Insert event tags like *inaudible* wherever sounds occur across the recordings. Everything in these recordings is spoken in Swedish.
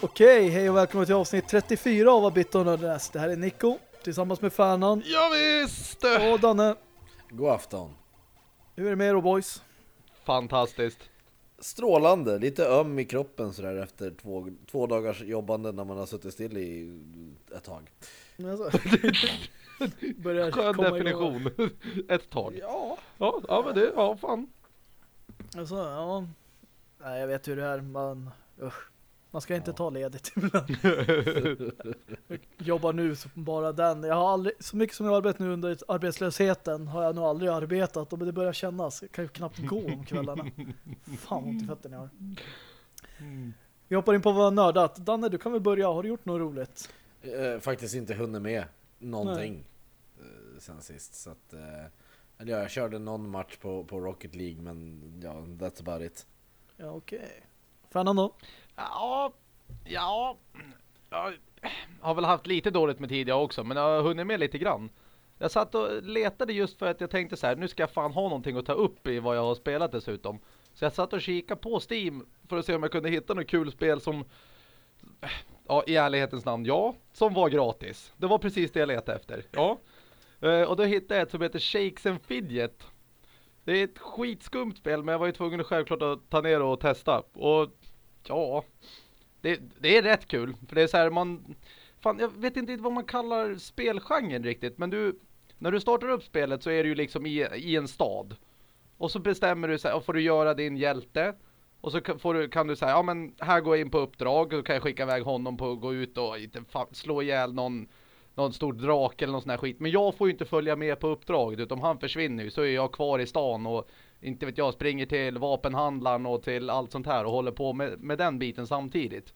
Okej, hej och välkommen till avsnitt 34 av Abit och Nördnäst. Det här är Nico tillsammans med Färnan Ja visst! och Danne. God afton. Hur är det med er boys? Fantastiskt. Strålande, lite öm i kroppen sådär efter två, två dagars jobbande när man har suttit still i ett tag. Alltså, *laughs* *laughs* börjar Skön komma igång. definition. *laughs* Ett tag. Ja. Ja, ja men det, ja fan. Alltså, ja. Nej, jag vet hur det är. Man, usch. Man ska inte ta ledigt ibland. *laughs* Jobbar nu som bara den. Jag har aldrig, så mycket som jag har arbetat nu under arbetslösheten har jag nog aldrig arbetat och det börjar kännas. Jag kan ju knappt gå om kvällarna. Fan ont i fötterna jag har. Vi hoppar in på vad nördat. Danne, du kan väl börja. Har du gjort något roligt? Eh, faktiskt inte hunnit med någonting eh, sen sist. Så att, eh, eller ja, jag körde någon match på, på Rocket League men ja, that's about it. Ja, okej. Fernando? Ja, ja. Jag har väl haft lite dåligt med tid jag också, men jag har hunnit med lite grann. Jag satt och letade just för att jag tänkte så här, nu ska jag fan ha någonting att ta upp i vad jag har spelat dessutom. Så jag satt och kikade på Steam för att se om jag kunde hitta något kul spel som, ja i ärlighetens namn, ja, som var gratis. Det var precis det jag letade efter, ja. Eh, Och då hittade jag ett som heter Shakes and Fidget. Det är ett skitskumt spel, men jag var ju tvungen självklart att ta ner och testa. Och ja, det, det är rätt kul. För det är så här, man... Fan, jag vet inte vad man kallar spelgenren riktigt. Men du, när du startar upp spelet så är du ju liksom i, i en stad. Och så bestämmer du så här, och får du göra din hjälte. Och så kan, får du, kan du säga, ja men här går jag in på uppdrag. och kan jag skicka iväg honom på att gå ut och inte slå ihjäl någon, någon stor drake eller någon sån här skit. Men jag får ju inte följa med på uppdraget. Utan om han försvinner ju så är jag kvar i stan och inte vet jag, springer till vapenhandlaren och till allt sånt här och håller på med, med den biten samtidigt.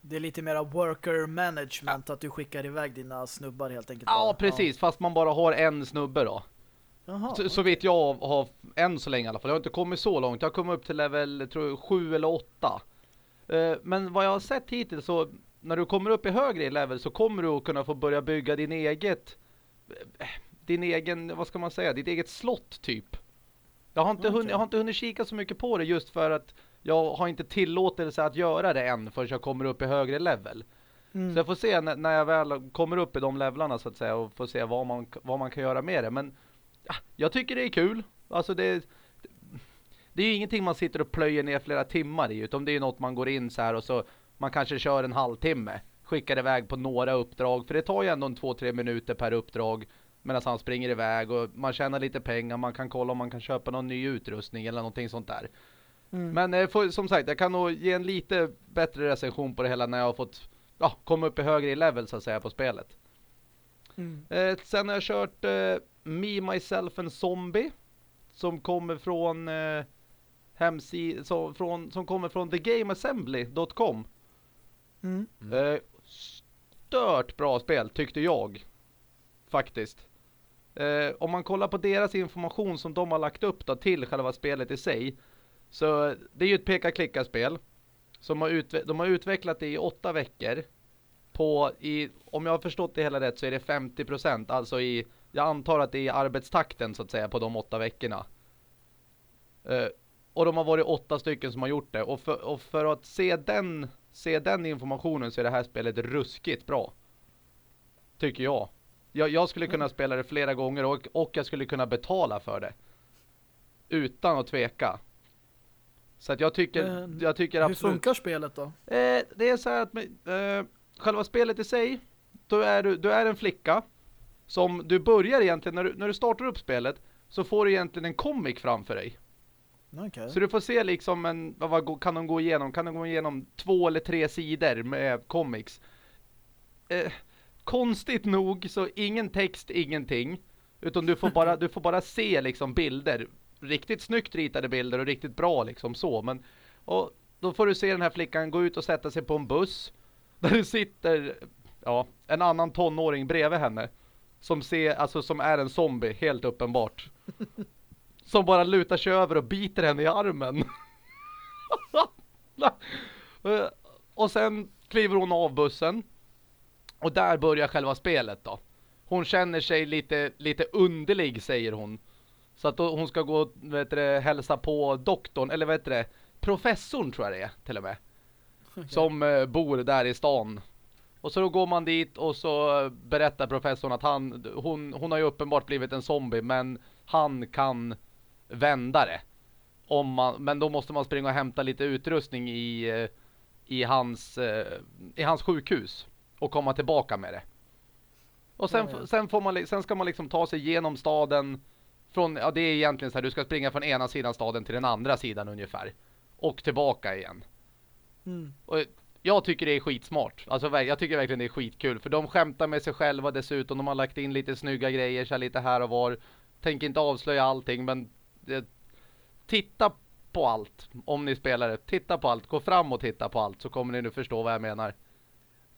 Det är lite mera worker management att du skickar iväg dina snubbar helt enkelt. Ja, bara. precis. Fast man bara har en snubbe då. Jaha. Så, så vet jag har än så länge i alla fall. Jag har inte kommit så långt. Jag har kommit upp till level tror jag, 7 eller 8. Eh, men vad jag har sett hittills så när du kommer upp i högre level så kommer du att kunna få börja bygga din eget eh, din egen, vad ska man säga, ditt eget slott typ. Jag har inte, Okej. hunnit, jag har inte hunnit kika så mycket på det just för att jag har inte tillåtelse att göra det än förrän jag kommer upp i högre level. Mm. Så jag får se när, när jag väl kommer upp i de levlarna så att säga och får se vad man, vad man kan göra med det. Men ja, jag tycker det är kul. Alltså det, det är ju ingenting man sitter och plöjer ner flera timmar i utan det är ju något man går in så här och så man kanske kör en halvtimme. Skickar iväg på några uppdrag för det tar ju ändå en två-tre minuter per uppdrag medan han springer iväg och man tjänar lite pengar. Man kan kolla om man kan köpa någon ny utrustning eller någonting sånt där. Mm. Men eh, för, som sagt, jag kan nog ge en lite bättre recension på det hela när jag har fått ja, komma upp i högre level så att säga på spelet. Mm. Eh, sen har jag kört eh, Me, Myself and Zombie som kommer från eh, hemsid så, från, som kommer från thegameassembly.com. Mm. Eh, stört bra spel tyckte jag. Faktiskt. Eh, om man kollar på deras information som de har lagt upp då till själva spelet i sig. Så det är ju ett peka-klicka-spel. Som har de har utvecklat det i åtta veckor. På, i, om jag har förstått det hela rätt så är det 50%. Alltså i, jag antar att det är i arbetstakten så att säga på de åtta veckorna. Eh, och de har varit åtta stycken som har gjort det. Och för, och för att se den, se den informationen så är det här spelet ruskigt bra. Tycker jag. Jag, jag skulle kunna spela det flera gånger och, och jag skulle kunna betala för det. Utan att tveka. Så att jag tycker, Men jag tycker Hur absolut... funkar spelet då? Eh, det är så här att eh, själva spelet i sig, då är du, du är en flicka som du börjar egentligen, när du, när du startar upp spelet så får du egentligen en comic framför dig. Okej. Så du får se liksom en, vad, vad kan de gå igenom? Kan de gå igenom två eller tre sidor med comics? Eh, konstigt nog så ingen text, ingenting. Utan du får bara, du får bara se liksom bilder. Riktigt snyggt ritade bilder och riktigt bra liksom så. Men, och då får du se den här flickan gå ut och sätta sig på en buss. Där det sitter ja, en annan tonåring bredvid henne. Som, ser, alltså, som är en zombie, helt uppenbart. Som bara lutar sig över och biter henne i armen. *laughs* Och sen kliver hon av bussen. Och där börjar själva spelet då. Hon känner sig lite, lite underlig säger hon. Så att hon ska gå och vet du, hälsa på doktorn, eller vet du det, professorn tror jag det är till och med. *laughs* som eh, bor där i stan. Och så då går man dit och så berättar professorn att han, hon, hon har ju uppenbart blivit en zombie men han kan vända det. Om man, men då måste man springa och hämta lite utrustning i, eh, i, hans, eh, i hans sjukhus och komma tillbaka med det. Och sen, Ja, ja. sen, får man, sen ska man liksom ta sig genom staden från, ja det är egentligen så här, du ska springa från ena sidan staden till den andra sidan ungefär. Och tillbaka igen. Mm. Och jag tycker det är skitsmart. Alltså jag tycker verkligen det är skitkul. För de skämtar med sig själva dessutom. De har lagt in lite snygga grejer så här lite här och var. Tänker inte avslöja allting men det, titta på allt om ni spelar det. Titta på allt. Gå fram och titta på allt så kommer ni nu förstå vad jag menar.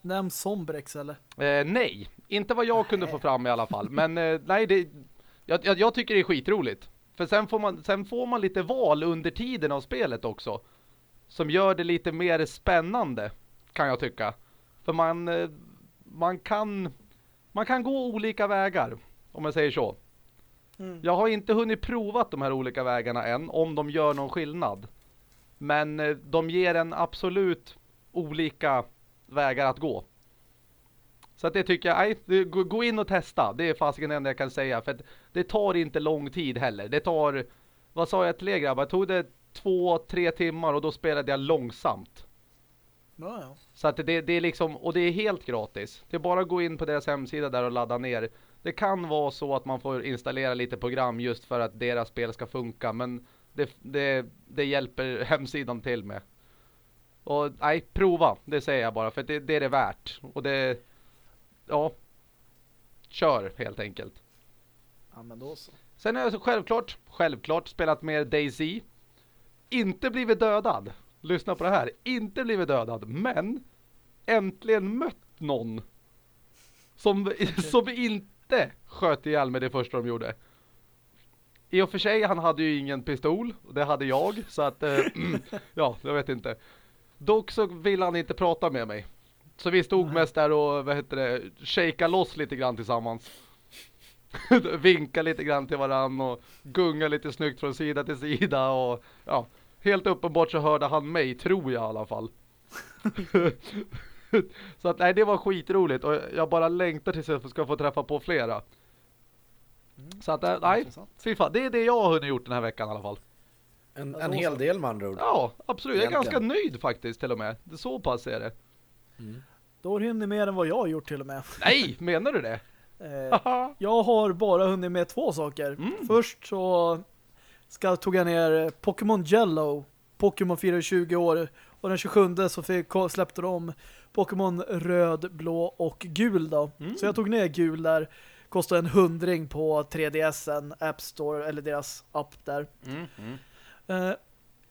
Nämn Sombrex eller? Eh, nej, inte vad jag kunde få fram i alla fall. Men eh, nej, det, jag, jag, jag tycker det är skitroligt. För sen får, man, sen får man lite val under tiden av spelet också. Som gör det lite mer spännande, kan jag tycka. För man, eh, man, kan, man kan gå olika vägar, om jag säger så. Mm. Jag har inte hunnit provat de här olika vägarna än, om de gör någon skillnad. Men eh, de ger en absolut olika vägar att gå. Så att det tycker jag, nej, gå- in och testa. Det är fasiken enda jag kan säga. För att det tar inte lång tid heller. Det tar, vad sa jag till er grabbar? Tog det två, tre timmar och då spelade jag långsamt. Ja, ja. Så att det, det är liksom, och det är helt gratis. Det är bara att gå in på deras hemsida där och ladda ner. Det kan vara så att man får installera lite program just för att deras spel ska funka. Men det, det, det hjälper hemsidan till med. Och nej, prova. Det säger jag bara. För det, det är det värt. Och det, ja. Kör helt enkelt. ja men då så. Sen har jag så självklart, självklart spelat mer DayZ. Inte blivit dödad. Lyssna på det här. Inte blivit dödad, men äntligen mött någon som, *laughs* som inte sköt ihjäl med det första de gjorde. I och för sig, han hade ju ingen pistol. Det hade jag, så att, eh, *clears throat* ja, jag vet inte. Dock så ville han inte prata med mig. Så vi stod mest där och, vad heter det, shakea loss lite grann tillsammans. *laughs* Vinka lite grann till varann och gunga lite snyggt från sida till sida och ja, helt uppenbart så hörde han mig, tror jag i alla fall. *laughs* så att nej, det var skitroligt och jag bara längtar tills jag ska få träffa på flera. Så att eh, nej, fy fan, det är det jag har hunnit gjort den här veckan i alla fall. En, Ja, en hel del med andra ord. Ja, absolut. Jag är ganska nöjd faktiskt till och med. Det så pass är det. Då har du hunnit mer än vad jag har gjort till och med. Nej, menar du det? *laughs* Eh, *laughs* jag har bara hunnit med två saker. Mm. Först så ska, tog jag ner Pokémon Jello. Pokémon firar 20 år. Och den 27 så fick, släppte de Pokémon röd, blå och gul då. Mm. Så jag tog ner gul där. Kostade en hundring på 3DSen, App Store eller deras app där. Mm, mm. Eh,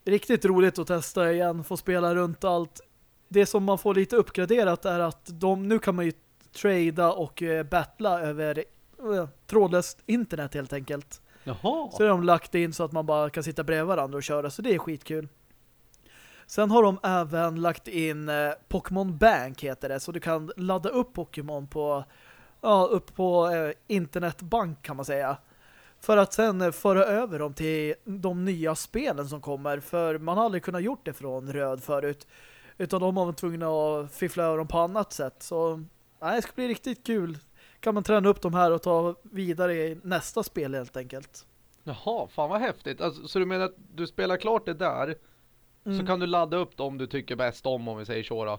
riktigt roligt att testa igen, få spela runt allt. Det som man får lite uppgraderat är att de, nu kan man ju trada och eh, battla över eh, trådlöst internet helt enkelt. Jaha. Så har de lagt in så att man bara kan sitta bredvid varandra och köra, så det är skitkul. Sen har de även lagt in eh, Pokémon Bank heter det, så du kan ladda upp Pokémon på ja, upp på eh, internetbank kan man säga. För att sen eh, föra över dem till de nya spelen som kommer, för man har aldrig kunnat gjort det från röd förut. Utan de har varit tvungna att fiffla över dem på annat sätt. Så nej, det ska bli riktigt kul. Kan man träna upp de här och ta vidare i nästa spel helt enkelt. Jaha, fan vad häftigt. Alltså, så du menar att du spelar klart det där Mm. så kan du ladda upp dem du tycker bäst om om vi säger så då.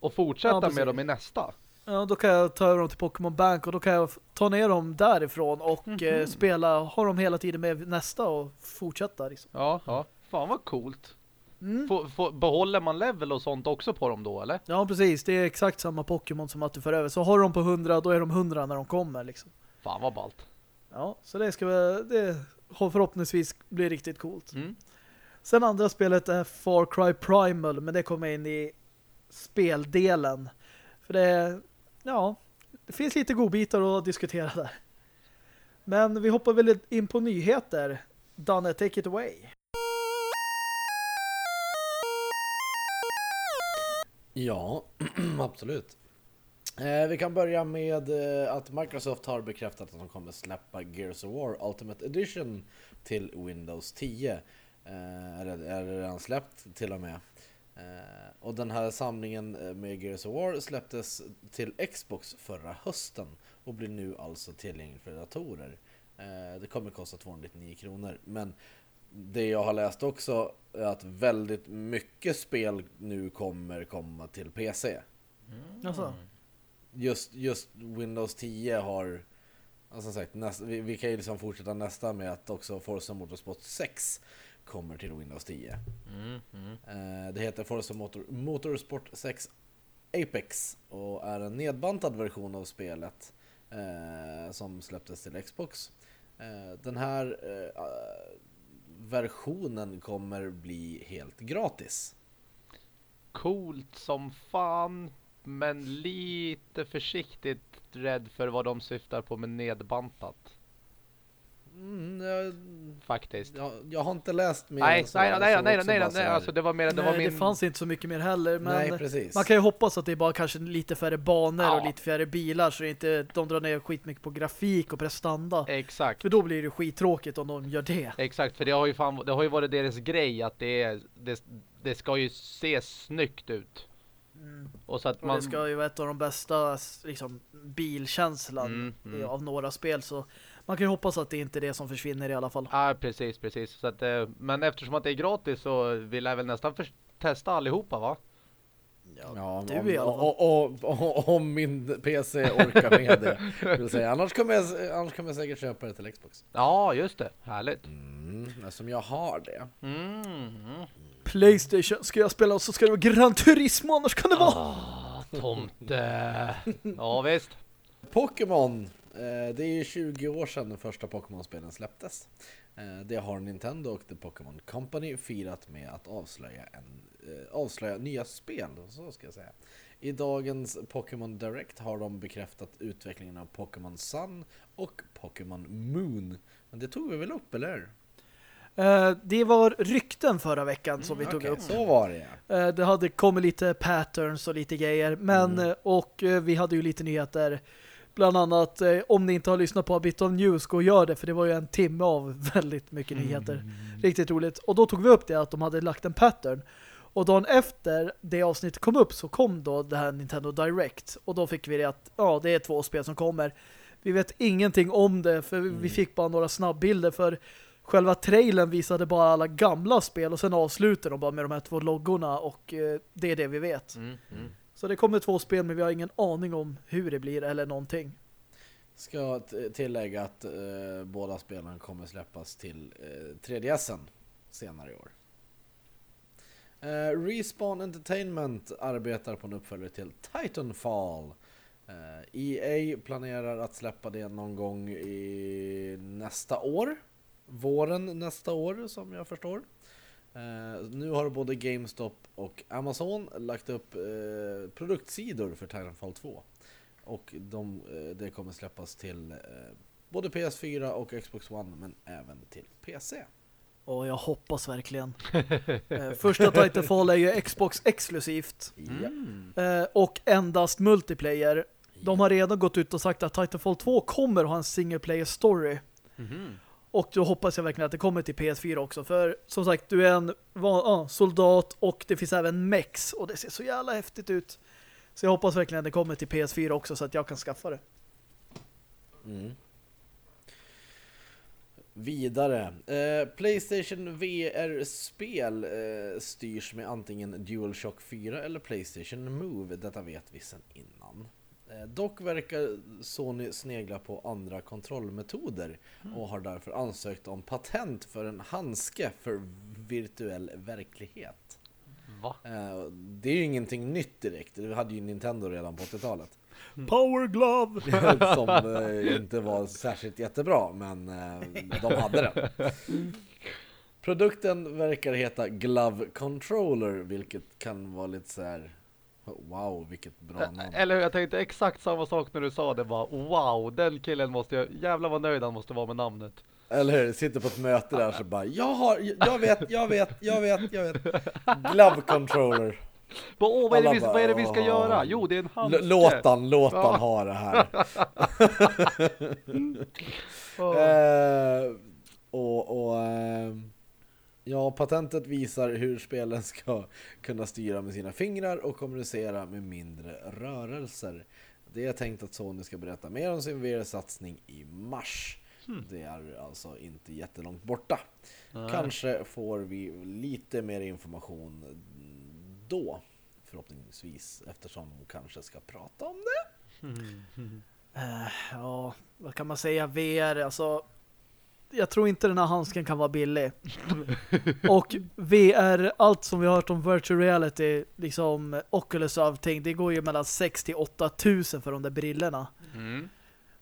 Och fortsätta Ja, med dem i nästa. Ja, då kan jag ta över dem till Pokémon Bank och då kan jag ta ner dem därifrån och Mhm. eh, spela, ha dem hela tiden med nästa och fortsätta liksom. Ja, ja. Fan vad coolt. Mm. Få, få, behåller man level och sånt också på dem då eller? Ja, precis. Det är exakt samma Pokémon som att du för över. Så har dem på 100, då är de 100 när de kommer liksom. Fan vad ballt. Ja, så det ska väl, det har förhoppningsvis bli riktigt coolt. Mm. Sen andra spelet är Far Cry Primal, men det kommer in i speldelen. För det, ja, det finns lite godbitar att diskutera där. Men vi hoppar väl in på nyheter. Danne, take it away. Ja, *clears throat* absolut. Eh, vi kan börja med eh, att Microsoft har bekräftat att de kommer släppa Gears of War Ultimate Edition till Windows 10. Eh, eller är det redan släppt till och med. Eh, och den här samlingen eh, med Gears of War släpptes till Xbox förra hösten och blir nu alltså tillgänglig för datorer. Eh, det kommer kosta 299 kronor. Men det jag har läst också är att väldigt mycket spel nu kommer komma till PC. Alltså. Just, just Windows 10 har, alltså sagt, näst, vi, vi kan ju liksom fortsätta nästa med att också Forza Motorsport 6 kommer till Windows 10. Mm, mm. Eh, det heter Forza Motor, Motorsport 6 Apex och är en nedbantad version av spelet eh, som släpptes till Xbox. Eh, den här eh, versionen kommer bli helt gratis. Coolt som fan. Men lite försiktigt rädd för vad de syftar på med nedbantat. Mm, jag, Faktiskt. jag, jag har inte läst mer Nej, nej, nej, såg nej, nej, nej, så nej, alltså det var mer, det Nej, var min... det fanns inte så mycket mer heller. Men Nej, precis. man kan ju hoppas att det är bara kanske lite färre banor Ja. och lite färre bilar så det inte de drar ner skitmycket på grafik och prestanda. Exakt. För då blir det skittråkigt om de gör det. Exakt, för det har ju fan, det har ju varit deras grej att det är, det, det ska ju se snyggt ut. Och så att Och man... det ska ju vara ett av de bästa liksom, bilkänslan Mm, mm. av några spel så man kan ju hoppas att det inte är det som försvinner i alla fall. Ja, precis, precis. Så att, eh, men eftersom att det är gratis så vill jag väl nästan testa allihopa, va? Ja, du om, i alla fall. och, och, och, om min PC orkar med det. Vill säga. Annars, kommer jag, annars kommer jag säkert köpa det till Xbox. Ja, just det. Härligt. Mm, eftersom jag har det. Mm. Playstation ska jag spela och så ska det vara Gran Turismo annars kan det vara. Ah, tomte. Ja, visst. Pokémon. Eh, det är ju 20 år sedan den första Pokémon-spelen släpptes. Eh, det har Nintendo och The Pokémon Company firat med att avslöja, en, eh, avslöja nya spel. Så ska jag säga. I dagens Pokémon Direct har de bekräftat utvecklingen av Pokémon Sun och Pokémon Moon. Men det tog vi väl upp, eller? Det var rykten förra veckan som vi tog upp. så var det ja. Det hade kommit lite patterns och lite grejer. Men, Mm. och vi hade ju lite nyheter. Bland annat, eh, om ni inte har lyssnat på A Bit of News, gå och gör det. För det var ju en timme av *laughs* väldigt mycket nyheter. Riktigt roligt. Och då tog vi upp det att de hade lagt en pattern. Och dagen efter det avsnittet kom upp så kom då det här Nintendo Direct. Och då fick vi det att ja, det är två spel som kommer. Vi vet ingenting om det för vi fick bara några snabbbilder för själva trailern visade bara alla gamla spel och sen avslutade de bara med de här två loggorna och eh, det är det vi vet. Mm, mm. Så det kommer två spel men vi har ingen aning om hur det blir eller någonting. Ska tillägga att eh, båda spelen kommer släppas till eh, 3DSen senare i år. Eh, Respawn Entertainment arbetar på en uppföljare till Titanfall. Eh, EA planerar att släppa det någon gång i nästa år. Våren nästa år som jag förstår. Eh, nu har både GameStop och Amazon lagt upp eh, produktsidor för Titanfall 2. Och de, eh, det kommer släppas till eh, både PS4 och Xbox One men även till PC. Och jag hoppas verkligen. eh, första Titanfall är ju Xbox exklusivt. Mm. Eh, och endast multiplayer. De har redan gått ut och sagt att Titanfall 2 kommer ha en single player story. Mhm. Och då hoppas jag verkligen att det kommer till PS4 också. För som sagt, du är en soldat och det finns även mex. Och det ser så jävla häftigt ut. Så jag hoppas verkligen att det kommer till PS4 också så att jag kan skaffa det. Mm. Vidare. Eh, Playstation VR-spel eh, styrs med antingen DualShock 4 eller Playstation Move. Detta vet vi sedan innan. Eh, dock verkar Sony snegla på andra kontrollmetoder och har därför ansökt om patent för en handske för virtuell verklighet. Va? Eh, det är ju ingenting nytt direkt. Det hade ju Nintendo redan på 80-talet. Power Glove! *laughs* som eh, *laughs* inte var särskilt jättebra, men de hade den. *laughs* Produkten verkar heta Glove Controller, vilket kan vara lite så här. Wow, vilket bra namn. Eller hur? Jag tänkte exakt samma sak när du sa det. Bara, wow, den killen måste jag... Jävlar vad nöjd han måste vara med namnet. Eller hur? Sitter på ett möte där så bara Jag har, jag vet, jag vet, jag vet, jag vet. Glove Controller. Bara, Åh, vad är, det vi, bara, vad är det vi ska åh. göra? Jo, det är en handske. låt han, låt han Ja. ha det här. *laughs* *laughs* Eh, och och ehm, Ja, patentet visar hur spelen ska kunna styra med sina fingrar och kommunicera med mindre rörelser. Det är tänkt att Sony ska berätta mer om sin VR-satsning i mars. Hmm. Det är alltså inte jättelångt borta. Nej. Kanske får vi lite mer information då. Förhoppningsvis, eftersom de kanske ska prata om det. *laughs* Eh, ja, vad kan man säga? VR, alltså jag tror inte den här handsken kan vara billig. *laughs* och VR, allt som vi har hört om virtual reality, liksom Oculus och allting, det går ju mellan 6 till 8 tusen för de där brillorna. Mm.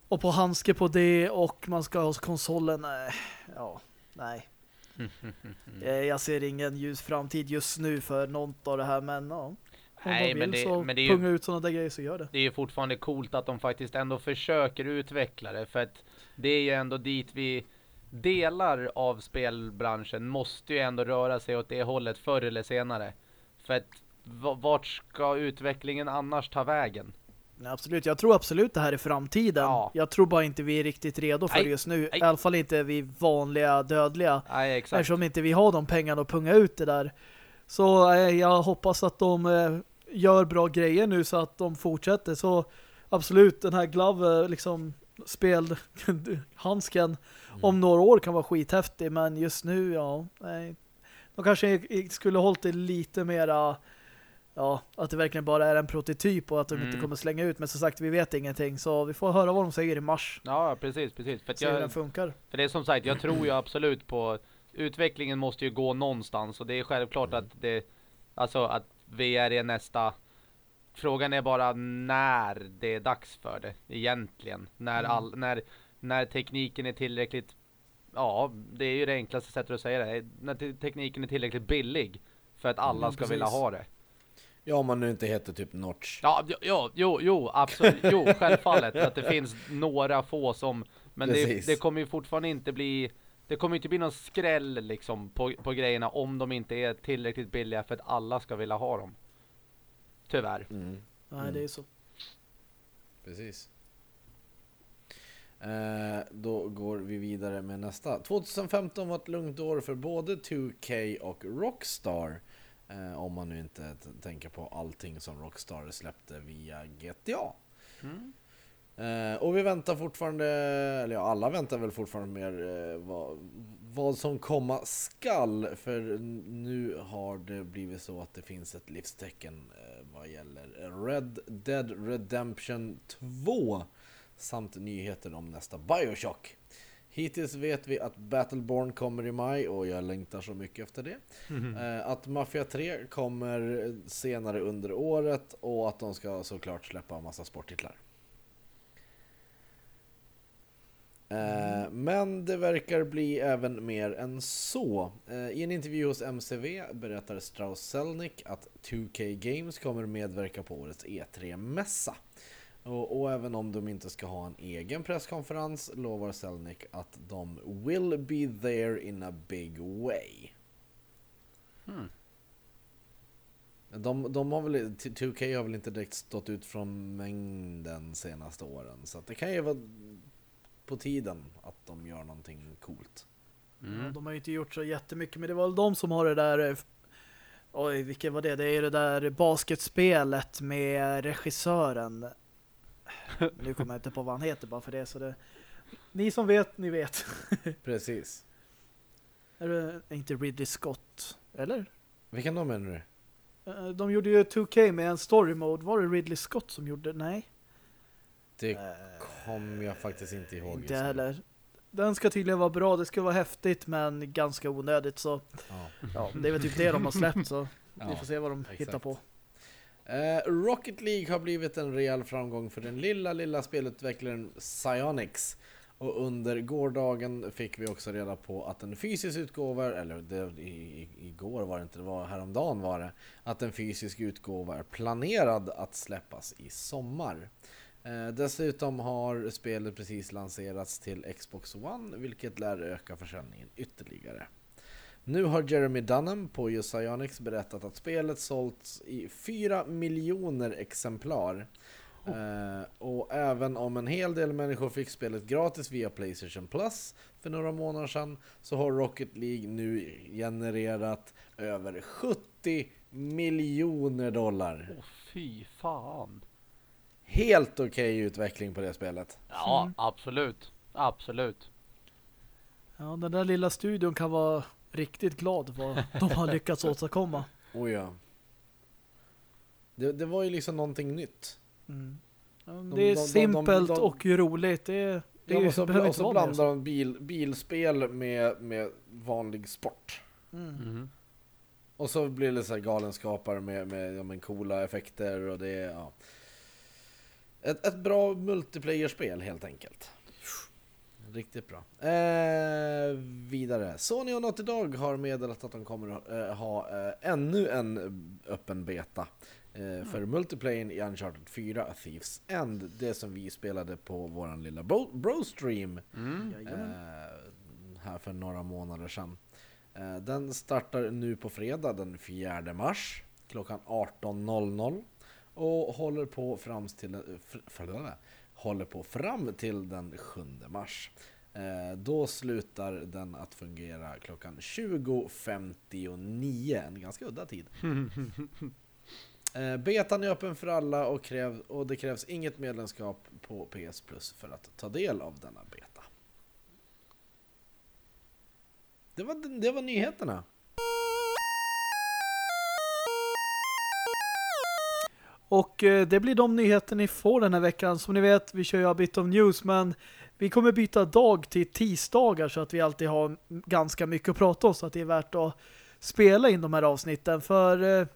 Och på handske på det och man ska ha konsolen, nej, ja, nej. *laughs* Eh, Jag ser ingen ljus framtid just nu för något av det här, men ja. Om Nej, de men vill det- så men det är ju- ut sådana där grejer så gör det. Det är ju fortfarande coolt att de faktiskt ändå försöker utveckla det. För att det är ju ändå dit vi delar av spelbranschen måste ju ändå röra sig åt det hållet förr eller senare. För att vart ska utvecklingen annars ta vägen? Nej, absolut, jag tror absolut det här är framtiden. Ja. Jag tror bara inte vi är riktigt redo för Nej, det just nu. nej. I alla fall inte vi vanliga dödliga. Nej, exakt. Eftersom inte vi har de pengarna att punga ut det där. Så eh, jag hoppas att de eh, gör bra grejer nu så att de fortsätter. Så absolut, den här glove, liksom spel *laughs* handsken om några år kan vara skithäftig. Men just nu, ja, nej. De kanske skulle hållit det lite mera ja, att det verkligen bara är en prototyp och att de inte Mm. kommer slänga ut. Men som sagt, vi vet ingenting. Så vi får höra vad de säger i mars. Ja, precis, precis. För, att Se hur den jag, funkar. för det är som sagt, jag tror ju absolut på utvecklingen måste ju gå någonstans och det är självklart att det alltså att VR är nästa Frågan är bara när det är dags för det egentligen. När, Mm. all, när, när tekniken är tillräckligt Ja, det är ju det enklaste sättet att säga det. När te- tekniken är tillräckligt billig för att alla Mm, ska vilja precis. ha det. Ja, om man nu inte heter typ Notch. Ja, jo, jo, jo, absolut. Jo, *laughs* självfallet att det finns några få som men det, det kommer ju fortfarande inte bli det kommer inte bli någon skräll liksom på, på grejerna om de inte är tillräckligt billiga för att alla ska vilja ha dem. Tyvärr. Mm. Nej, Mm. det är så. Precis. Eh, då går vi vidare med nästa. 2015 var ett lugnt år för både 2K och Rockstar. Eh, om man nu inte tänker på allting som Rockstar släppte via GTA. Mm. Eh, och vi väntar fortfarande, eller ja, alla väntar väl fortfarande mer eh, vad, vad som komma skall. För nu har det blivit så att det finns ett livstecken eh, vad gäller Red Dead Redemption 2 samt nyheter om nästa Bioshock. Hittills vet vi att Battleborn kommer i maj och jag längtar så mycket efter det. Eh, Att Mafia 3 kommer senare under året och att de ska såklart släppa en massa sporttitlar. Eh, Men det verkar bli även mer än så. Eh, I en intervju hos MCV berättar Strauss Selnick att 2K Games kommer medverka på årets E3-mässa. Och, och även om de inte ska ha en egen presskonferens lovar Selnick att de will be there in a big way. Hmm. De, de har väl, 2K har väl inte direkt stått ut från mängden senaste åren. Så det kan ju vara på tiden att de gör någonting coolt. Ja, Mm. de har ju inte gjort så jättemycket, men det var väl de som har det där... eh, Oj, vilket var det? Det är det där basketspelet med regissören. *laughs* Nu kommer jag inte på vad han heter bara för det. Så det ni som vet, ni vet. *laughs* Precis. Är det inte Ridley Scott? Eller? Vilken de menar du? Eh, De gjorde ju 2K med en story mode. Var det Ridley Scott som gjorde? Nej. Det Eh, kommer jag faktiskt inte ihåg. Inte nu. heller. Den ska tydligen vara bra. Det ska vara häftigt men ganska onödigt. Så Ja. ja, det är väl typ det de har släppt. Så *laughs* vi Ja, får se vad de exakt. hittar på. Eh, Rocket League har blivit en rejäl framgång för den lilla, lilla spelutvecklaren Psyonix. Och under gårdagen fick vi också reda på att en fysisk utgåva, eller det, i, i, igår var det inte, det var häromdagen var det, att en fysisk utgåva är planerad att släppas i sommar. Eh, dessutom har spelet precis lanserats till Xbox One, vilket lär öka försäljningen ytterligare. Nu har Jeremy Dunham på just Psyonix berättat att spelet sålts i 4 miljoner exemplar. Eh, och även om en hel del människor fick spelet gratis via Playstation Plus för några månader sedan så har Rocket League nu genererat över 70 miljoner dollar. Åh fy fan. Helt okej utveckling på det spelet. Ja, Mm. absolut. Absolut. Ja, den där lilla studion kan vara riktigt glad vad de har *laughs* lyckats åstadkomma. Oh ja. Det, det var ju liksom någonting nytt. Mm. Ja, De- det är de- de- simpelt de- de- och roligt. Det, är- det Ja, och så, *laughs* och så blandar de bil, bilspel med, med vanlig sport. Mm. Mhm. Och så blir det så här galenskapar med, med ja, men coola effekter och det är ja. Ett, ett bra multiplayer-spel helt enkelt. Riktigt bra. Eh, vidare. Sony och Naughty Dog har meddelat att de kommer att eh, ha eh, ännu en öppen beta eh, för multiplayer i Uncharted 4 A Thieves End. Det som vi spelade på våran lilla bro- Bro-stream Mm. Eh, här för några månader sedan. Eh, den startar nu på fredag den 4 mars klockan 18.00 och håller på fram till, eh, förlåt, håller på fram till den 7 mars. Eh, då slutar den att fungera klockan 20.59, en ganska udda tid. *laughs* Eh, betan är öppen för alla och, kräv, och det krävs inget medlemskap på PS Plus för att ta del av denna beta. Det var, det var nyheterna. Och eh, det blir de nyheter ni får den här veckan. Som ni vet, vi kör ju a bit of news, men vi kommer byta dag till tisdagar så att vi alltid har ganska mycket att prata om så att det är värt att spela in de här avsnitten. För eh,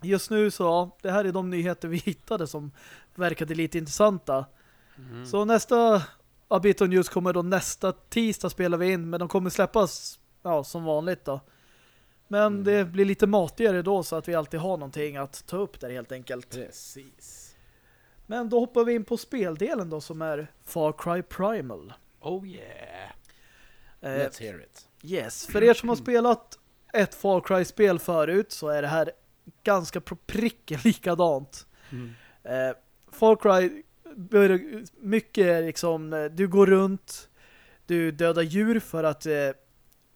just nu så, ja, det här är de nyheter vi *laughs* hittade som verkade lite intressanta. Mm. Så nästa a bit of news kommer då nästa tisdag spelar vi in, men de kommer släppas ja, som vanligt då. Men Mm. det blir lite matigare då så att vi alltid har någonting att ta upp där helt enkelt. Precis. Men då hoppar vi in på speldelen då som är Far Cry Primal. Oh yeah. Eh, Let's hear it. yes, för er som har spelat ett Far Cry-spel förut så är det här ganska pricken likadant. Mm. Eh, Far Cry mycket liksom, eh, du går runt, du dödar djur för att eh,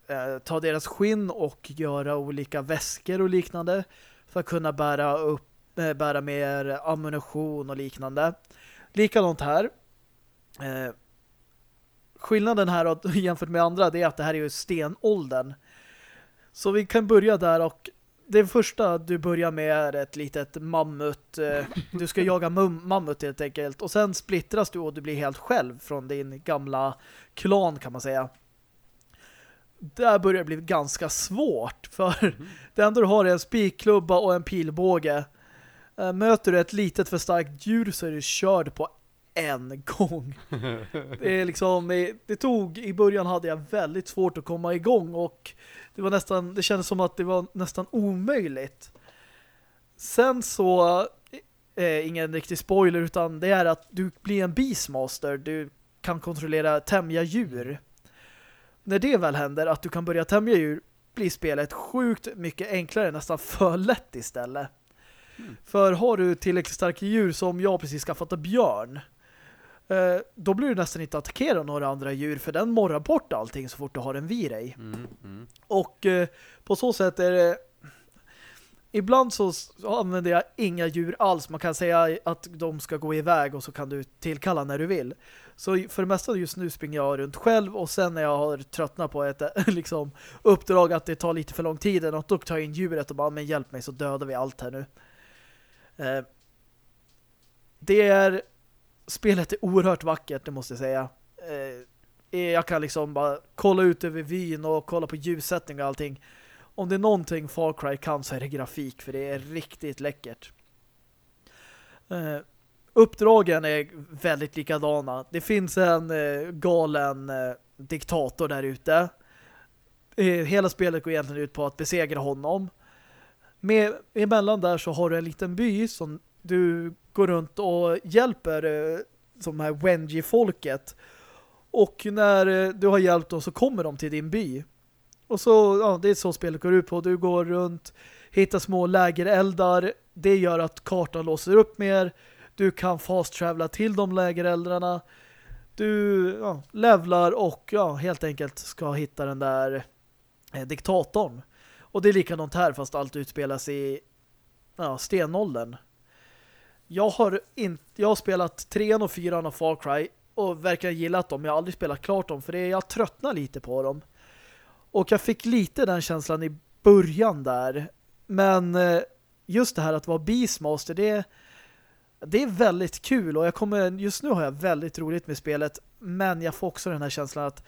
eh, ta deras skinn och göra olika väskor och liknande för att kunna bära upp eh, bära mer ammunition och liknande. Likadant här. Eh, skillnaden här *laughs* jämfört med andra det är att det här är ju stenåldern. Så vi kan börja där och det första du börjar med är ett litet mammut. Du ska *laughs* jaga mammut helt enkelt. Och sen splittras du och du blir helt själv från din gamla klan kan man säga. Där börjar det bli ganska svårt för *laughs* det enda du har är en spikklubba och en pilbåge. Eh, Möter du ett litet för starkt djur så är du körd på en gång. *laughs* Det är liksom, eh, det tog, i början hade jag väldigt svårt att komma igång och det var nästan, det kändes som att det var nästan omöjligt. Sen så, eh, ingen riktig spoiler utan det är att du blir en beastmaster, du kan kontrollera tämja djur. När det väl händer, att du kan börja tämja djur, blir spelet sjukt mycket enklare, nästan för lätt istället. För har du tillräckligt starka djur som jag precis skaffat av björn eh, då blir du nästan inte attackera några andra djur för den morrar bort allting så fort du har en vid dig. Mm. Mm. Och eh, på så sätt är det ibland så använder jag inga djur alls. Man kan säga att de ska gå iväg och så kan du tillkalla när du vill. Så för det mesta just nu springer jag runt själv och sen när jag har tröttnat på ett *laughs* liksom, uppdrag att det tar lite för lång tid och då tar jag in djuret och bara, men hjälp mig så dödar vi allt här nu. Eh, det är spelet är oerhört vackert, det måste jag säga. Eh, jag kan liksom bara kolla ut över vyn och kolla på ljussättning och allting. Om det är någonting Far Cry kan så är det grafik för det är riktigt läckert. Uh, uppdragen är väldigt likadana. Det finns en uh, galen uh, diktator där ute. Hela spelet går egentligen ut på att besegra honom. Med, emellan där så har du en liten by som du går runt och hjälper eh, som här Wenji-folket. Och när du har hjälpt dem så kommer de till din by. Och så, ja, det är så spelet går ut på. Du går runt, hittar små lägereldar. Det gör att kartan låser upp mer. Du kan fast travela till de lägereldrarna. Du ja, levlar och ja, helt enkelt ska hitta den där eh, diktatorn. Och det är likadant här fast allt utspelas i ja, stenåldern. Jag har, in, jag har spelat trean och fyran av Far Cry och verkligen gillat dem. Jag har aldrig spelat klart dem för det, jag tröttnar lite på dem. Och jag fick lite den känslan i början där. Men eh, just det här att vara Beastmaster, det, det är väldigt kul och jag kommer, just nu har jag väldigt roligt med spelet men jag får också den här känslan att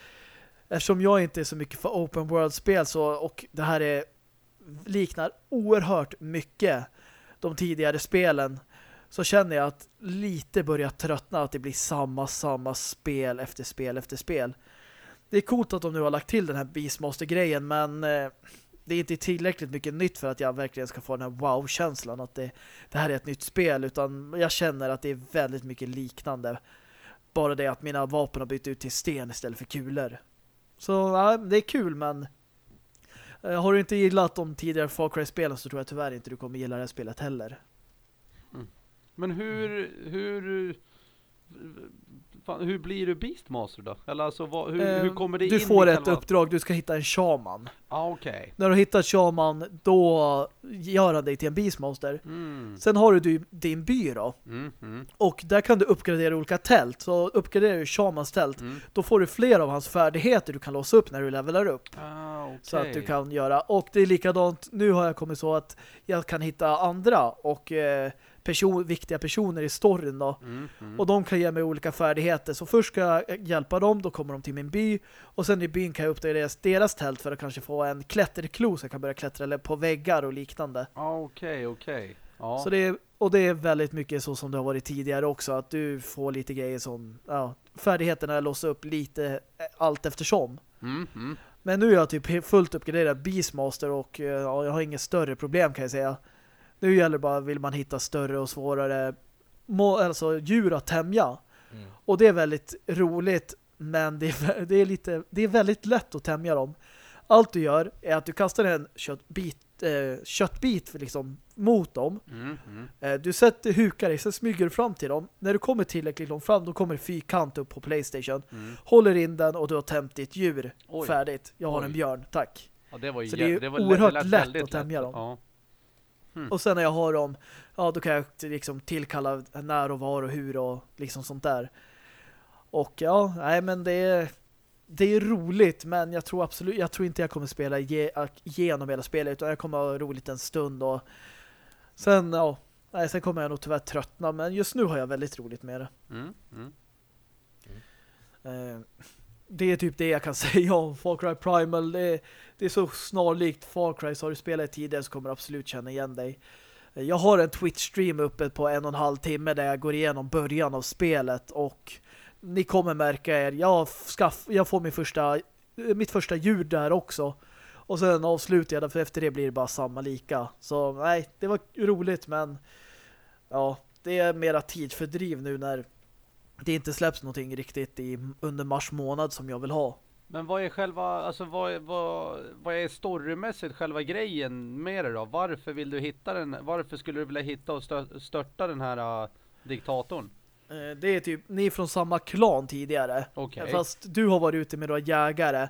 eftersom jag inte är så mycket för open world-spel så, och det här är liknar oerhört mycket de tidigare spelen så känner jag att lite börjar tröttna att det blir samma, samma spel efter spel efter spel. Det är coolt att de nu har lagt till den här Beastmaster-grejen men eh, det är inte tillräckligt mycket nytt för att jag verkligen ska få den här wow-känslan att det, det här är ett nytt spel utan jag känner att det är väldigt mycket liknande. Bara det att mina vapen har bytt ut till sten istället för kulor. Så ja, det är kul men eh, har du inte gillat de tidigare Far Cry-spelen så tror jag tyvärr inte du kommer gilla det här spelet heller. Mm. Men hur, hur, fan, hur blir du Beastmaster då? Eller alltså, vad, hur, hur Eh, kommer det du in får i ett själva... uppdrag, du ska hitta en shaman. Ah, okej. När du hittar shaman, då gör han dig till en Beastmaster. Mm. Sen har du du din by då. Mm, mm, Och där kan du uppgradera olika tält. Så uppgraderar du shamans tält. mm. Då får du fler av hans färdigheter du kan låsa upp när du levelar upp. Ah, okej. Så att du kan göra. Och det är likadant, nu har jag kommit så att jag kan hitta andra och eh, person, viktiga personer i storyn då. Mm, mm. Och de kan ge mig olika färdigheter. Så först ska jag hjälpa dem, då kommer de till min by. Och sen i byn kan jag uppdatera deras, deras tält för att kanske få en klätterklo så jag kan börja klättra eller på väggar och liknande. Ah, okej, okej. Ja. Så det är, och det är väldigt mycket så som det har varit tidigare också. Att du får lite grejer som ja, färdigheterna låser upp lite eh, allt eftersom. Mm, mm. Men nu är jag typ fullt uppgraderad Beastmaster och eh, ja, jag har inget större problem kan jag säga. Nu gäller bara, vill man hitta större och svårare må, alltså djur att tämja. Mm. Och det är väldigt roligt men det är, det är lite det är väldigt lätt att tämja dem. Allt du gör är att du kastar en köttbit, eh, köttbit liksom, mot dem. Mm, mm. Eh, du sätter hukar i, sen smyger du fram till dem. När du kommer tillräckligt långt fram, då kommer det fyrkant upp på Playstation. Mm. Håller in den och du har tämt ditt djur. Oj. Färdigt. Jag har Oj. en björn, tack. Ja, det var ju Så det är ju det var oerhört lät lätt väldigt att tämja lätt. dem. Ja. Mm. Och sen när jag har dem, ja då kan jag liksom tillkalla när och var och hur och liksom sånt där. Och ja, nej men det är det är roligt men jag tror absolut jag tror inte jag kommer spela ge, igenom hela spelet utan jag kommer ha roligt en stund och sen ja, nej, sen kommer jag nog tyvärr tröttna men just nu har jag väldigt roligt med det. Mm, mm. Eh, det är typ det jag kan *laughs* säga om Far Cry Primal. Det är, det är så snarlikt Far Cry så har du spelat tidigare så kommer du absolut känna igen dig. Jag har en Twitch-stream uppe på en och en halv timme där jag går igenom början av spelet och ni kommer märka er, jag, skaff, jag får min första, mitt första ljud där också. Och sen avslutar jag det för efter det blir det bara samma lika. Så nej, det var roligt men ja, det är mera tidsfördriv nu när det inte släpps någonting riktigt i, under mars månad som jag vill ha. Men vad är själva, alltså vad, är- vad, vad är storymässigt själva grejen med det då? Varför vill du hitta den? Varför skulle du vilja hitta och stö- störta den här uh, diktatorn? Eh, Det är typ, ni är från samma klan tidigare. Okej. Fast du har varit ute med några jägare.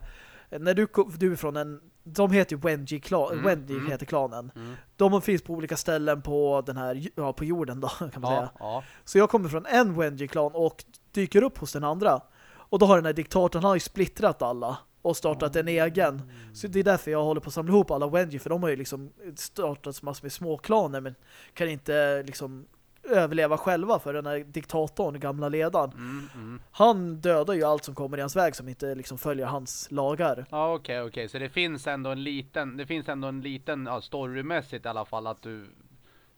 Eh, När du, du är från en, de heter ju Wenji klan, Mm, Wenji mm. heter klanen. Mm. De finns på olika ställen på den här, ja på jorden då *laughs* kan man Ja, säga. ja. Så jag kommer från en Wenji-klan och dyker upp hos den andra. Och då har den här diktatorn, han har ju splittrat alla och startat en egen. Så det är därför jag håller på att samla ihop alla Wenji, för de har ju liksom startat massor med små klaner men kan inte liksom överleva själva för den här diktatorn, gamla ledaren. Mm, mm. Han dödar ju allt som kommer i hans väg som inte liksom följer hans lagar. Ja, okej, okej. Så det finns ändå en liten, det finns ändå en liten, ja, storymässigt i alla fall att du,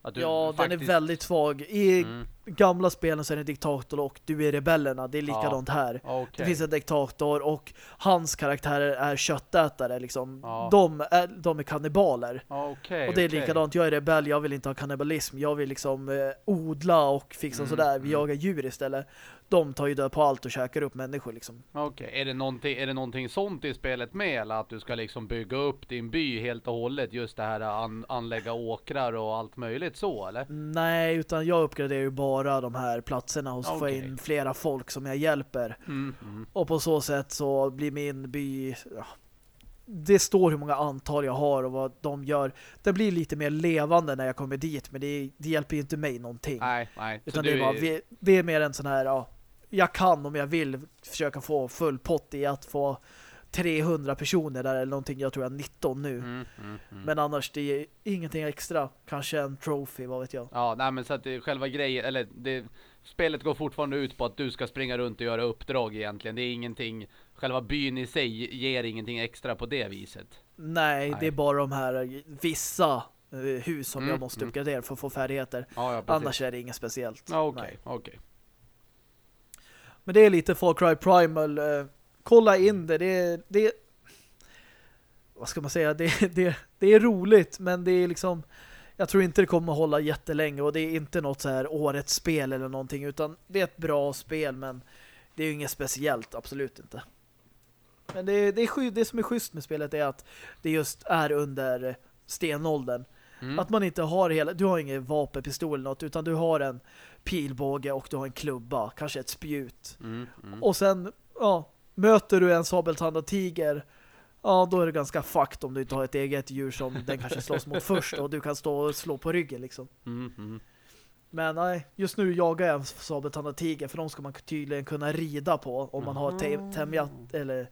Ja, den är faktiskt- väldigt svag. I Mm. gamla spelen så är det diktator och du är rebellerna. Det är likadant här. Okej. Det finns en diktator och hans karaktärer är köttätare liksom. Ja. De, är, de är kannibaler. Okej, och det är okej. likadant, jag är rebell, jag vill inte ha kannibalism. Jag vill liksom eh, odla och fixa Mm, sådär. Vi mm. jagar djur istället. De tar ju död på allt och käkar upp människor liksom. Okej, är, det någonting, är det någonting sånt i spelet med? Eller att du ska liksom bygga upp din by helt och hållet? Just det här an, anlägga åkrar och allt möjligt så, eller? Nej, utan jag uppgraderar ju bara de här platserna och så få Okej. in flera folk som jag hjälper. Mm, mm. Och på så sätt så blir min by... Ja, det står hur många antal jag har och vad de gör. Det blir lite mer levande när jag kommer dit, men det, det hjälper ju inte mig någonting. Nej, nej. Utan det, är bara, vi- det är mer en sån här, ja, jag kan om jag vill försöka få full pott i att få 300 personer där eller någonting. Jag tror jag har 19 nu. Mm, mm, mm. Men annars det är ingenting extra. Kanske en trophy, vad vet jag. Ja, nej men så att det, själva grejen, eller det, spelet går fortfarande ut på att du ska springa runt och göra uppdrag egentligen. Det är ingenting, själva byn i sig ger ingenting extra på det viset. Nej, Nej. det är bara de här vissa eh, hus som Mm, jag måste mm. uppgradera för att få färdigheter. Ja, ja. Annars är det inget speciellt. Okej, Nej. okej. Men det är lite Far Cry Primal. eh, kolla in det. Det, det vad ska man säga? Det, det, det är roligt, men det är liksom jag tror inte det kommer att hålla jättelänge och det är inte något så här årets spel eller någonting utan det är ett bra spel men det är ju inget speciellt, absolut inte. Men det, det, är det som är schysst med spelet är att det just är under stenåldern. Mm. Att man inte har hela, du har ingen vapenpistol eller något utan du har en pilbåge och du har en klubba, kanske ett spjut. Mm, mm. Och sen, ja, möter du en sabeltandad tiger, ja, då är det ganska fucked om du inte har ett eget djur som den kanske slåss mot *laughs* först och du kan stå och slå på ryggen liksom. Mm, mm. Men nej, just nu jagar jag en sabeltandad tiger för de ska man tydligen kunna rida på om man har tämjat eller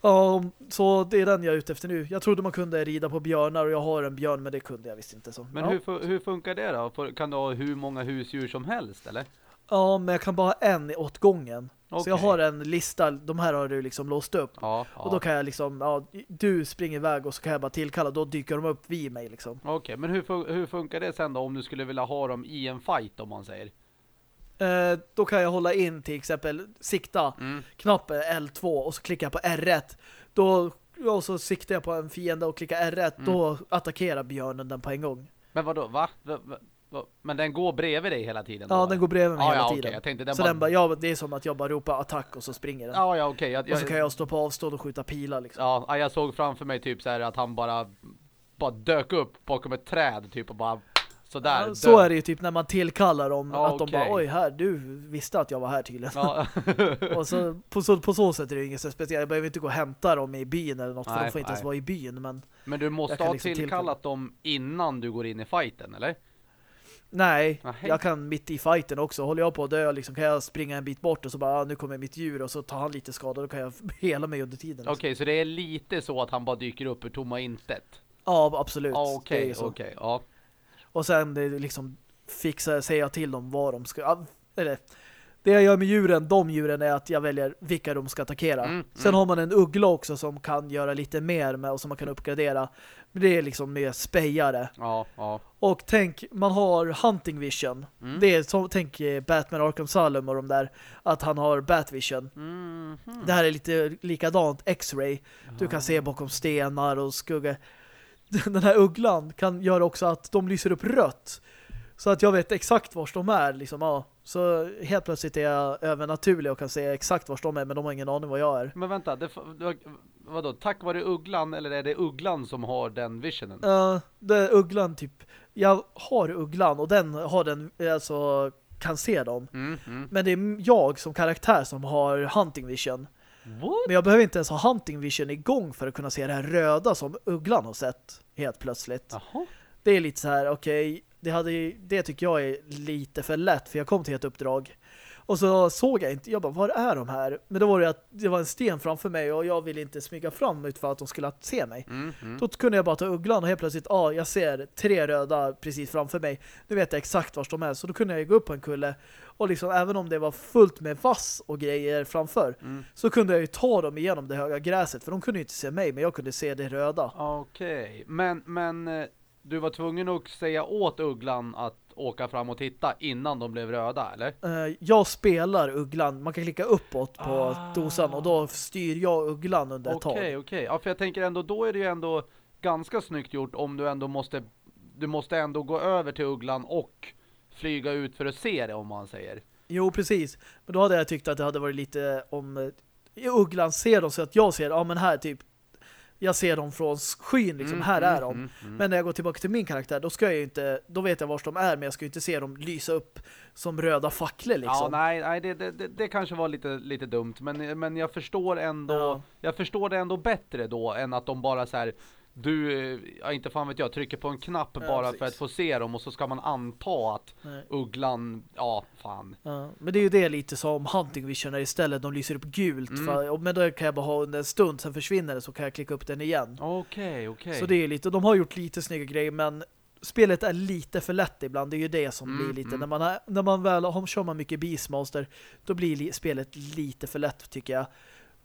Ja, så det är den jag är ute efter nu. Jag trodde man kunde rida på björnar och jag har en björn men det kunde jag visst inte så. Men ja. hur, hur funkar det då? Kan du ha hur många husdjur som helst eller? Ja, men jag kan bara ha en åt gången. Så jag har en lista, de här har du liksom låst upp. Ja, ja. Och då kan jag liksom, ja, du springer iväg och så kan jag bara tillkalla, då dyker de upp vid mig liksom. Okej, men hur, hur funkar det sen då om du skulle vilja ha dem i en fight om man säger? Eh, då kan jag hålla in till exempel sikta Mm. knappen L2 och så klickar jag på R1. Då, och så siktar jag på en fiende och klickar R1, Mm. då attackerar björnen den på en gång. Men vad då? Va? Va? Va? Men den går bredvid dig hela tiden? Ja, då? den går bredvid mig ja, hela ja, tiden. Jag tänkte den så bara... den bara, ja, det är som att jag bara ropar attack och så springer den. Ja, ja, okej. Jag, och så kan jag stå på avstånd och skjuta pilar liksom. ja, jag såg framför mig typ så här att han bara bara dök upp bakom ett träd typ och bara sådär. Ja, så är det ju typ när man tillkallar dem Ja, att de bara, oj här, du visste att jag var här tydligen. Ja. *laughs* och så på, så på så sätt är det inget så speciellt. Jag behöver inte gå och hämta dem i byn eller något för Nej, de får inte ens nej. vara i byn. Men Men du måste ha liksom tillkallat dem innan du går in i fighten, eller? nej, Nej. jag kan mitt i fighten också. Håller jag på att dö liksom, kan jag springa en bit bort och så bara, ah, nu kommer mitt djur och så tar han lite skada. Då kan jag *laughs* hela mig under tiden. liksom. Okej, så det är lite så att han bara dyker upp ur tomma intet? Ja, absolut. Är okej, så. okej. Ja. Och sen det liksom fixa, säga till dem vad de ska... Eller, det jag gör med djuren, de djuren är att jag väljer vilka de ska attackera. Mm, Sen mm. har man en uggla också som kan göra lite mer med och som man kan uppgradera. Men det är liksom mer spejare. Ja, ja. Och tänk, man har hunting vision. Mm. Det är som, tänk eh, Batman Arkham Asylum och de där, att han har Batvision. Mm, Det här är lite likadant, X-ray. Du kan se bakom stenar och skugga. *laughs* Den här ugglan kan göra också att de lyser upp rött. Så att jag vet exakt vars de är. Liksom, ja. Så helt plötsligt är jag övernaturlig och kan se exakt vars de är, men de har ingen aning vad jag är. Men vänta, det, vadå? Tack vare ugglan eller är det ugglan som har den visionen? Uh, det är ugglan typ. Jag har ugglan och den har den, alltså kan se dem. Mm, mm. Men det är jag som karaktär som har hunting vision. What? Men jag behöver inte ens ha hunting vision igång för att kunna se det här röda som ugglan har sett helt plötsligt. Jaha. Det är lite så här, okej, det, hade, ju- det tycker jag är lite för lätt för jag kom till ett uppdrag. Och så såg jag inte, jag bara, var är de här? Men då var det att det var en sten framför mig och jag ville inte smyga fram ut för att de skulle se mig. Mm, mm. Då kunde jag bara ta ugglan och helt plötsligt, ja, ah, jag ser tre röda precis framför mig. Nu vet jag exakt var de är. Så då kunde jag gå upp på en kulle och liksom, även om det var fullt med vass och grejer framför, Mm. så kunde jag ju ta dem igenom det höga gräset. För de kunde ju inte se mig, men jag kunde se det röda. Okej, men, men eh, du var tvungen att säga åt ugglan att åka fram och titta innan de blev röda, eller? Eh, jag spelar ugglan. Man kan klicka uppåt på Ah. dosan och då styr jag ugglan under ett Okej, tag. okej. Ja, för jag tänker ändå, då är det ju ändå ganska snyggt gjort om du ändå måste, du måste ändå gå över till ugglan och flyga ut för att se det, om man säger. Jo, precis. Men då hade jag tyckt att det hade varit lite om eh, ugglan ser dem så att jag ser, ja men här typ jag ser dem från skyn liksom, Mm, här mm, är de. mm, mm. Men när jag går tillbaka till min karaktär, då ska jag ju inte, då vet jag var de är, men jag ska ju inte se dem lysa upp som röda facklor liksom. Ja, nej, nej det, det, det, det kanske var lite, lite dumt, men, men jag förstår ändå, Ja. jag förstår det ändå bättre då än att de bara så här du, eh, ja, inte fan vet jag, trycker på en knapp Ja, bara precis. för att få se dem och så ska man anta att Nej. ugglan, ja fan. Ja, men det är ju det lite som Hunting Vision är istället, de lyser upp gult. Mm. För, men då kan jag bara ha under en stund, sen försvinner det så kan jag klicka upp den igen. Okej, okej. Så det är lite, de har gjort lite snygga grejer men spelet är lite för lätt ibland. Det är ju det som Mm, blir lite, mm. när man, har, när man väl har, kör man mycket Beastmaster då blir li, spelet lite för lätt tycker jag.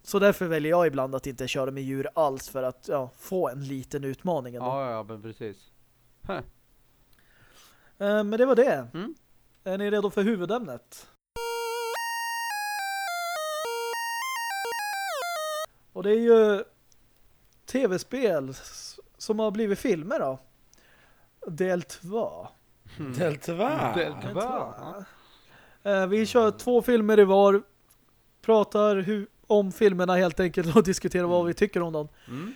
Så därför väljer jag ibland att inte köra med djur alls för att ja, få en liten utmaning ändå. Ja, ja, men precis. Huh. Eh, men det var det. Mm. Är ni redo för huvudämnet? Och det är ju tv-spel som har blivit filmer då. Del 2. Del 2. Del Del Va? två. Eh, vi kör två filmer i var. Pratar hu- om filmerna helt enkelt och *laughs* diskuterar vad vi tycker om dem. Mm.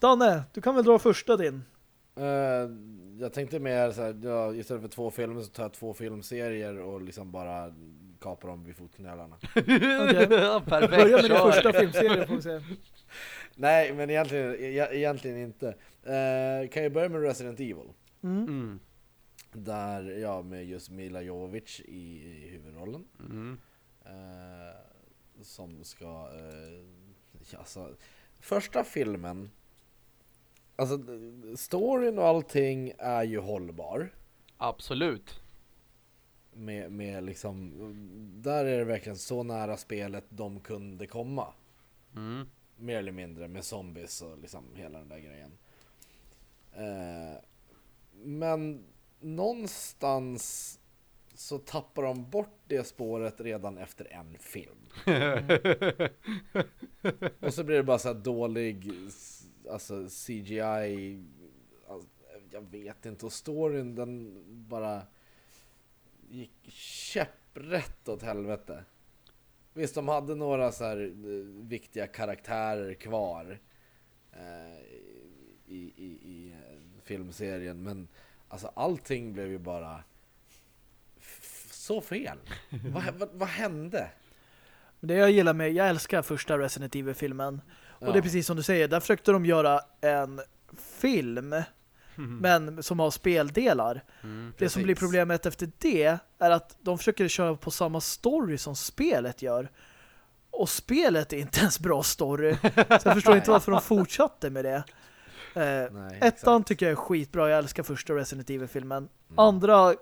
Danne, du kan väl dra första din? Eh, jag tänkte mer så här, ja, istället för två filmer så tar jag två filmserier och liksom bara kapar dem vid fotknölarna. *laughs* Ja, Perfekt, Börja med kör. första filmserie får vi se. *laughs* Nej, men egentligen, e- egentligen inte. Eh, kan jag börja med Resident Evil? Mm. Mm. Där, ja, med just Mila Jovovich i, i huvudrollen. Mm. Eh, som ska... Eh, alltså, första filmen... Alltså, storyn och allting är ju hållbar. Absolut. Med, med liksom... Där är det verkligen så nära spelet de kunde komma. Mm. Mer eller mindre med zombies och liksom hela den där grejen. Eh, men någonstans så tappar de bort det spåret redan efter en film. *laughs* Och så blir det bara så här dålig alltså CGI. Alltså, jag vet inte. Och storyn den bara gick käpprätt åt helvete. Visst, de hade några så här eh, viktiga karaktärer kvar eh, i, i, i filmserien, men alltså allting blev ju bara f- så fel. vad, vad, vad hände? Det jag gillar med, jag älskar första Resident Evil-filmen. Och det är precis som du säger, där försökte de göra en film men som har speldelar. Mm. Det som blir problemet efter det är att de försöker köra på samma story som spelet gör. Och spelet är inte ens bra story. Så jag förstår inte *laughs* varför de fortsatte med det. Eh, Nej, ettan tycker jag är skitbra. Jag älskar första Resident Evil-filmen. Mm. Andra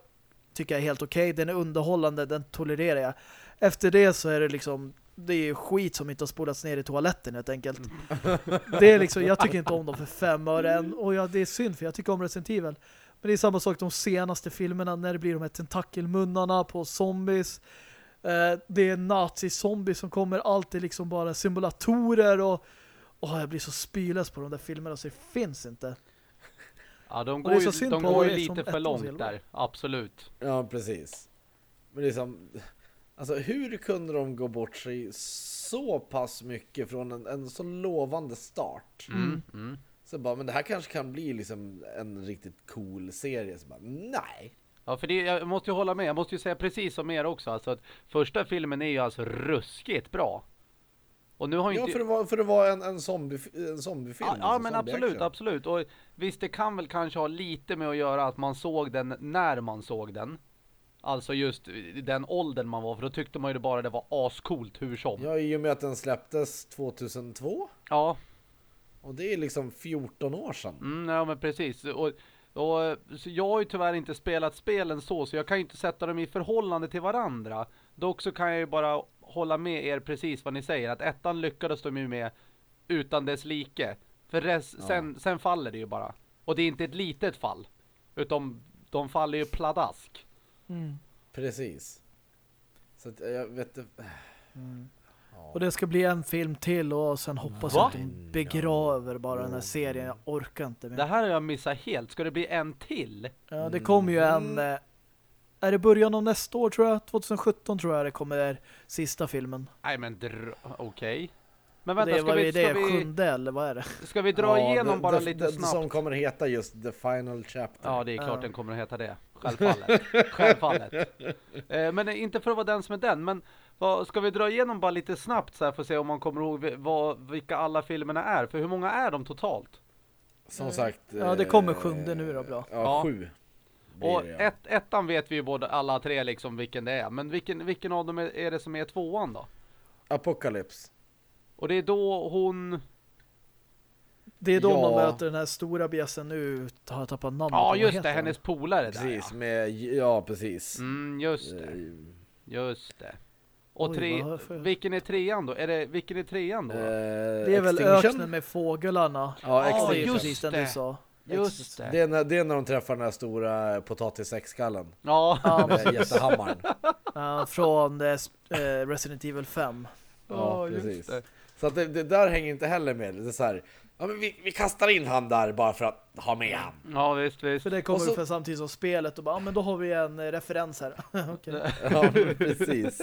tycker jag är helt okej. Den är underhållande, den tolererar jag. Efter det så är det liksom det är skit som inte har spolats ner i toaletten helt enkelt. *laughs* Det är liksom, jag tycker inte om dem för fem öre än. Och ja, det är synd för jag tycker om Resident Evil. Men det är samma sak de senaste filmerna när det blir de här tentakelmunnarna på zombies. Eh, det är nazi-zombies som kommer alltid liksom bara simulatorer och åh, jag blir så spylös på de där filmerna så det finns inte. Ja, de går ju, de går lite för långt där. Absolut. Ja, precis. Men liksom, alltså hur kunde de gå bort sig så pass mycket från en, en så lovande start? Mm. Mm. Så bara, men det här kanske kan bli liksom en riktigt cool serie. Så bara, nej. Ja, för det, jag måste ju hålla med. Jag måste ju säga precis som er också. Alltså att första filmen är ju alltså ruskigt bra. Och nu har Ja, inte... för det var, för det var en, en, zombie, en zombiefilm. Ja, ja liksom, men absolut, action. absolut. Och visst, det kan väl kanske ha lite med att göra att man såg den när man såg den. Alltså just den åldern man var, för då tyckte man ju bara det var ascoolt hur som. Ja, i och med att den släpptes 2002. Ja, Och det är liksom 14 år sedan. mm, ja men precis. Och, och, jag har ju tyvärr inte spelat spelen så, så jag kan ju inte sätta dem i förhållande till varandra. Dock så kan jag ju bara hålla med er precis vad ni säger, att ettan lyckades de ju med utan dess like. För res, Ja. sen, sen faller det ju bara. Och det är inte ett litet fall, utan de faller ju pladask. Mm. Precis. Så att jag vet. Mm. Ja. Och det ska bli en film till och sen hoppas jag att de begraver bara den här serien. Jag orkar inte Det mer. här har jag missat helt. Ska det bli en till? Ja, det kommer ju en... Mm. eh, Är det början av nästa år tror jag? 2017 tror jag det kommer sista filmen. Nej men dr- okej. Men det vänta, ska var ju vi, det ska, vi, sjunde eller vad är det? ska vi dra Ja, igenom det- bara det- lite det, snabbt? Som kommer heta just The Final Chapter. Ja, det är klart Ja. den kommer att heta det. Självfallet. *laughs* Självfallet. Eh, men inte för att vara den som är den, men vad, ska vi dra igenom bara lite snabbt så här för att se om man kommer ihåg vad, vilka alla filmerna är? För hur många är de totalt? Som sagt. Ja, det kommer sjunde nu då, bra. Ja, Ja. sju. Och det, ett, ettan vet vi ju både alla tre liksom vilken det är. Men vilken, vilken av dem är, är det som är tvåan då? Apocalypse. Och det är då hon... Det är då Ja. man möter den här stora bjässen nu. Har jag tappat namnet Ja just heter det, hennes polare där Precis, ja. med, ja precis. Mm, just det. Eh, Just det. Och Oj, tre, vilken är trean då? Är det, vilken är trean då? eh, Det är väl Extinction? öknen med fåglarna. Ja, Ja, det är Extinction. just det. du sa. Just Det det. är, när, det är när de träffar den här stora potatis-sexskallen. Ja. Med jättehammaren. Ja, från eh, eh, Resident Evil 5. Ja, just precis. Det. Så att det, det där hänger inte heller med. Det är så här, ja, men vi, vi kastar in han där bara för att ha med han. Ja visst, visst. För det kommer Och så- ungefär samtidigt som spelet och bara, ja men då har vi en eh, referens här. *laughs* Ja, precis.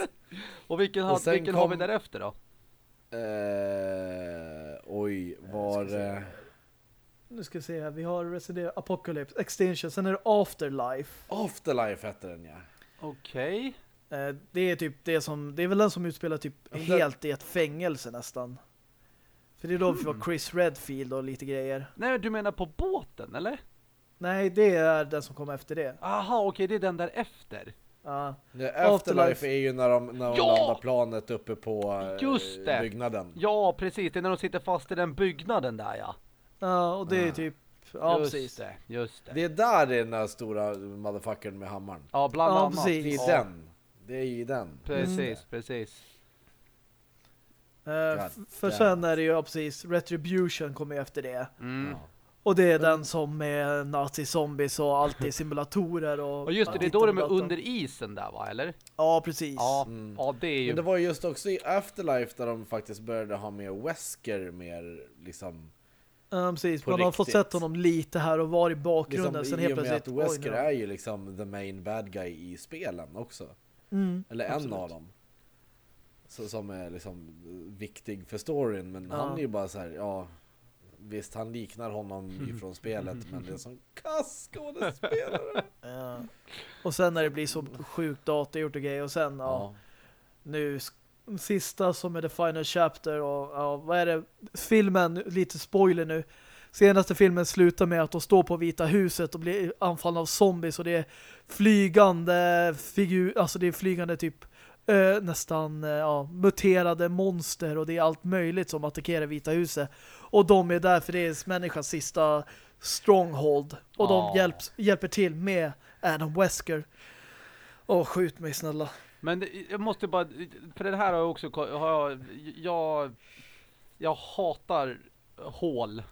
Och vilken, Och vilken har vi kom- därefter då? Eh, oj, var... Nu ska vi se här, vi har Resident Apocalypse, Extinction, sen är det Afterlife. Afterlife hette den ja. Okej. Eh, det är typ det som, det är väl den som utspelar typ den- helt i ett fängelse nästan. För det är då vi får Chris Redfield och lite grejer. Nej du menar på båten eller? Nej, det är den som kommer efter det. Aha, okej det är den där efter. Ja. Ja, Afterlife, Afterlife. är ju när de, när de Ja! landar planet uppe på eh, Just det. byggnaden. Ja precis, det är när de sitter fast i den byggnaden där ja. Ja, och det är typ, ja just precis. det, just det. Det är där det är den där stora motherfuckern med hammaren. Ja bland Ja, annat. precis. Det är den. Det är i den. Precis, Mm. precis. F- för sen är det ju, ja, precis, Retribution kommer ju efter det. Mm. Och det är den som är nazi-zombies och alltid simulatorer och... Och just det, det är då de är under isen där va, eller? Ja, precis. Ja, Mm. ja det är ju... Men det var ju just också i Afterlife där de faktiskt började ha med Wesker mer liksom... Ja, precis. På Man har fått sett honom lite här och var i bakgrunden. liksom sen helt plötsligt... att Wesker oj, är ju liksom the main bad guy i spelen också. Mm, Eller en absolut. av dem. Så, som är liksom viktig för storyn. Men Ja. han är ju bara så här, ja... Visst, han liknar honom *laughs* ifrån spelet, men det är som kass skådespelare. *laughs* Ja. Och sen när det blir så sjukt datagjort och grejer. Och sen, ja, ja. nu sista som är the final chapter och ja, vad är det? Filmen, lite spoiler nu. Senaste filmen slutar med att de står på Vita huset och blir anfallna av zombies och det är flygande figur, alltså det är flygande typ eh, nästan eh, ja, muterade monster och det är allt möjligt som attackerar Vita huset. Och de är där för det är människans sista stronghold. Och de Ja. hjälps, hjälper till med Adam Wesker. Åh, skjut mig snälla. Men jag måste bara, för det här har jag också, har jag, jag, jag hatar hål.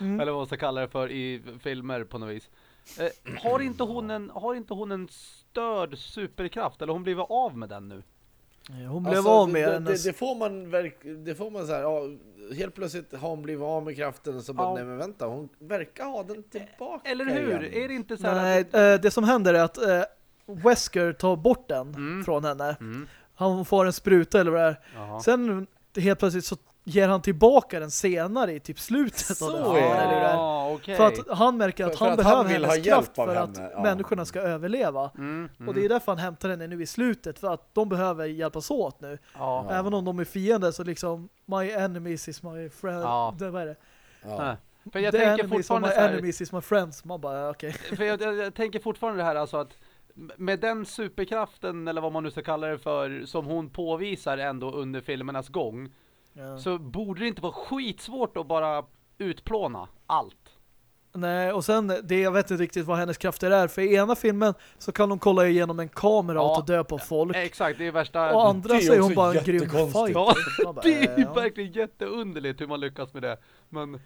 Mm. Eller vad man ska kalla det för i filmer på något vis. Eh, har, inte hon en, har inte hon en störd superkraft? Eller har hon blivit av med den nu? Hon blev Alltså, av det, med det, den. det, det får man verk, det får man så här, ja, helt plötsligt har hon blivit av med kraften och så bara, Ja. nej men vänta, hon verkar ha den tillbaka Eller hur? igen. Är det inte så här Nej, att, eh, det som händer är att eh, Wesker tar bort den Mm. från henne. mm, Han får en spruta eller vad det är. Sen helt plötsligt så ger han tillbaka den senare i typ slutet av den Så filmen, är det. eller. Ja, okej. För att han märker att För- för han att han behöver vill ha hennes hjälp kraft av för att henne, ja. människorna ska överleva. Mm, mm. Och det är därför han hämtar henne nu i slutet för att de behöver hjälpas åt nu. Ja. Ja. Även om de är fiender så liksom my enemies is my friend. Ja. Det, vad är det? Ja. För jag The tänker fortfarande my här, enemies is my friends. Man bara, okej. *laughs* för jag, jag, jag tänker fortfarande det här alltså att med den superkraften eller vad man nu ska kalla det för som hon påvisar ändå under filmernas gång Ja. så borde det inte vara skitsvårt att bara utplåna allt. Nej, och sen det jag vet inte riktigt vad hennes krafter är. För i ena filmen så kan hon kolla igenom en kamera Ja. och ta död på folk. Exakt, det är värsta... Och andra så är hon bara en grym fighter. Ja, bara, *laughs* det är ju ja. verkligen jätteunderligt hur man lyckas med det. Men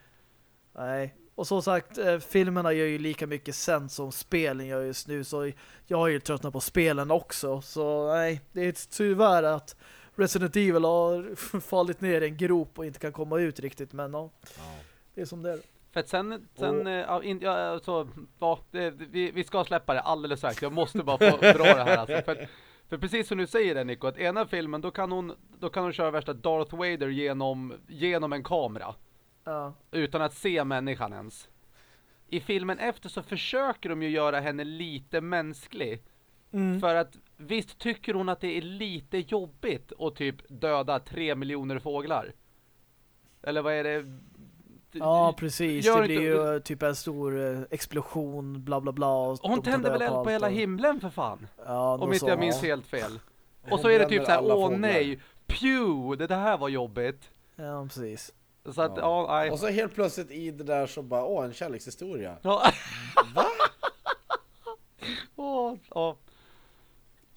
Nej. Och som sagt, eh, filmerna gör ju lika mycket sen som spelen gör just nu. Så jag har ju tröttnat på spelen också. Så nej, det är tyvärr att Resident Evil har *laughs* fallit ner i en grop och inte kan komma ut riktigt. Men ja, Ja. det är som det är. för att sen, sen eh, ja, in, ja, alltså, ja, det, vi, vi ska släppa det alldeles strax. Jag måste bara få dra det här alltså. För, att- För precis som du säger där Nico, att ena filmen då kan hon, då kan hon köra värsta Darth Vader genom, genom en kamera. Ja. Utan att se människan ens. I filmen efter så försöker de ju göra henne lite mänsklig. Mm. För att visst tycker hon att det är lite jobbigt att typ döda tre miljoner fåglar. Eller vad är det? Ja, precis. Gör det inte- blir ju typ en stor eh, explosion, bla bla bla. och Hon tänder väl eld på hela och- himlen för fan. Ja, Om inte jag sånt. minns helt fel. Och Hon så är det typ så här, åh fåglar." nej, pew, det här var jobbigt. Ja, precis. Så att, Ja. ja. Och så helt plötsligt i det där så bara, åh en kärlekshistoria. Ja. Va? *laughs* Åh, ja.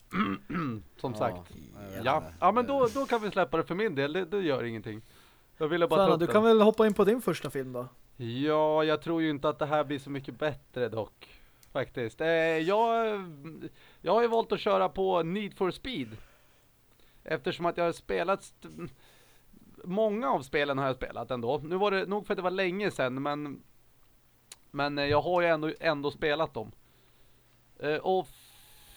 *clears throat* Som sagt. Ja, inte. ja men då, då kan vi släppa det för min del. Det, det gör ingenting. Jag ville bara upp du den. kan väl hoppa in på din första film då? Ja, jag tror ju inte att det här blir så mycket bättre dock. Faktiskt. Eh, jag, jag har ju valt att köra på Need for Speed. Eftersom att jag har spelat... Många av spelen har jag spelat ändå. Nu var det nog för att det var länge sedan, men... Men eh, jag har ju ändå, ändå spelat dem. Eh, och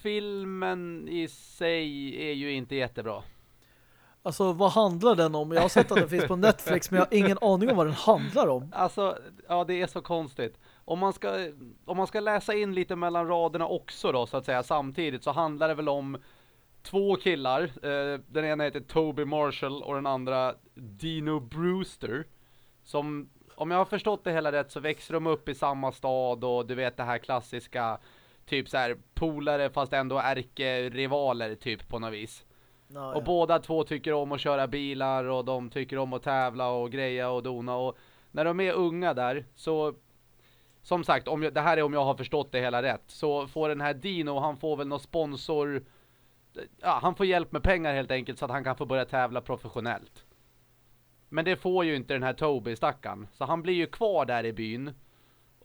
filmen i sig är ju inte jättebra. Alltså, vad handlar den om? Jag har sett att den finns på Netflix, men jag har ingen aning om vad den handlar om. Alltså, ja det är så konstigt. Om man ska, om man ska läsa in lite mellan raderna också då så att säga samtidigt så handlar det väl om två killar. Eh, den ena heter Toby Marshall och den andra Dino Brewster. Som, om jag har förstått det hela rätt så växer de upp i samma stad och du vet det här klassiska typ så här polare fast ändå ärkerivaler typ på något vis. Ja, Och ja. båda två tycker om att köra bilar och de tycker om att tävla och greja och dona och när de är unga där så som sagt, om jag, det här är om jag har förstått det hela rätt så får den här Dino, han får väl någon sponsor ja, han får hjälp med pengar helt enkelt så att han kan få börja tävla professionellt. Men det får ju inte den här Toby stackarn. Så han blir ju kvar där i byn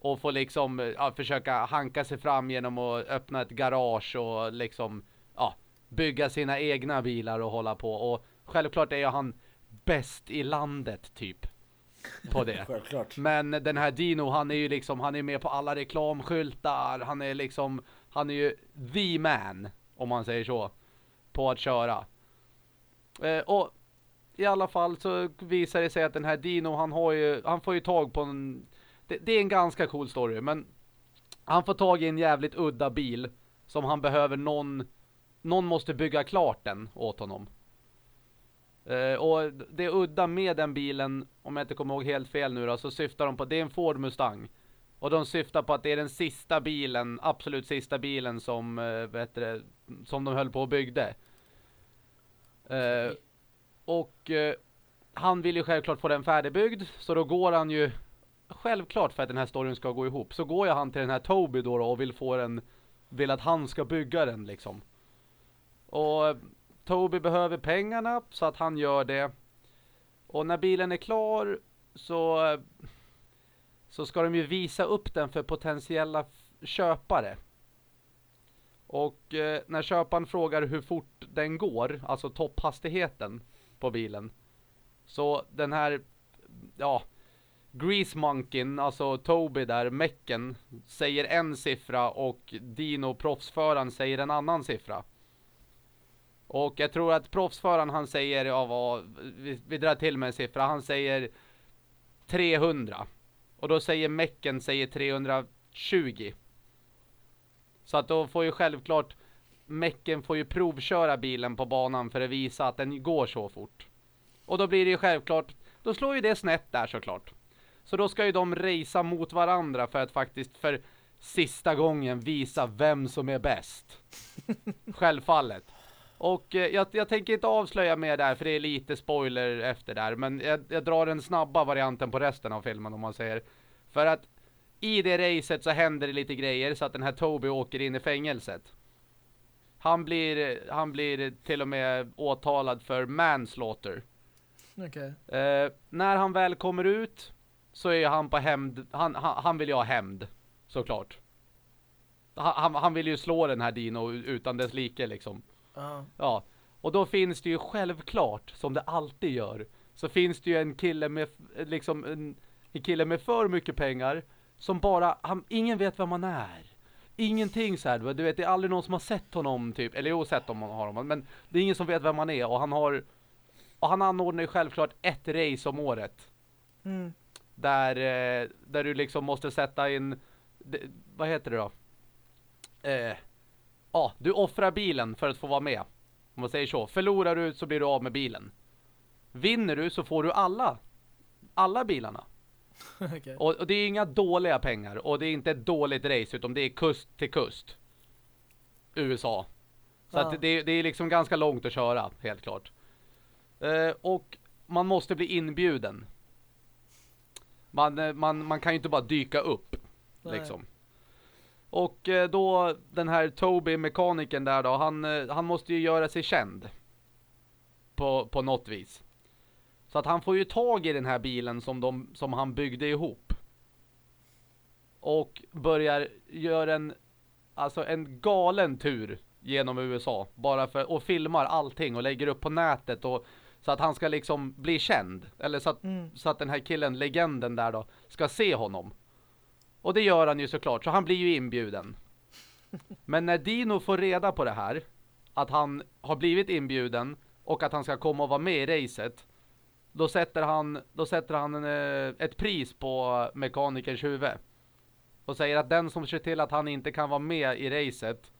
och får liksom ja, försöka hanka sig fram genom att öppna ett garage och liksom ja, bygga sina egna bilar och hålla på. Och självklart är ju han bäst i landet typ på det. *laughs* Självklart. Men den här Dino, han är ju liksom, han är med på alla reklamskyltar. Han är liksom, han är ju the man, om man säger så, på att köra. Eh, och i alla fall så visar det sig att den här Dino, han har ju, han får ju tag på en, det, det är en ganska cool story, men han får tag i en jävligt udda bil som han behöver någon, någon måste bygga klart den åt honom. Eh, och det udda med den bilen, om jag inte kommer ihåg helt fel nu då, så syftar de på, det är en Ford Mustang. Och de syftar på att det är den sista bilen, absolut sista bilen som, eh, vet det, som de höll på och byggde. Eh, och eh, han vill ju självklart få den färdigbyggd, så då går han ju, självklart för att den här storyn ska gå ihop, så går ju han till den här Toby då, då och vill få den, vill att han ska bygga den liksom. Och Toby behöver pengarna så att han gör det. Och när bilen är klar så så ska de ju visa upp den för potentiella köpare. Och eh, när köparen frågar hur fort den går, alltså topphastigheten på bilen. Så den här, ja, Grease Monkeyn, alltså Toby där, mecken, säger en siffra och Dino, proffsföraren, säger en annan siffra. Och jag tror att proffsföraren han säger, ja vad, vi, vi drar till med en siffra, han säger 300. Och då säger mecken säger 320. Så att då får ju självklart mecken får ju provköra bilen på banan för att visa att den går så fort. Och då blir det ju självklart, då slår ju det snett där såklart. Så då ska ju de racea mot varandra för att faktiskt för sista gången visa vem som är bäst. *laughs* Självfallet. Och eh, jag, jag tänker inte avslöja mer där för det är lite spoiler efter där. Men jag, jag drar den snabba varianten på resten av filmen om man säger. För att i det racet så händer det lite grejer så att den här Toby åker in i fängelset. Han blir, han blir till och med åtalad för manslaughter. Okej. Eh, när han väl kommer ut så är han på hämnd. Han, han, han vill ju ha hämnd. Såklart. Han, han, vill ju slå den här Dino utan dess like liksom. Ja. Ja. Och då finns det ju självklart, som det alltid gör, så finns det ju en kille med liksom en, en kille med för mycket pengar som bara, han, ingen vet vem man är. ingenting så här, du vet det är aldrig någon som har sett honom typ, eller jo sett om honom, men det är ingen som vet vem han är och han har och han anordnar ju självklart ett race om året. Mm. Där, eh, där du liksom måste sätta in, vad heter det då? Eh, ja, du offrar bilen för att få vara med. Om man säger så. Förlorar du så blir du av med bilen. Vinner du så får du alla, alla bilarna. *laughs* Okej. Och, och det är inga dåliga pengar. Och det är inte ett dåligt race utan det är kust till kust. USA. Så att det, det är liksom ganska långt att köra, helt klart. Eh, och man måste bli inbjuden. Man, eh, man, man kan ju inte bara dyka upp. Nej. Liksom. Och eh, då den här Toby, mekanikern där då, han, eh, han måste ju göra sig känd. På, på något vis. Så att han får ju tag i den här bilen som, de, som han byggde ihop. Och börjar göra en, alltså en galen tur genom USA. Bara för, och filmar allting och lägger upp på nätet och så att han ska liksom bli känd. Eller så att, Mm. så att den här killen, legenden där då, ska se honom. Och det gör han ju såklart, så han blir ju inbjuden. *laughs* Men när Dino får reda på det här, att han har blivit inbjuden och att han ska komma och vara med i racet, då sätter han, då sätter han en, eh, ett pris på mekanikerns huvud. Och säger att den som ser till att han inte kan vara med i racet,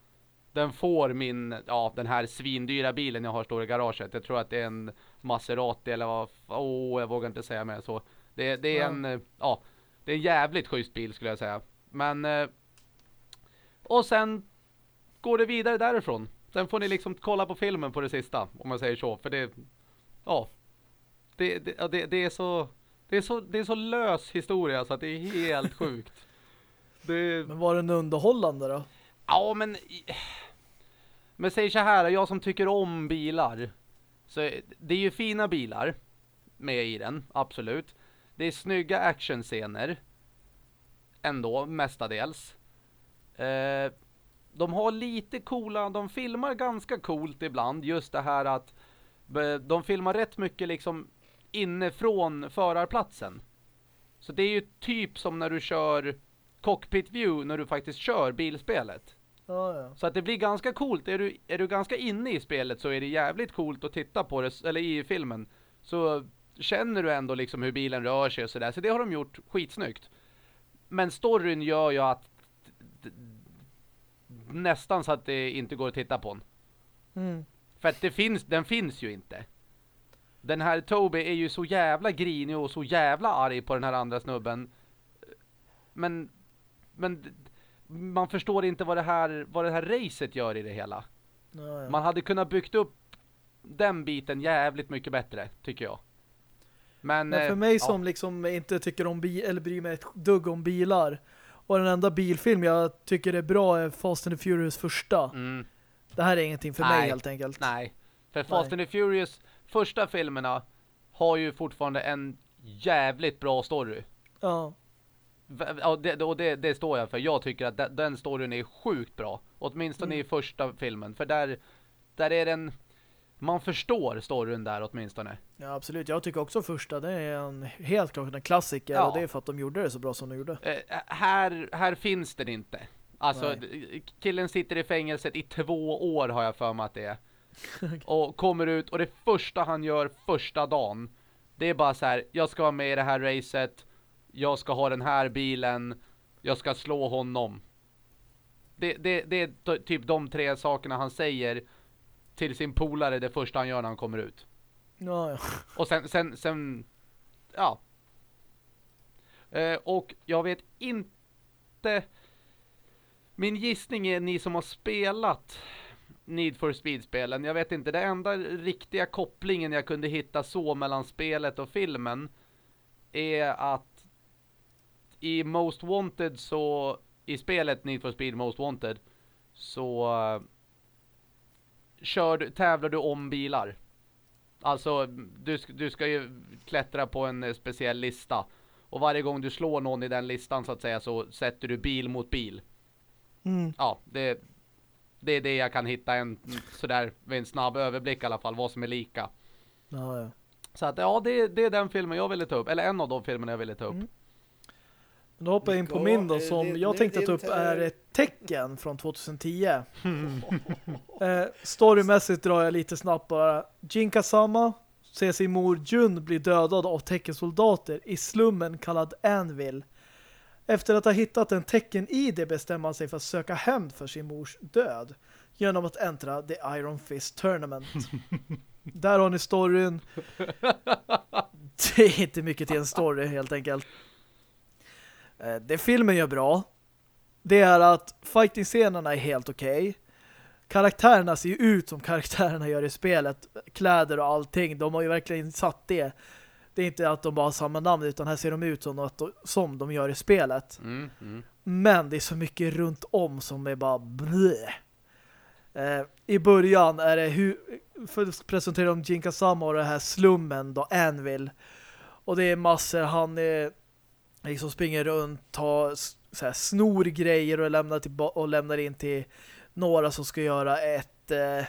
den får min, ja den här svindyra bilen jag har står i garaget. Jag tror att det är en Maserati eller vad, åh oh, jag vågar inte säga mer så. Det, det är en, ja, det är en jävligt schysst bil skulle jag säga. Men, eh, och sen går det vidare därifrån. Sen får ni liksom kolla på filmen på det sista, om man säger så. För det, ja, det, det, det, det är så, det är så, det är så lös historia så att det är helt *laughs* sjukt. Det, Men var den underhållande då? Ja, men... Men säg så här, jag som tycker om bilar. Så det är ju fina bilar med i den, absolut. Det är snygga actionscener. Ändå, mestadels. Eh, de har lite coola, de filmar ganska coolt ibland. Just det här att de filmar rätt mycket liksom inifrån förarplatsen. Så det är ju typ som när du kör cockpit view när du faktiskt kör bilspelet. Ja, ja. Så att det blir ganska coolt. Är du, är du ganska inne i spelet så är det jävligt coolt att titta på det, eller i filmen. Så känner du ändå liksom hur bilen rör sig och sådär. Så det har de gjort skitsnyggt. Men storyn gör ju att nästan så att det inte går att titta på den. Mm. För att det finns, den finns ju inte. Den här Toby är ju så jävla grinig och så jävla arg på den här andra snubben. Men, men man förstår inte vad det här, vad det här racet gör i det hela. Ja, ja. Man hade kunnat byggt upp den biten jävligt mycket bättre, tycker jag. Men, Men för eh, mig ja. som liksom inte tycker om bil eller bryr mig ett dugg om bilar och den enda bilfilm jag tycker är bra är Fast and the Furious första. Mm, Det här är ingenting för Nej. mig helt enkelt. nej. För Fast Nej. and the Furious första filmerna har ju fortfarande en jävligt bra story. Ja. Ja, det, och det, det står jag för. Jag tycker att de- den storyn är sjukt bra. Åtminstone Mm. i första filmen. För där, där är den... Man förstår storyn där åtminstone. ja, absolut. Jag tycker också första, det är en, helt klart en klassiker Ja. och det är för att de gjorde det så bra som de gjorde. Eh, här, här finns den inte. Alltså, Nej. killen sitter i fängelset i två år har jag för mig att det är. *laughs* Och kommer ut och det första han gör första dagen, det är bara så här, jag ska vara med i det här racet, jag ska ha den här bilen, jag ska slå honom. Det, det, det är typ de tre sakerna han säger till sin polare det första han gör när han kommer ut. Ja, ja. Och sen, sen, sen, ja. Eh, och jag vet inte, min gissning är ni som har spelat Need for Speed-spelen. Jag vet inte, det enda riktiga kopplingen jag kunde hitta så mellan spelet och filmen är att i Most Wanted så, i spelet Need for Speed Most Wanted så uh, kör, du- tävlar du om bilar. Alltså, du, du ska ju klättra på en eh, speciell lista. Och varje gång du slår någon i den listan så att säga så sätter du bil mot bil. Mm. Ja, det, det är det jag kan hitta en sådär med en snabb överblick i alla fall, vad som är lika. ja, ja. Så att ja, det, det är den filmen jag ville ta upp. Eller en av de filmerna jag ville ta upp. Mm. Då hoppar jag in på min då är som det- jag tänkte ta upp är ett tecken från 2010. *laughs* eh, storymässigt drar jag lite snabbt bara. Jin Kazama ser sin mor Jun bli dödad av teckensoldater i slummen kallad Anvil. Efter att ha hittat en tecken-ID bestämmer han sig för att söka hämnd för sin mors död genom att äntra The Iron Fist Tournament. *laughs* Där har ni storyn. Det är inte mycket till en story helt enkelt. Eh, Det filmen gör bra det är att fighting-scenerna är helt okej. Karaktärerna ser ju ut som karaktärerna gör i spelet. Kläder och allting. De har ju verkligen satt det. Det är inte att de bara har samma namn utan här ser de ut som, något, som de gör i spelet. Mm, mm. Men det är så mycket runt om som är bara bleh. Eh, I början är det hur för presenterar de Jin Kazama och det här slummen då Anvil. Och det är massor han är liksom springer runt tar så här, snor grejer och lämnar till och lämnar in till några som ska göra ett eh,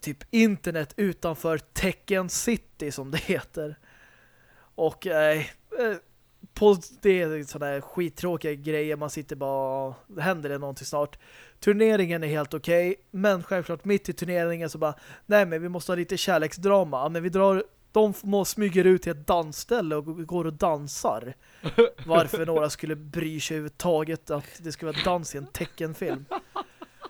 typ internet utanför Tekken City som det *laughs* heter. Och eh, eh, på det är sådana här skittråkiga grejer man sitter bara händer det någonting snart. Turneringen är helt okej, men självklart mitt i turneringen så bara nej men vi måste ha lite kärleksdrama. Men vi drar de må smyger ut till ett dansställe och går och dansar. *laughs* Varför några skulle bry sig överhuvudtaget att det ska vara dans i en teckenfilm.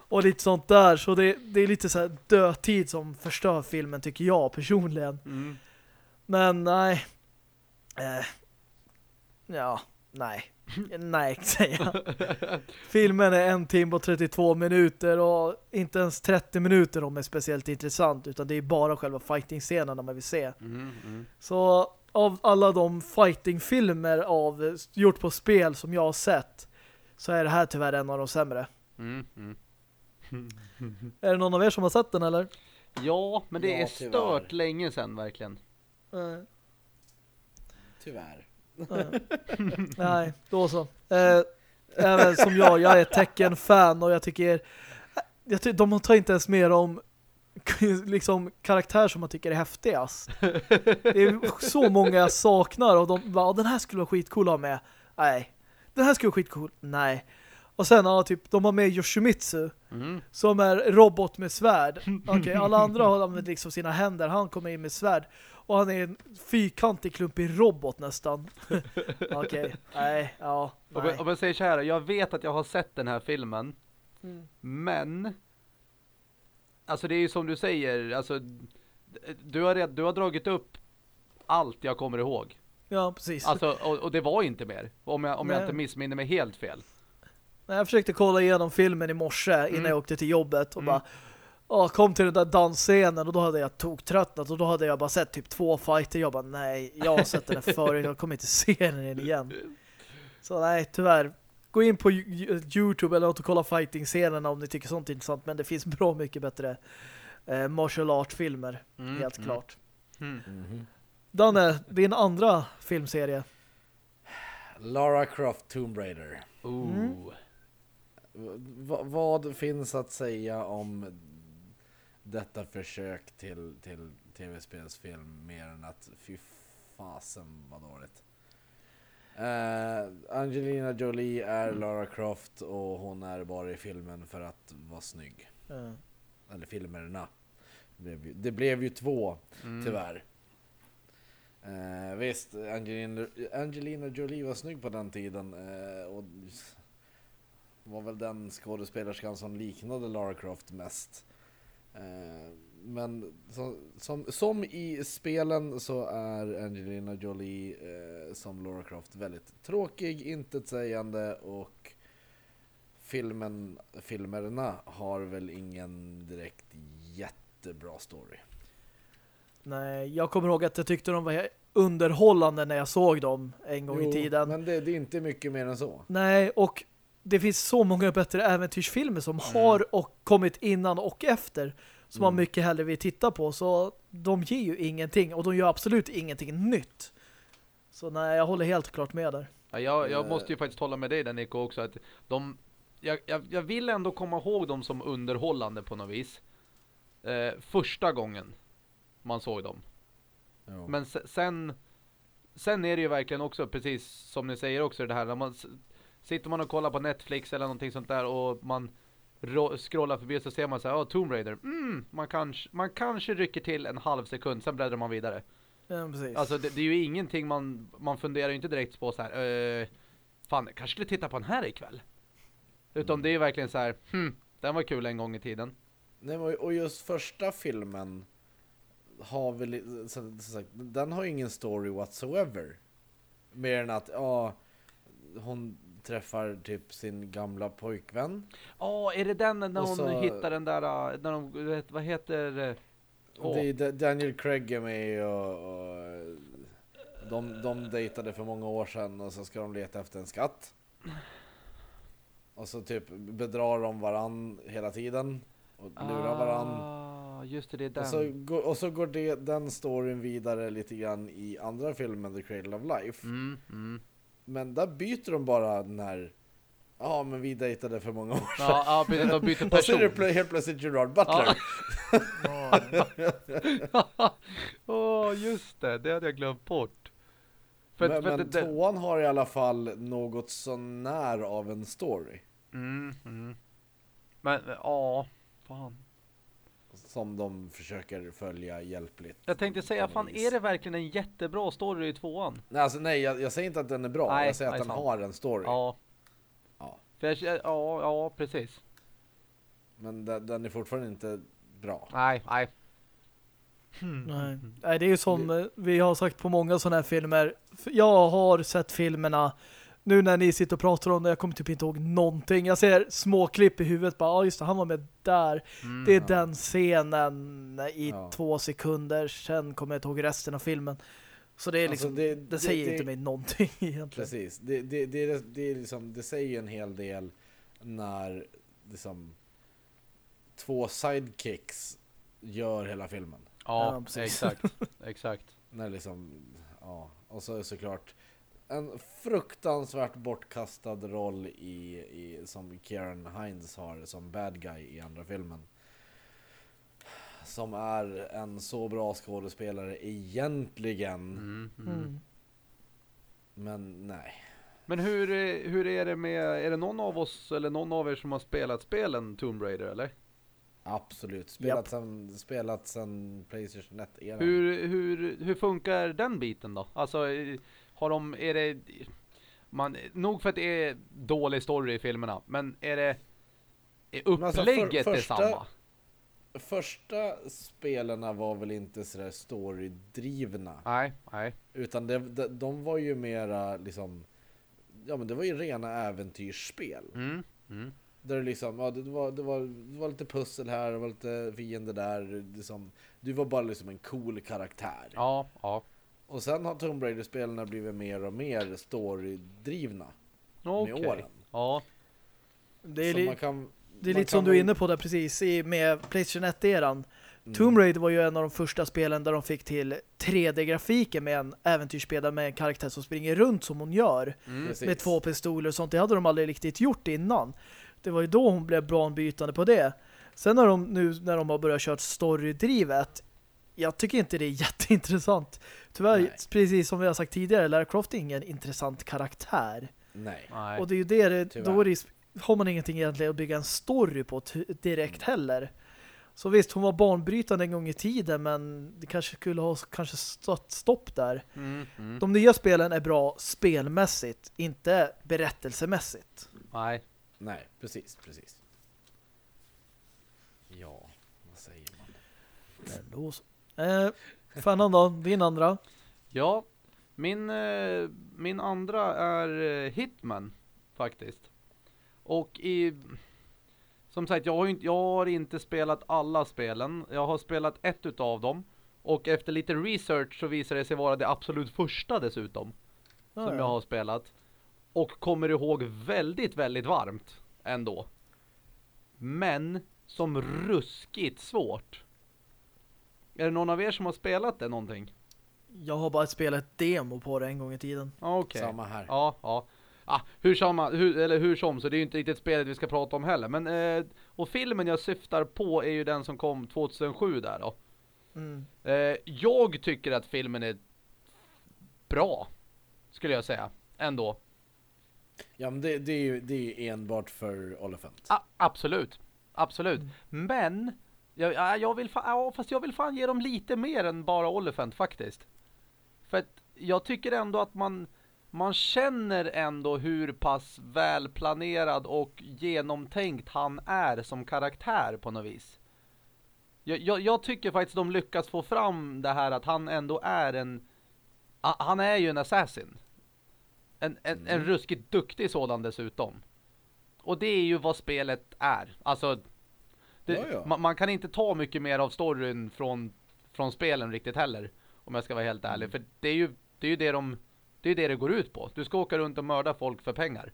Och lite sånt där. Så det, det är lite så här dödtid som förstör filmen tycker jag personligen. Mm. Men nej. Eh, ja, nej. *laughs* Nej, *laughs* säger jag. Filmen är en timme och 32 minuter och inte ens 30 minuter om är speciellt intressant utan det är bara själva fighting-scenerna man vill se. Mm, mm. Så av alla de fighting-filmer av gjort på spel som jag har sett så är det här tyvärr en av de sämre. Mm, mm. Är det någon av er som har sett den eller? Ja, men det Ja, är tyvärr. stört länge sedan verkligen. Eh, Tyvärr. Eh. Nej, då så. Eh, även som jag, jag är Tekken-fan och jag tycker jag ty de tar inte ens mer om *laughs* liksom karaktär som man tycker är häftigast. Det är så många jag saknar och de bara, den här skulle vara skitcool att ha med. Nej. Den här skulle vara skitcool. Nej. Och sen ja, typ, de har med Yoshimitsu Mm. som är robot med svärd. Okej, alla andra har använt liksom sina händer. Han kommer in med svärd. Och han är en fyrkantig klumpig robot nästan. *laughs* Okej, nej, ja, Om nej. jag, om jag säger så här, jag vet att jag har sett den här filmen, Mm. men alltså det är ju som du säger, alltså du har, red, du har dragit upp allt jag kommer ihåg. Ja, precis. Alltså, och, och det var inte mer, om jag, om jag inte missminner mig helt fel. Nej, jag försökte kolla igenom filmen i morse innan Mm. jag åkte till jobbet och Mm. bara ja, kom till den där dansscenen och då hade jag toktröttnat och då hade jag bara sett typ två fighter. Jag bara, nej, jag har sett den här förut. Jag kommer inte se den igen. Så nej, tyvärr. Gå in på Yo- Youtube eller något och kolla fighting-scenerna om ni tycker sånt är intressant. Men det finns bra mycket bättre eh, martial art-filmer, Mm, helt mm. klart. Mm. Mhm. Danne, din andra filmserie. Lara Croft Tomb Raider. Ooh. Mm. Vad finns att säga om detta försök till, till tv-spelsfilm mer än att fy fasen vad dåligt. Eh, Angelina Jolie är Lara Croft och hon är bara i filmen för att vara snygg. Eh, Eller filmerna. Det blev ju, det blev ju två Mm. tyvärr. Eh, visst, Angelina, Angelina Jolie var snygg på den tiden. Eh, och var väl den skådespelerskan som liknade Lara Croft mest. Eh, men som, som, som i spelen så är Angelina Jolie eh, som Lara Croft väldigt tråkig, intetsägande och filmen, filmerna har väl ingen direkt jättebra story. nej, jag kommer ihåg att jag tyckte de var underhållande när jag såg dem en gång i Jo, tiden. Men det, det är inte mycket mer än så. Nej, och det finns så många bättre äventyrsfilmer som Mm. har och kommit innan och efter som man Mm. mycket hellre vill titta på. Så de ger ju ingenting och de gör absolut ingenting nytt. Så nej, jag håller helt klart med där. Ja, jag, jag Eh. måste ju faktiskt hålla med dig där Nico också att de, jag, jag, jag vill ändå komma ihåg dem som underhållande på något vis. Eh, första gången man såg dem. Jo. Men se- sen sen är det ju verkligen också, precis som ni säger också det här, när man sitter man och kollar på Netflix eller någonting sånt där och man ro- scrollar förbi så ser man så här, ja, Tomb Raider, mm, man, kanske, man kanske rycker till en halv sekund, sen bläddrar man vidare. Ja, precis. Alltså det, det är ju ingenting man, man funderar ju inte direkt på så här, eh, fan, kanske skulle titta på den här ikväll. Utan det är verkligen så här, hmm, den var kul en gång i tiden. Nej, och just första filmen har väl, så, så sagt, den har ju ingen story whatsoever. Mer än att, ja, hon träffar typ sin gamla pojkvän. Ja, är det den när Och hon så- hittar den där, äh, när de, vet- vad heter åh, Det är Da- Daniel Craig är med och, och de, de dejtade för många år sedan och så ska de leta efter en skatt. Och så typ bedrar de varann hela tiden och lurar varann. Ah, just det, det är den. Och så, går, och så går det, den storyn vidare lite grann i andra filmen The Cradle of Life. Mm, mm. Men där byter de bara den här Ja men vi dejtade för många år sedan. Ja, ja, de byter *laughs* och så är det person. helt plötsligt Gerard Butler. Ja. *laughs* Åh, just det, det hade jag glömt bort. För, men för men det- tvåan har i alla fall något så när av en story. Mm, mm. Men, ja, fan. Som de försöker följa hjälpligt. Jag tänkte säga, fan är det verkligen en jättebra story i tvåan? Nej, alltså, nej jag, jag säger inte att den är bra, Nej, jag säger att nej, den sant. har en story. Ja. Ja. För jag, ja, ja, precis. Men den, den är fortfarande inte bra. Nej, nej. Nej. Nej, det är ju som eh, vi har sagt på många sådana här filmer. Jag har sett filmerna nu när ni sitter och pratar om det, jag kommer typ inte ihåg någonting. Jag ser små klipp i huvudet, bara, ja just det, han var med där. Mm. Det är Ja. den scenen i Ja. två sekunder, sen kommer jag inte ihåg resten av filmen. Så det är Alltså, liksom, det- det, det- säger det- inte mig någonting *laughs* egentligen. Precis, det, det, det, det, är liksom, det säger en hel del när liksom två sidekicks gör hela filmen. Ja, Ja, precis. exakt. *laughs* Exakt. När liksom, ja, och så såklart en fruktansvärt bortkastad roll i, i som Kieran Hines har som bad guy i andra filmen. Som är en så bra skådespelare egentligen, Mm, mm. Men nej. Men hur, är- hur är det med, är det någon av oss eller någon av er som har spelat spelen Tomb Raider eller? Absolut, spelat Japp. sen, spelat sen Playstation 1 eran Hur, hur, hur funkar den biten då? Alltså, eh, har de, är det, man, nog för att det är dålig story i filmerna, men är det, är Men alltså, för- upplägget första- detsamma? Första spelarna var väl inte sådär storydrivna. Nej, nej. Utan det, de, de var ju mera liksom Ja men det var ju rena äventyrsspel. Mm, mm. Där det liksom, ja det var, det var, det var lite pussel här, det var lite fiender där. Liksom, du var bara liksom en cool karaktär. Ja, ja. Och sen har Tomb Raider-spelarna blivit mer och mer storydrivna Okej. med åren. Ja, Det är, li- man kan, det är man lite som kan du är inne på där precis i, med Playstation 1-eran. Mm. Tomb Raider var ju en av de första spelen där de fick till 3D-grafiken med en äventyrsspelare med en karaktär som springer runt som hon gör. mm. Med två pistoler och sånt. Det hade de aldrig riktigt gjort innan. Det var ju då hon blev banbrytande på det. Sen har de nu när de har börjat köra storydrivet jag tycker inte det är *laughs* jätteintressant. Tyvärr, Nej. precis som vi har sagt tidigare, Lara Croft är ingen intressant karaktär. Nej. nej. Och det är ju det, det då är det, har man ingenting egentligen att bygga en story på direkt heller. Så visst, hon var banbrytande en gång i tiden men det kanske skulle ha kanske stått stopp där. Mm, mm. De nya spelen är bra spelmässigt, inte berättelsemässigt. Nej. Nej, precis, precis. Ja, vad säger man? Men då så. Eh, då, din andra. Ja, min, eh, min andra är eh, Hitman faktiskt. Och i som sagt, jag har, inte, jag har inte spelat alla spelen. Jag har spelat ett utav dem. Och efter lite research så visar det sig vara det absolut första dessutom. Ja, som ja. jag har spelat. Och kommer ihåg väldigt, väldigt varmt ändå. Men som ruskigt svårt. Är det någon av er som har spelat det någonting? Jag har bara spelat ett demo på det en gång i tiden. Okej. Samma här. Ja, ja. Ah, hur som, hur, eller hur som, så det är ju inte riktigt spelet vi ska prata om heller. Men, eh, och filmen jag syftar på är ju den som kom 2007 där då. Mm. Eh, jag tycker att filmen är bra. Skulle jag säga. Ändå. Ja men det, det, är ju det är ju enbart för Oliphant. A absolut. Absolut. Men jag, ja, jag vill fan, fast jag vill fan ge dem lite mer än bara Oliphant faktiskt. För att jag tycker ändå att man man känner ändå hur pass välplanerad och genomtänkt han är som karaktär på något vis. Jag, jag, jag tycker faktiskt de lyckas få fram det här att han ändå är en han är ju en assassin. En, en, en Mm. ruskigt duktig sådan dessutom. Och det är ju vad spelet är. Alltså, det, Ja, ja. Man, man kan inte ta mycket mer av storyn från, från spelen riktigt heller. Om jag ska vara helt ärlig. För det är ju det, är ju det de det är det det går ut på. Du ska åka runt och mörda folk för pengar.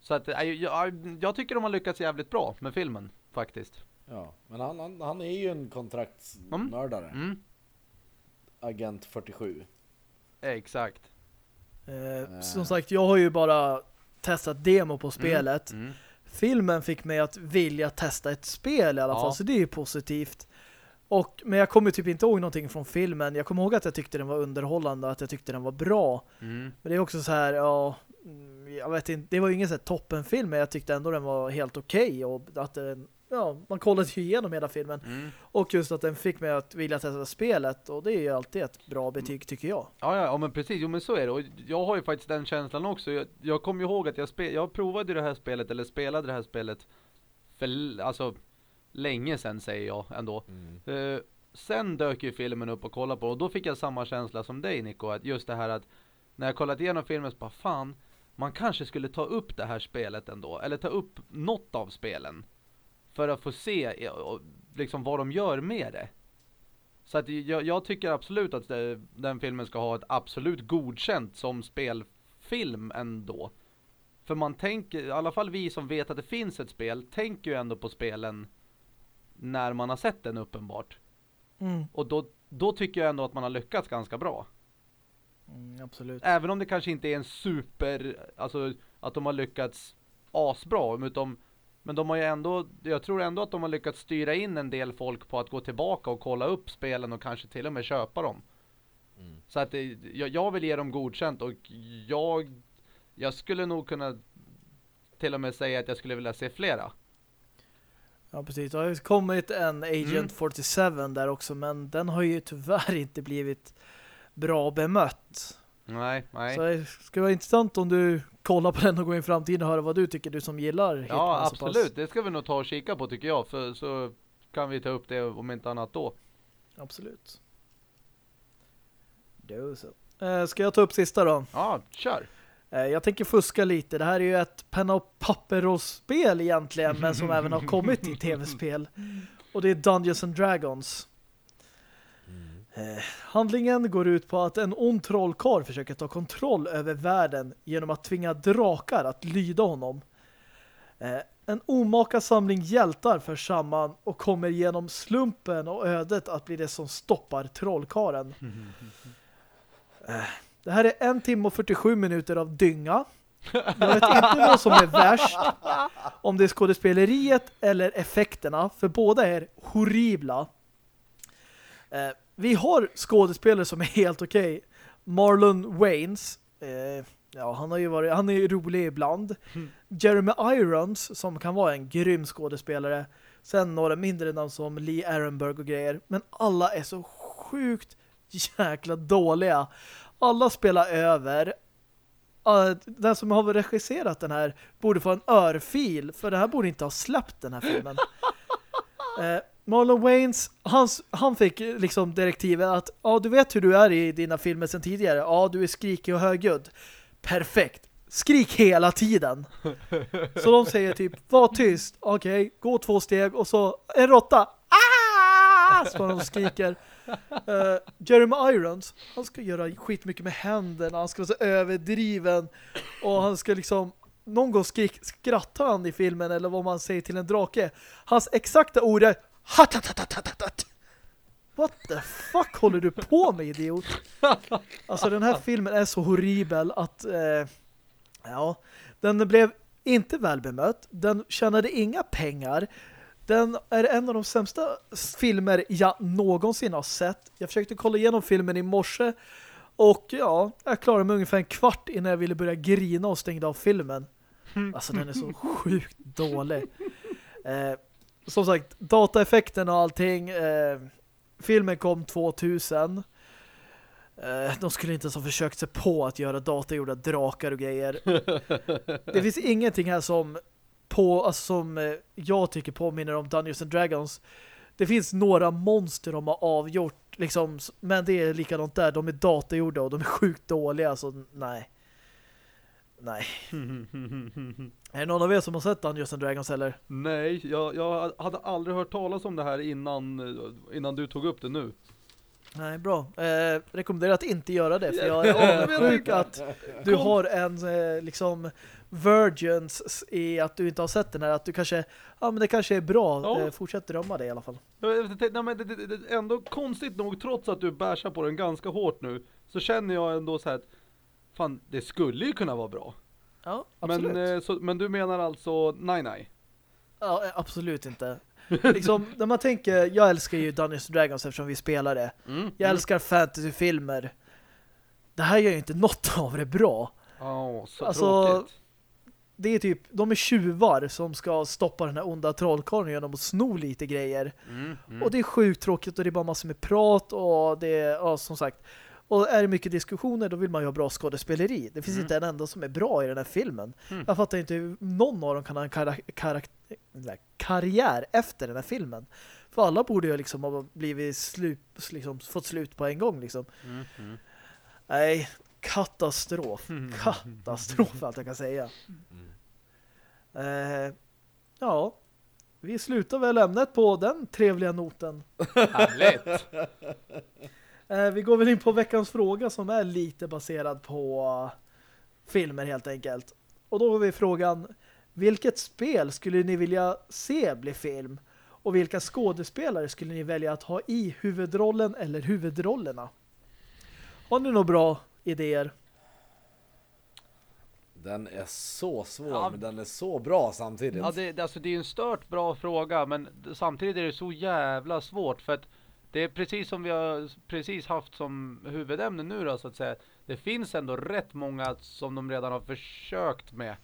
Så att jag, jag, jag tycker de har lyckats jävligt bra med filmen faktiskt. Ja, men han, han, han är ju en kontraktsmördare. Mm, Agent 47. exakt. Eh, som sagt, jag har ju bara testat demo på spelet. Mm. Filmen fick mig att vilja testa ett spel i alla Ja. fall, så det är ju positivt. Och, men jag kommer typ inte ihåg någonting från filmen. Jag kommer ihåg att jag tyckte den var underhållande och att jag tyckte den var bra. Mm. Men det är också så här, ja, mm, jag vet inte, det var ju ingen så här toppenfilm, men jag tyckte ändå den var helt okej och att den, ja, man kollade ju igenom hela filmen. Mm. Och just att den fick mig att vilja testa spelet och det är ju alltid ett bra betyg tycker jag. Ja, ja, ja, men precis. Jo, men så är det. Och jag har ju faktiskt den känslan också. Jag, jag kommer ihåg att jag, spe, jag provade det här spelet, eller spelade det här spelet för, alltså, länge sedan säger jag ändå. Mm. Eh, sen dök ju filmen upp och kollade på och då fick jag samma känsla som dig Nico. Att just det här att när jag kollat igenom filmen så bara fan, man kanske skulle ta upp det här spelet ändå. Eller ta upp något av spelen. För att få se eh, och liksom vad de gör med det. Så att jag, jag tycker absolut att det, den filmen ska ha ett absolut godkänt som spelfilm ändå. För man tänker, i alla fall vi som vet att det finns ett spel, tänker ju ändå på spelen när man har sett den uppenbart. Mm, Och då, då tycker jag ändå att man har lyckats ganska bra. mm, absolut. Även om det kanske inte är en super, alltså att de har lyckats asbra, de, men de har ju ändå, jag tror ändå att de har lyckats styra in en del folk på att gå tillbaka och kolla upp spelen och kanske till och med köpa dem. Mm. Så att det, jag, jag vill ge dem godkänt och jag, jag skulle nog kunna till och med säga att jag skulle vilja se flera. Ja, precis. Det har ju kommit en Agent Mm. 47 där också, men den har ju tyvärr *laughs* inte blivit bra bemött. Nej, nej. Så det skulle vara intressant om du kollar på den och går in i framtiden och höra vad du tycker, du som gillar Hitman Ja, så absolut. Det ska vi nog ta och kika på tycker jag. För så kan vi ta upp det om inte annat då. Absolut. Då så. Eh, ska jag ta upp sista då? Ja, kör. Eh, jag tänker fuska lite. Det här är ju ett penna och papper-spel egentligen, men som även har kommit i *laughs* tv-spel. Och det är Dungeons and Dragons. Eh, handlingen går ut på att en ond trollkarl försöker ta kontroll över världen genom att tvinga drakar att lyda honom. Eh, en omaka samling hjältar förs samman och kommer genom slumpen och ödet att bli det som stoppar trollkaren. Eh, det här är en timme och 47 minuter av dynga. Jag vet inte vad som är värst. Om det är skådespeleriet eller effekterna. För båda är horribla. Eh, vi har skådespelare som är helt okej. Marlon Waynes. Eh, ja, han har ju varit, han är ju rolig ibland. Jeremy Irons som kan vara en grym skådespelare. Sen några mindre namn som Lee Arenberg och grejer. Men alla är så sjukt jäkla dåliga. Alla spelar över. Den som har regisserat den här borde få en örfil för det här borde inte ha släppt den här filmen. *laughs* Eh, Marlon Waynes, hans, han fick liksom direktivet att ja, du vet hur du är i dina filmer sedan tidigare. Ja, du är skrikig och högljudd. Perfekt. Skrik hela tiden. Så de säger typ, var tyst. Okej, gå två steg och så en råtta. Ah! Så de skriker. Uh, Jeremy Irons, han ska göra skitmycket med händerna. Han ska vara så överdriven. Och han ska liksom någon gång skrik, skrattar han i filmen eller vad man säger till en drake. Hans exakta ord är hatatatatatatat. What the fuck håller du på med, idiot? Alltså den här filmen är så horribel att eh, ja, den blev inte väl bemött. Den tjänade inga pengar. Den är en av de sämsta filmer jag någonsin har sett. Jag försökte kolla igenom filmen i morse Och ja, jag klarade mig ungefär en kvart innan jag ville börja grina och stängde av filmen. Alltså den är så sjukt dålig. Eh, som sagt, dataeffekten och allting. Eh, filmen kom 2000. Eh, de skulle inte ens ha försökt sig på att göra datagjorda drakar och grejer. *laughs* Det finns ingenting här som på, alltså, som eh, jag tycker påminner om Dungeons and Dragons. Det finns några monster de har avgjort liksom, men det är likadant där. De är datagjorda och de är sjukt dåliga så nej. Nej. *laughs* Är det någon av er som har sett Dungeons and Dragons eller? Nej, jag, jag hade aldrig hört talas om det här innan, eh, innan du tog upp det nu. Nej, bra. Eh, rekommenderar att inte göra det för jag är avundsjuk att du har en eh, liksom virgins i att du inte har sett den här. Att du kanske, ja men det kanske är bra. Ja. Eh, fortsätt drömma det i alla fall. Inte, Nej, men det, det, det, ändå konstigt nog, trots att du bärsar på den ganska hårt nu, så känner jag ändå så här att fan, det skulle ju kunna vara bra. Ja, absolut. Men, eh, så, men du menar alltså nej nej? Ja, eh, absolut inte. *laughs* liksom, när man tänker, jag älskar ju Dungeons Dragons eftersom vi spelar det. Mm. Jag älskar fantasyfilmer. Det här gör ju inte något *laughs* av det bra. Ja, så Alltså, tråkigt. Det är typ, de är tjuvar som ska stoppa den här onda trollkarlen genom att sno lite grejer. Mm, mm. Och det är sjukt tråkigt och det är bara massor med prat och det är, ja, som sagt. Och är det mycket diskussioner då vill man ju ha bra skådespeleri. Det finns Mm. inte en enda som är bra i den här filmen. Mm. Jag fattar inte hur någon av dem kan ha en karak karak nej, karriär efter den här filmen. För alla borde ju liksom ha blivit slut, liksom, fått slut på en gång liksom. Mm, mm. Nej, katastrof. Mm. Katastrof allt jag kan säga. Eh, ja, vi slutar väl ämnet på den trevliga noten. Härligt. *laughs* Eh, vi går väl in på veckans fråga som är lite baserad på filmer helt enkelt. Och då har vi frågan, vilket spel skulle ni vilja se bli film? Och vilka skådespelare skulle ni välja att ha i huvudrollen eller huvudrollerna? Har ni några bra idéer? Den är så svår, Ja. men den är så bra samtidigt. Ja, det, alltså det är ju en stört bra fråga, men samtidigt är det så jävla svårt för att det är precis som vi har precis haft som huvudämne nu då så att säga. Det finns ändå rätt många som de redan har försökt med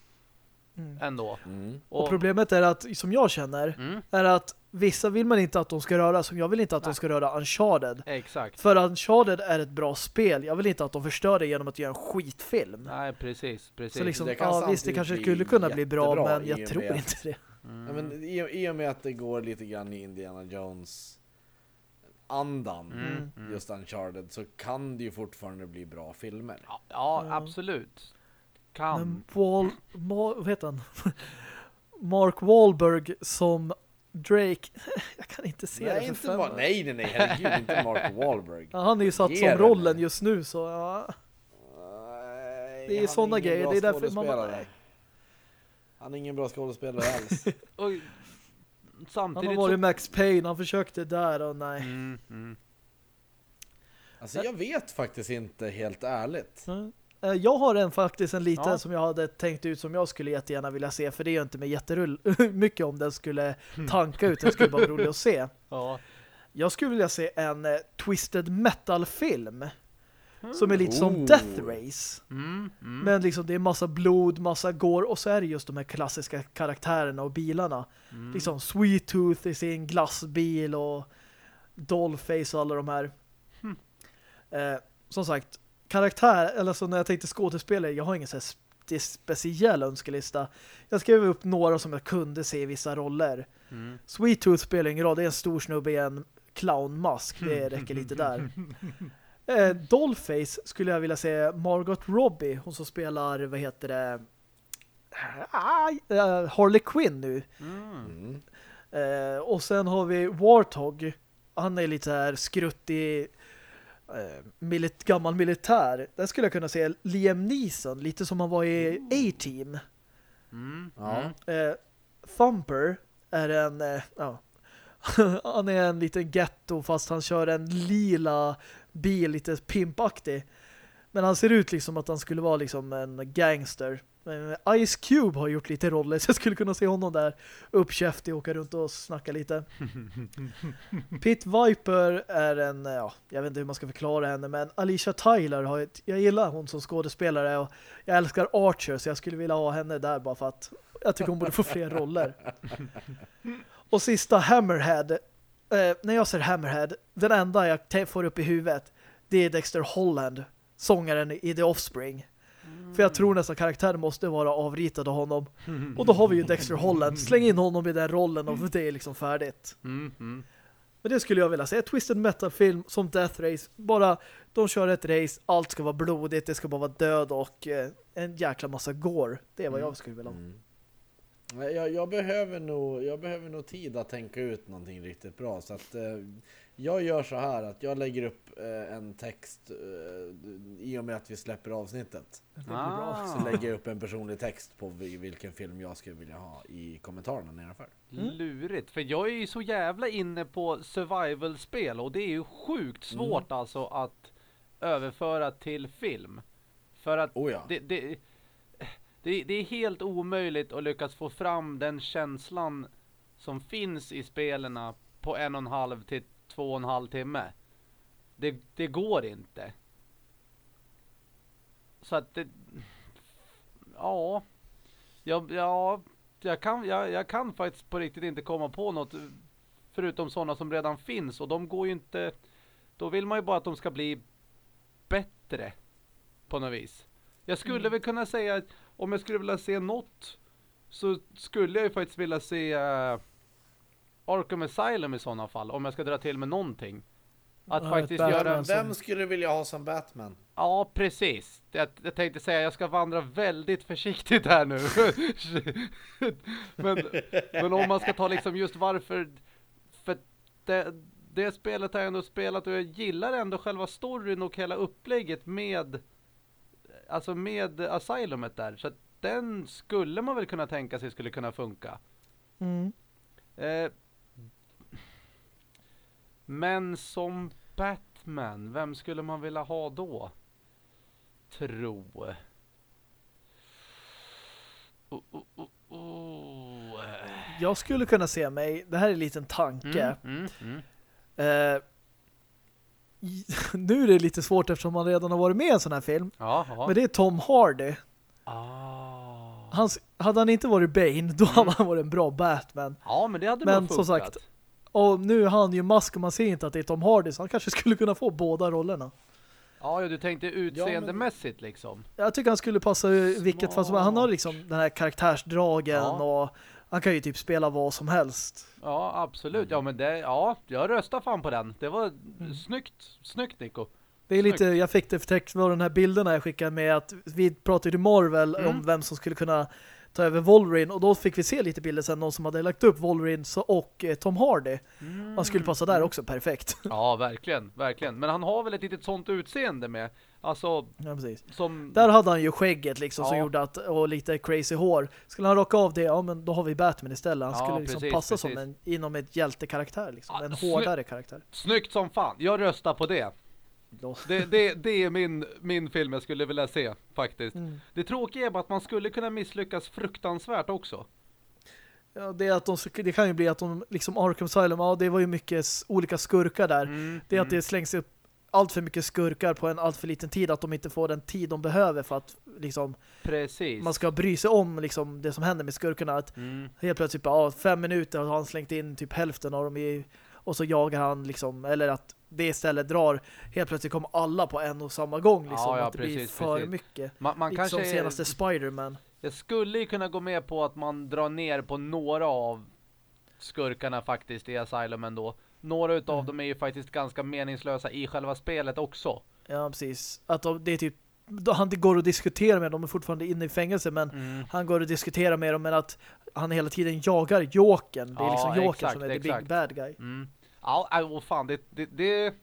Mm. ändå. Mm. Och problemet är att, som jag känner, Mm, är att vissa vill man inte att de ska röra, som jag vill inte att de Nej. ska röra Uncharted. exakt. För Uncharted är ett bra spel. Jag vill inte att de förstör det genom att göra en skitfilm. Nej, precis, precis. Så liksom, Det kan ja visst, det kanske skulle kunna bli bra, men jag och tror inte det. Mm. Ja, men i, I och med att det går lite grann i Indiana Jones andan, Mm, mm. just Uncharted, så kan det ju fortfarande bli bra filmer. Ja, ja, absolut. Kan. Men Wall, Ma, vad heter han? *laughs* Mark Wahlberg som Drake. *laughs* jag kan inte se det Nej, för inte fem bara, nej, nej, nej, herregud, inte *laughs* Mark Wahlberg. Ja, han är ju satt Ge som den. rollen just nu så ja. Nej, Det är ingen grejer, det är därför man- skådespelare. nej. Han är ingen bra skådespelare alls. Och Han samtidigt har varit så... Max Payne, han försökte där och nej. Mm, mm. Alltså jag vet faktiskt inte helt ärligt. Mm. Jag har en faktiskt en liten Ja. som jag hade tänkt ut som jag skulle jättegärna vilja se för det gör inte mig jätterull *laughs* mycket om den skulle tanka ut den skulle vara rolig att se. *laughs* Ja. Jag skulle vilja se en eh, Twisted Metal-film som är lite Oh. som Death Race. Mm, mm. Men liksom det är massa blod, massa går och så är det just de här klassiska karaktärerna och bilarna. Mm. Liksom Sweet Tooth i sin glassbil och Dollface och alla de här. Hmm. Eh, som sagt, karaktär, eller så när jag tänkte skådespelare, jag har ingen så här spe- speciell önskelista. Jag skrev upp några som jag kunde se i vissa roller. Mm. Sweet Tooth spelar ingen roll, det är en stor snubbe i en clownmask, det räcker lite där. *laughs* Eh, Dollface skulle jag vilja se Margot Robbie, hon som spelar, vad heter det, Aj, eh, Harley Quinn nu. Mm. Eh, och sen har vi Warthog. Han är lite så här skruttig eh, milit gammal militär. Där skulle jag kunna se Liam Neeson, lite som han var i A-Team. Mm. Ja. Mm. Eh, Thumper är en eh, ja, *laughs* han är en liten ghetto fast han kör en lila bil, lite pimpaktig. Men han ser ut liksom att han skulle vara liksom en gangster. Ice Cube har gjort lite roller *laughs* så jag skulle kunna se honom där uppkäftig åka runt och snacka lite. *laughs* Pit Viper är en, ja, jag vet inte hur man ska förklara henne men Alicia Tyler har ett, jag gillar hon som skådespelare och jag älskar Archer så jag skulle vilja ha henne där bara för att jag tycker hon borde få fler roller. *laughs* Och sista Hammerhead. Eh, när jag ser Hammerhead, den enda jag får upp i huvudet det är Dexter Holland, sångaren i The Offspring. För jag tror nästan karaktären måste vara avritad av honom. *laughs* Och då har vi ju Dexter Holland. Släng in honom i den rollen och det är liksom färdigt. Mm, mm. Men det skulle jag vilja se. Twisted Metal-film som Death Race. Bara, de kör ett race, allt ska vara blodigt, det ska bara vara död och eh, en jäkla massa gore. Det är vad jag skulle vilja ha. Mm. Jag, jag, behöver nog, jag behöver nog tid att tänka ut någonting riktigt bra. Så att, eh, jag gör så här att jag lägger upp eh, en text eh, i och med att vi släpper avsnittet. Ah. Så lägger jag upp en personlig text på vil- vilken film jag skulle vilja ha i kommentarerna nedanför. Mm. Lurigt, för jag är ju så jävla inne på survival-spel och det är ju sjukt svårt alltså att överföra till film. För att Oh ja. det, det, det, det är helt omöjligt att lyckas få fram den känslan som finns i spelarna på en och en halv till två och en halv timme. Det, det går inte. Så att det... Ja. Ja, ja jag, kan, jag, jag kan faktiskt på riktigt inte komma på något förutom sådana som redan finns och de går ju inte... Då vill man ju bara att de ska bli bättre på något vis. Jag skulle väl kunna säga att om jag skulle vilja se något så skulle jag ju faktiskt vilja se uh, Arkham Asylum i sådana fall om jag ska dra till med någonting. Att Ja, faktiskt göra som- Vem skulle du vilja ha som Batman? Ja, precis. Jag, jag tänkte säga jag ska vandra väldigt försiktigt här nu. *laughs* men, men om man ska ta liksom just varför... För det, det spelet har jag ändå spelat och jag gillar ändå själva storyn och hela upplägget med... Alltså med Asylumet där. Så att den skulle man väl kunna tänka sig skulle kunna funka. Mm. Eh, men som Batman, vem skulle man vilja ha då? Tro. Oh, oh, oh, oh. Jag skulle kunna se mig, det här är en liten tanke. Mm, mm, mm. Eh, nu är det lite svårt eftersom man redan har varit med i en sån här film. Ja, ja. Men det är Tom Hardy. Ah. Hans, hade han inte varit Bane, då hade han varit en bra Batman. Ja, men det hade Men som sagt, Och nu har han ju mask och man ser inte att det är Tom Hardy så han kanske skulle kunna få båda rollerna. Ja, ja, du tänkte utseendemässigt liksom. Jag tycker han skulle passa i vilket fall som. Han har liksom den här karaktärsdragen Ja. och han kan ju typ spela vad som helst. Ja, absolut. Ja, men det, ja, jag röstar fan på den. Det var Mm. snyggt, snyggt Nico. Det är lite, jag fick det förtäckt var den här bilderna jag skickade med att vi pratade i Marvel Mm. om vem som skulle kunna ta över Wolverine och då fick vi se lite bilder sen någon som hade lagt upp Wolverine och eh, Tom Hardy. Han skulle passa där också perfekt. *laughs* Ja, verkligen, verkligen. Men han har väl ett litet sånt utseende med. Alltså, ja, precis. som... Där hade han ju skägget liksom som Ja. gjorde att, och lite crazy hår. Skulle han raka av det, ja men då har vi Batman istället. Han Ja, skulle liksom precis, passa som precis. en, inom ett hjältekaraktär liksom. Ja, en hårdare karaktär. Snyggt som fan. Jag röstar på det. Det, det, det är min, min film jag skulle vilja se, faktiskt. Mm. Det tråkiga är bara att man skulle kunna misslyckas fruktansvärt också. Ja, det, är att de, det kan ju bli att de, liksom Arkham Asylum, ja det var ju mycket olika skurkar där. Mm, Det är att mm. det slängs upp allt för mycket skurkar på en allt för liten tid att de inte får den tid de behöver för att liksom, Precis. man ska bry sig om liksom, det som händer med skurkarna. Att Mm. helt plötsligt bara, ja, fem minuter har han slängt in typ hälften av dem i, och så jagar han liksom, eller att det istället drar, helt plötsligt kommer alla på en och samma gång liksom, Ja, ja, att det blir precis, för precis. mycket. Man, man kanske... som senaste Spider-Man. Jag skulle ju kunna gå med på att man drar ner på några av skurkarna faktiskt i Asylum ändå. Några utav Mm. dem är ju faktiskt ganska meningslösa i själva spelet också. Ja, precis. Att de, det är typ, han går och diskuterar med dem, de är fortfarande inne i fängelse, men Mm. han går och diskuterar med dem, men att han hela tiden jagar Jokern. Det är Ja, liksom Jokern som är the exakt. big bad guy. Mm. Ja, äh, åh fan, det, det, det,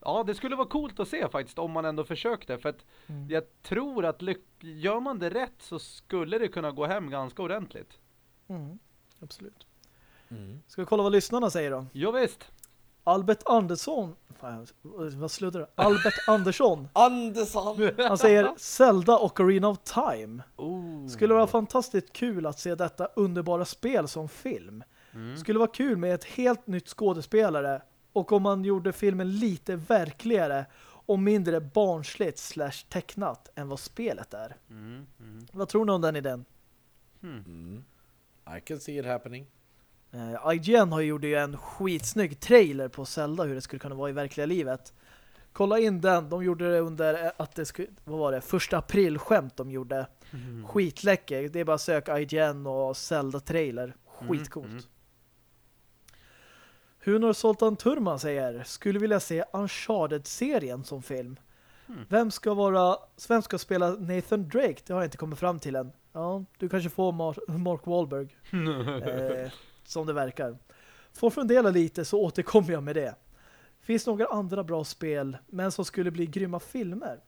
ja, det skulle vara coolt att se faktiskt om man ändå försökte. För att Mm. jag tror att gör man det rätt så skulle det kunna gå hem ganska ordentligt. Mm. Absolut. Mm. Ska vi kolla vad lyssnarna säger då? Jo visst. Albert Andersson fan, vad sluddrar det? Albert Andersson. *laughs* Andersson! Han säger Zelda och Arena of Time. Oh. Skulle vara fantastiskt kul att se detta underbara spel som film. Mm. Skulle vara kul med ett helt nytt skådespelare och om man gjorde filmen lite verkligare och mindre barnsligt slash tecknat än vad spelet är. Mm. Mm. Vad tror ni om den idén? Mm. I can see it happening. Uh, IGN har gjort ju en skitsnygg trailer på Zelda hur det skulle kunna vara i verkliga livet. Kolla in den. De gjorde det under eh, att det skulle, vad var det? Första april skämt de gjorde. Mm. Skitläcker. Det är bara söka IGN och Zelda trailer. Skitcoolt. Mm, mm. Hunor Sultan Turman säger skulle vilja se Uncharted-serien som film. Mm. Vem ska vara vem ska spela Nathan Drake? Det har jag inte kommit fram till än. Ja, du kanske får Mar Mark Wahlberg. *laughs* eh, som det verkar. Får fundera lite så återkommer jag med det. Finns några andra bra spel men som skulle bli grymma filmer?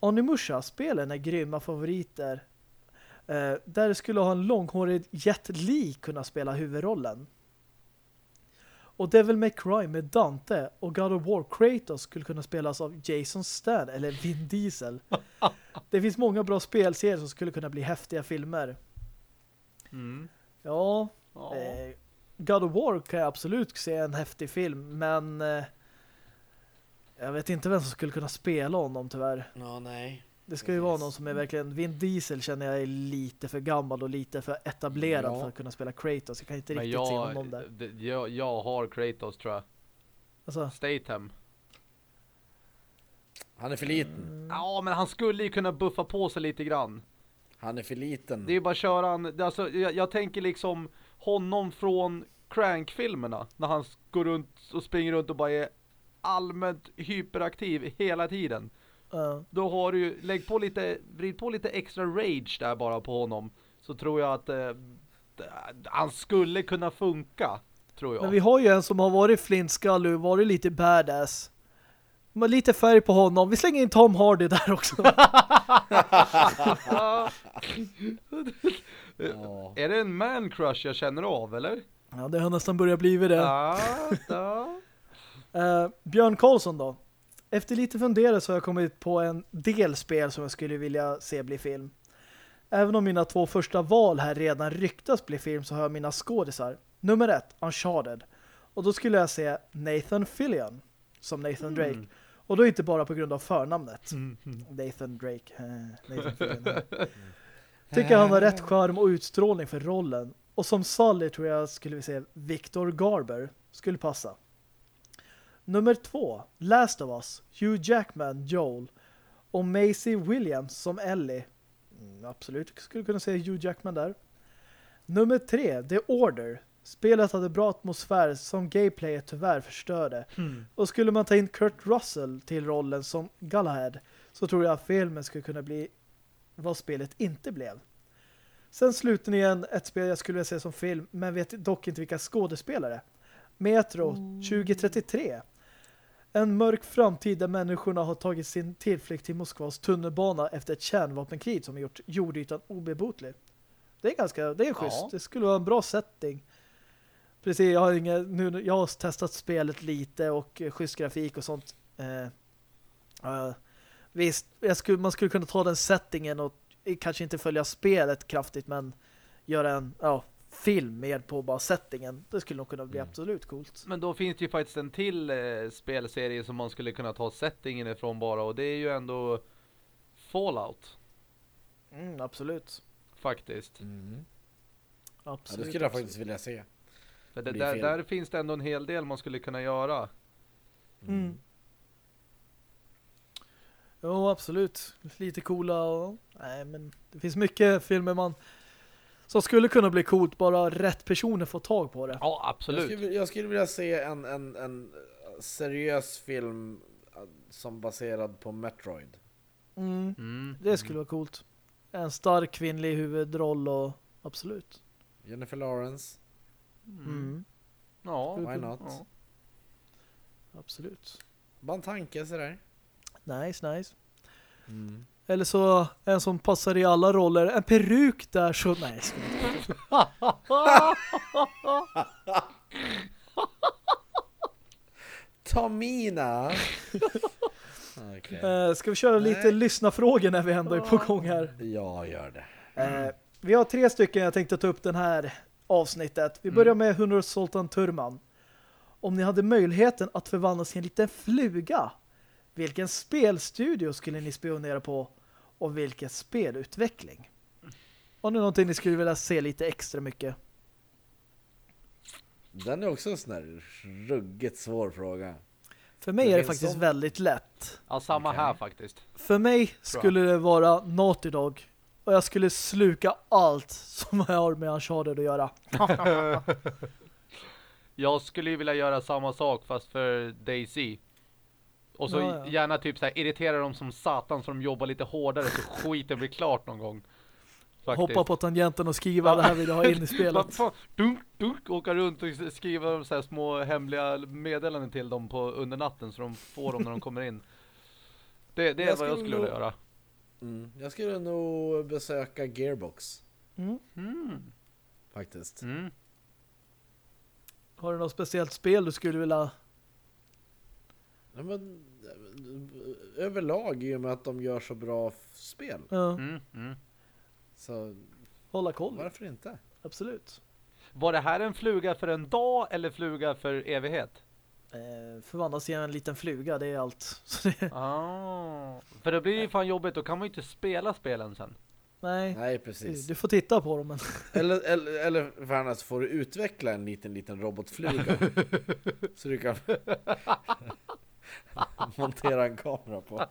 Onimusha-spelen är grymma favoriter. Eh, där skulle ha en långhårig Jet Li kunna spela huvudrollen. Och Devil May Cry med Dante och God of War Kratos skulle kunna spelas av Jason Stan eller Vin Diesel. *laughs* Det finns många bra spelserier som skulle kunna bli häftiga filmer. Mm. Ja, Ja. eh, God of War kan jag absolut se en häftig film, men eh, jag vet inte vem som skulle kunna spela honom tyvärr. Ja, nej. Det ska ju vara någon som är verkligen Vin Diesel känner jag är lite för gammal och lite för etablerad Ja. för att kunna spela Kratos. Jag kan inte Men riktigt se jag, honom där. det- jag, jag har Kratos tror jag. Alltså, Statham. Han är för liten. Mm. Ja, men han skulle ju kunna buffa på sig lite grann. Han är för liten. Det är ju bara att köra han, alltså, jag, jag tänker liksom honom från Crank-filmerna. När han går runt och springer runt och bara är allmänt hyperaktiv hela tiden. eh, Då har du ju, lägg på lite, vrid på lite extra rage där bara på honom. Så tror jag att eh, han skulle kunna funka, tror jag. men vi har ju en som har varit flintskallig och varit lite badass. Men lite färg på honom. Vi slänger in Tom Hardy där också. *laughs* *laughs* *laughs* Ja. Är det en man crush jag känner av, eller? ja, det har nästan börjat bli det. Ja, *laughs* ja. Eh, Björn Karlsson då. Efter lite fundera så har jag kommit på en del spel som jag skulle vilja se bli film. Även om mina två första val här redan ryktas bli film så har jag mina skådisar. Nummer ett, Uncharted. Och då skulle jag se Nathan Fillion som Nathan Drake. Och då inte bara på grund av förnamnet. Nathan Drake. eh, Nathan Fillion. *laughs* Tycker han har rätt charm och utstrålning för rollen. Och som Sully tror jag skulle vi se Victor Garber. Skulle passa. Nummer två, Last of Us, Hugh Jackman, Joel och Maisie Williams som Ellie. Mm, absolut, skulle kunna säga Hugh Jackman där. Nummer tre, The Order. Spelet hade bra atmosfär som gameplayet tyvärr förstörde. Och skulle man ta in Kurt Russell till rollen som Galahad så tror jag att filmen skulle kunna bli vad spelet inte blev. Sen slutligen ett spel jag skulle vilja se som film men vet dock inte vilka skådespelare. Metro 2033. En mörk framtid där människorna har tagit sin tillflykt till Moskvas tunnelbana efter ett kärnvapenkrig som gjort jordytan obebotlig. Det är ganska, det är schysst. Ja. Det skulle vara en bra setting. Precis, jag har, inga, nu, jag har testat spelet lite och eh, schysst grafik och sånt. Eh, eh, visst, jag skulle, man skulle kunna ta den settingen och kanske inte följa spelet kraftigt men göra en ja, film mer på bara settingen. Det skulle nog kunna bli Mm. absolut coolt. Men då finns det ju faktiskt en till eh, spelserie som man skulle kunna ta settingen ifrån bara och det är ju ändå Fallout Mm, absolut. faktiskt. Mm. Ja, Absolut. det skulle jag faktiskt vilja se. För det, blir där, där finns det ändå en hel del man skulle kunna göra. Mm. Jo, absolut. Lite coola och... Nej, men det finns mycket filmer man som skulle kunna bli coolt bara rätt personer får tag på det. Ja, Jag absolut. skulle, jag skulle vilja se en, en, en seriös film eh, som baserad på Metroid. Mm, Mm. det skulle vara coolt. En stark kvinnlig huvudroll och absolut. Jennifer Lawrence. Mm, Ja, Skulle Why not? ja. absolut. Bara en tanke sådär. Nice, nice. Mm. Eller så en som passar i alla roller. En peruk där så... Nej, ska inte. Tamina! Eh, ska vi köra lite Nej. lyssnarfrågor när vi ändå är på gång här? Ja, gör det. Eh, vi har tre stycken jag tänkte ta upp den här avsnittet. Vi börjar med Hunur Sultan Turman. Om ni hade möjligheten att förvandlas till en liten fluga, vilken spelstudio skulle ni spionera på och vilken spelutveckling? Har ni någonting ni skulle vilja se lite extra mycket? Den är också en sån här ruggigt svår fråga. För mig Det är det faktiskt sån- väldigt lätt. Ja, samma Okej. här faktiskt. För mig skulle det vara Naughty Dog. Och jag skulle sluka allt som *laughs* jag har med Uncharted att göra. *laughs* Jag skulle ju vilja göra samma sak fast för Daisy. Och så Ja, ja. gärna typ så här irritera dem som satan så de jobbar lite hårdare så skiten blir klart någon gång. Faktiskt. Hoppa på tangenten och skriva det här vill jag ha in i *laughs* spelet. dunk, dunk, åka runt och skriva så här små hemliga meddelanden till dem på under natten så de får dem när de kommer in. Det, det är Jag vad jag skulle nog- vilja göra. Mm. Jag skulle nog besöka Gearbox, Mm. Mm. faktiskt. Mm. Har du något speciellt spel du skulle vilja... Ja, men, överlag i och med att de gör så bra spel. Ja, Mm. Mm. Så hålla koll? varför inte? Absolut. Var det här en fluga för en dag eller fluga för evighet? Eh, förvandlas i en liten fluga, det är allt. *laughs* Ah. För det blir ju fan jobbigt, då kan man ju inte spela spelen sen. nej, Nej, precis. du får titta på dem. Men... *laughs* Eller, eller, eller för annars får du utveckla en liten, liten robotfluga. *laughs* så du kan *laughs* montera en kamera på.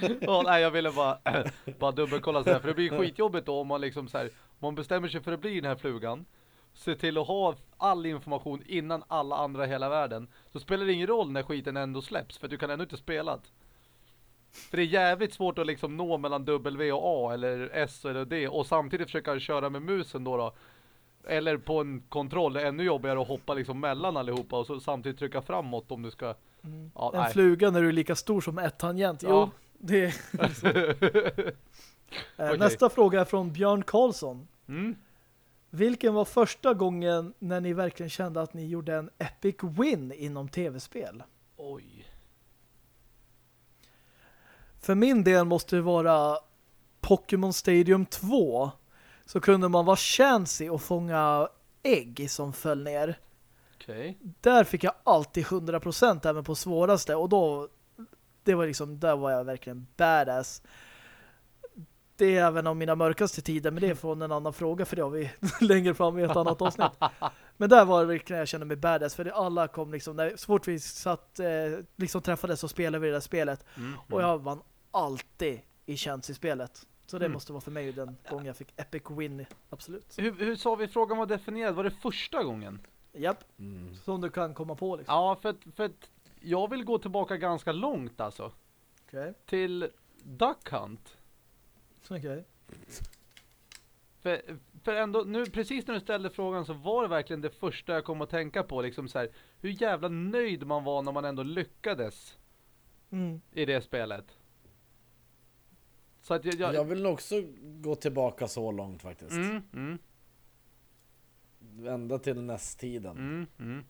*laughs* Ja, nej, jag ville bara, *clears throat* bara dubbelkolla så här, för det blir *laughs* skitjobbigt då om man liksom så här, om man bestämmer sig för att bli den här flugan, se till att ha all information innan alla andra i hela världen, så spelar det ingen roll när skiten ändå släpps, för du kan ändå inte spela det. För det är jävligt svårt att liksom nå mellan W och A eller S eller D och samtidigt försöka köra med musen då då. Eller på en kontroll, ännu jobbigare att hoppa liksom mellan allihopa och så samtidigt trycka framåt om du ska... Ja, en nej. fluga när du är lika stor som ett tangent. Jo, Ja. det är. *laughs* Eh, Okej. Nästa fråga är från Björn Karlsson. Mm. Vilken var första gången när ni verkligen kände att ni gjorde en epic win inom tv-spel? Oj. För min del måste det vara Pokémon Stadium 2. Så kunde man vara chancy och fånga ägg som föll ner. Okej. Där fick jag alltid 100% även på svåraste. Och då, det var liksom, där var jag verkligen badass. Det är även av mina mörkaste tider, men det är från en annan fråga för det har vi *laughs* längre fram i ett annat avsnitt. Men där var det verkligen jag kände mig badass, för det alla kom liksom, när, så fort vi satt, eh, liksom träffades så spelade vi det där spelet. Mm. Och jag vann alltid i chans i spelet. Så det Mm. måste vara för mig den gången jag fick epic win, absolut. Hur, hur sa vi frågan var definierad? Var det första gången? Japp, Mm. som du kan komma på liksom. Ja, för att, för att jag vill gå tillbaka ganska långt alltså. Okej, Till Duck Hunt. okej. För, för ändå, nu precis när du ställde frågan så var det verkligen det första jag kom att tänka på. Liksom så här, hur jävla nöjd man var när man ändå lyckades Mm. i det spelet. Så att jag... jag, Jag vill också gå tillbaka så långt faktiskt. mm, mm, Ända till nästtiden. mm, mm.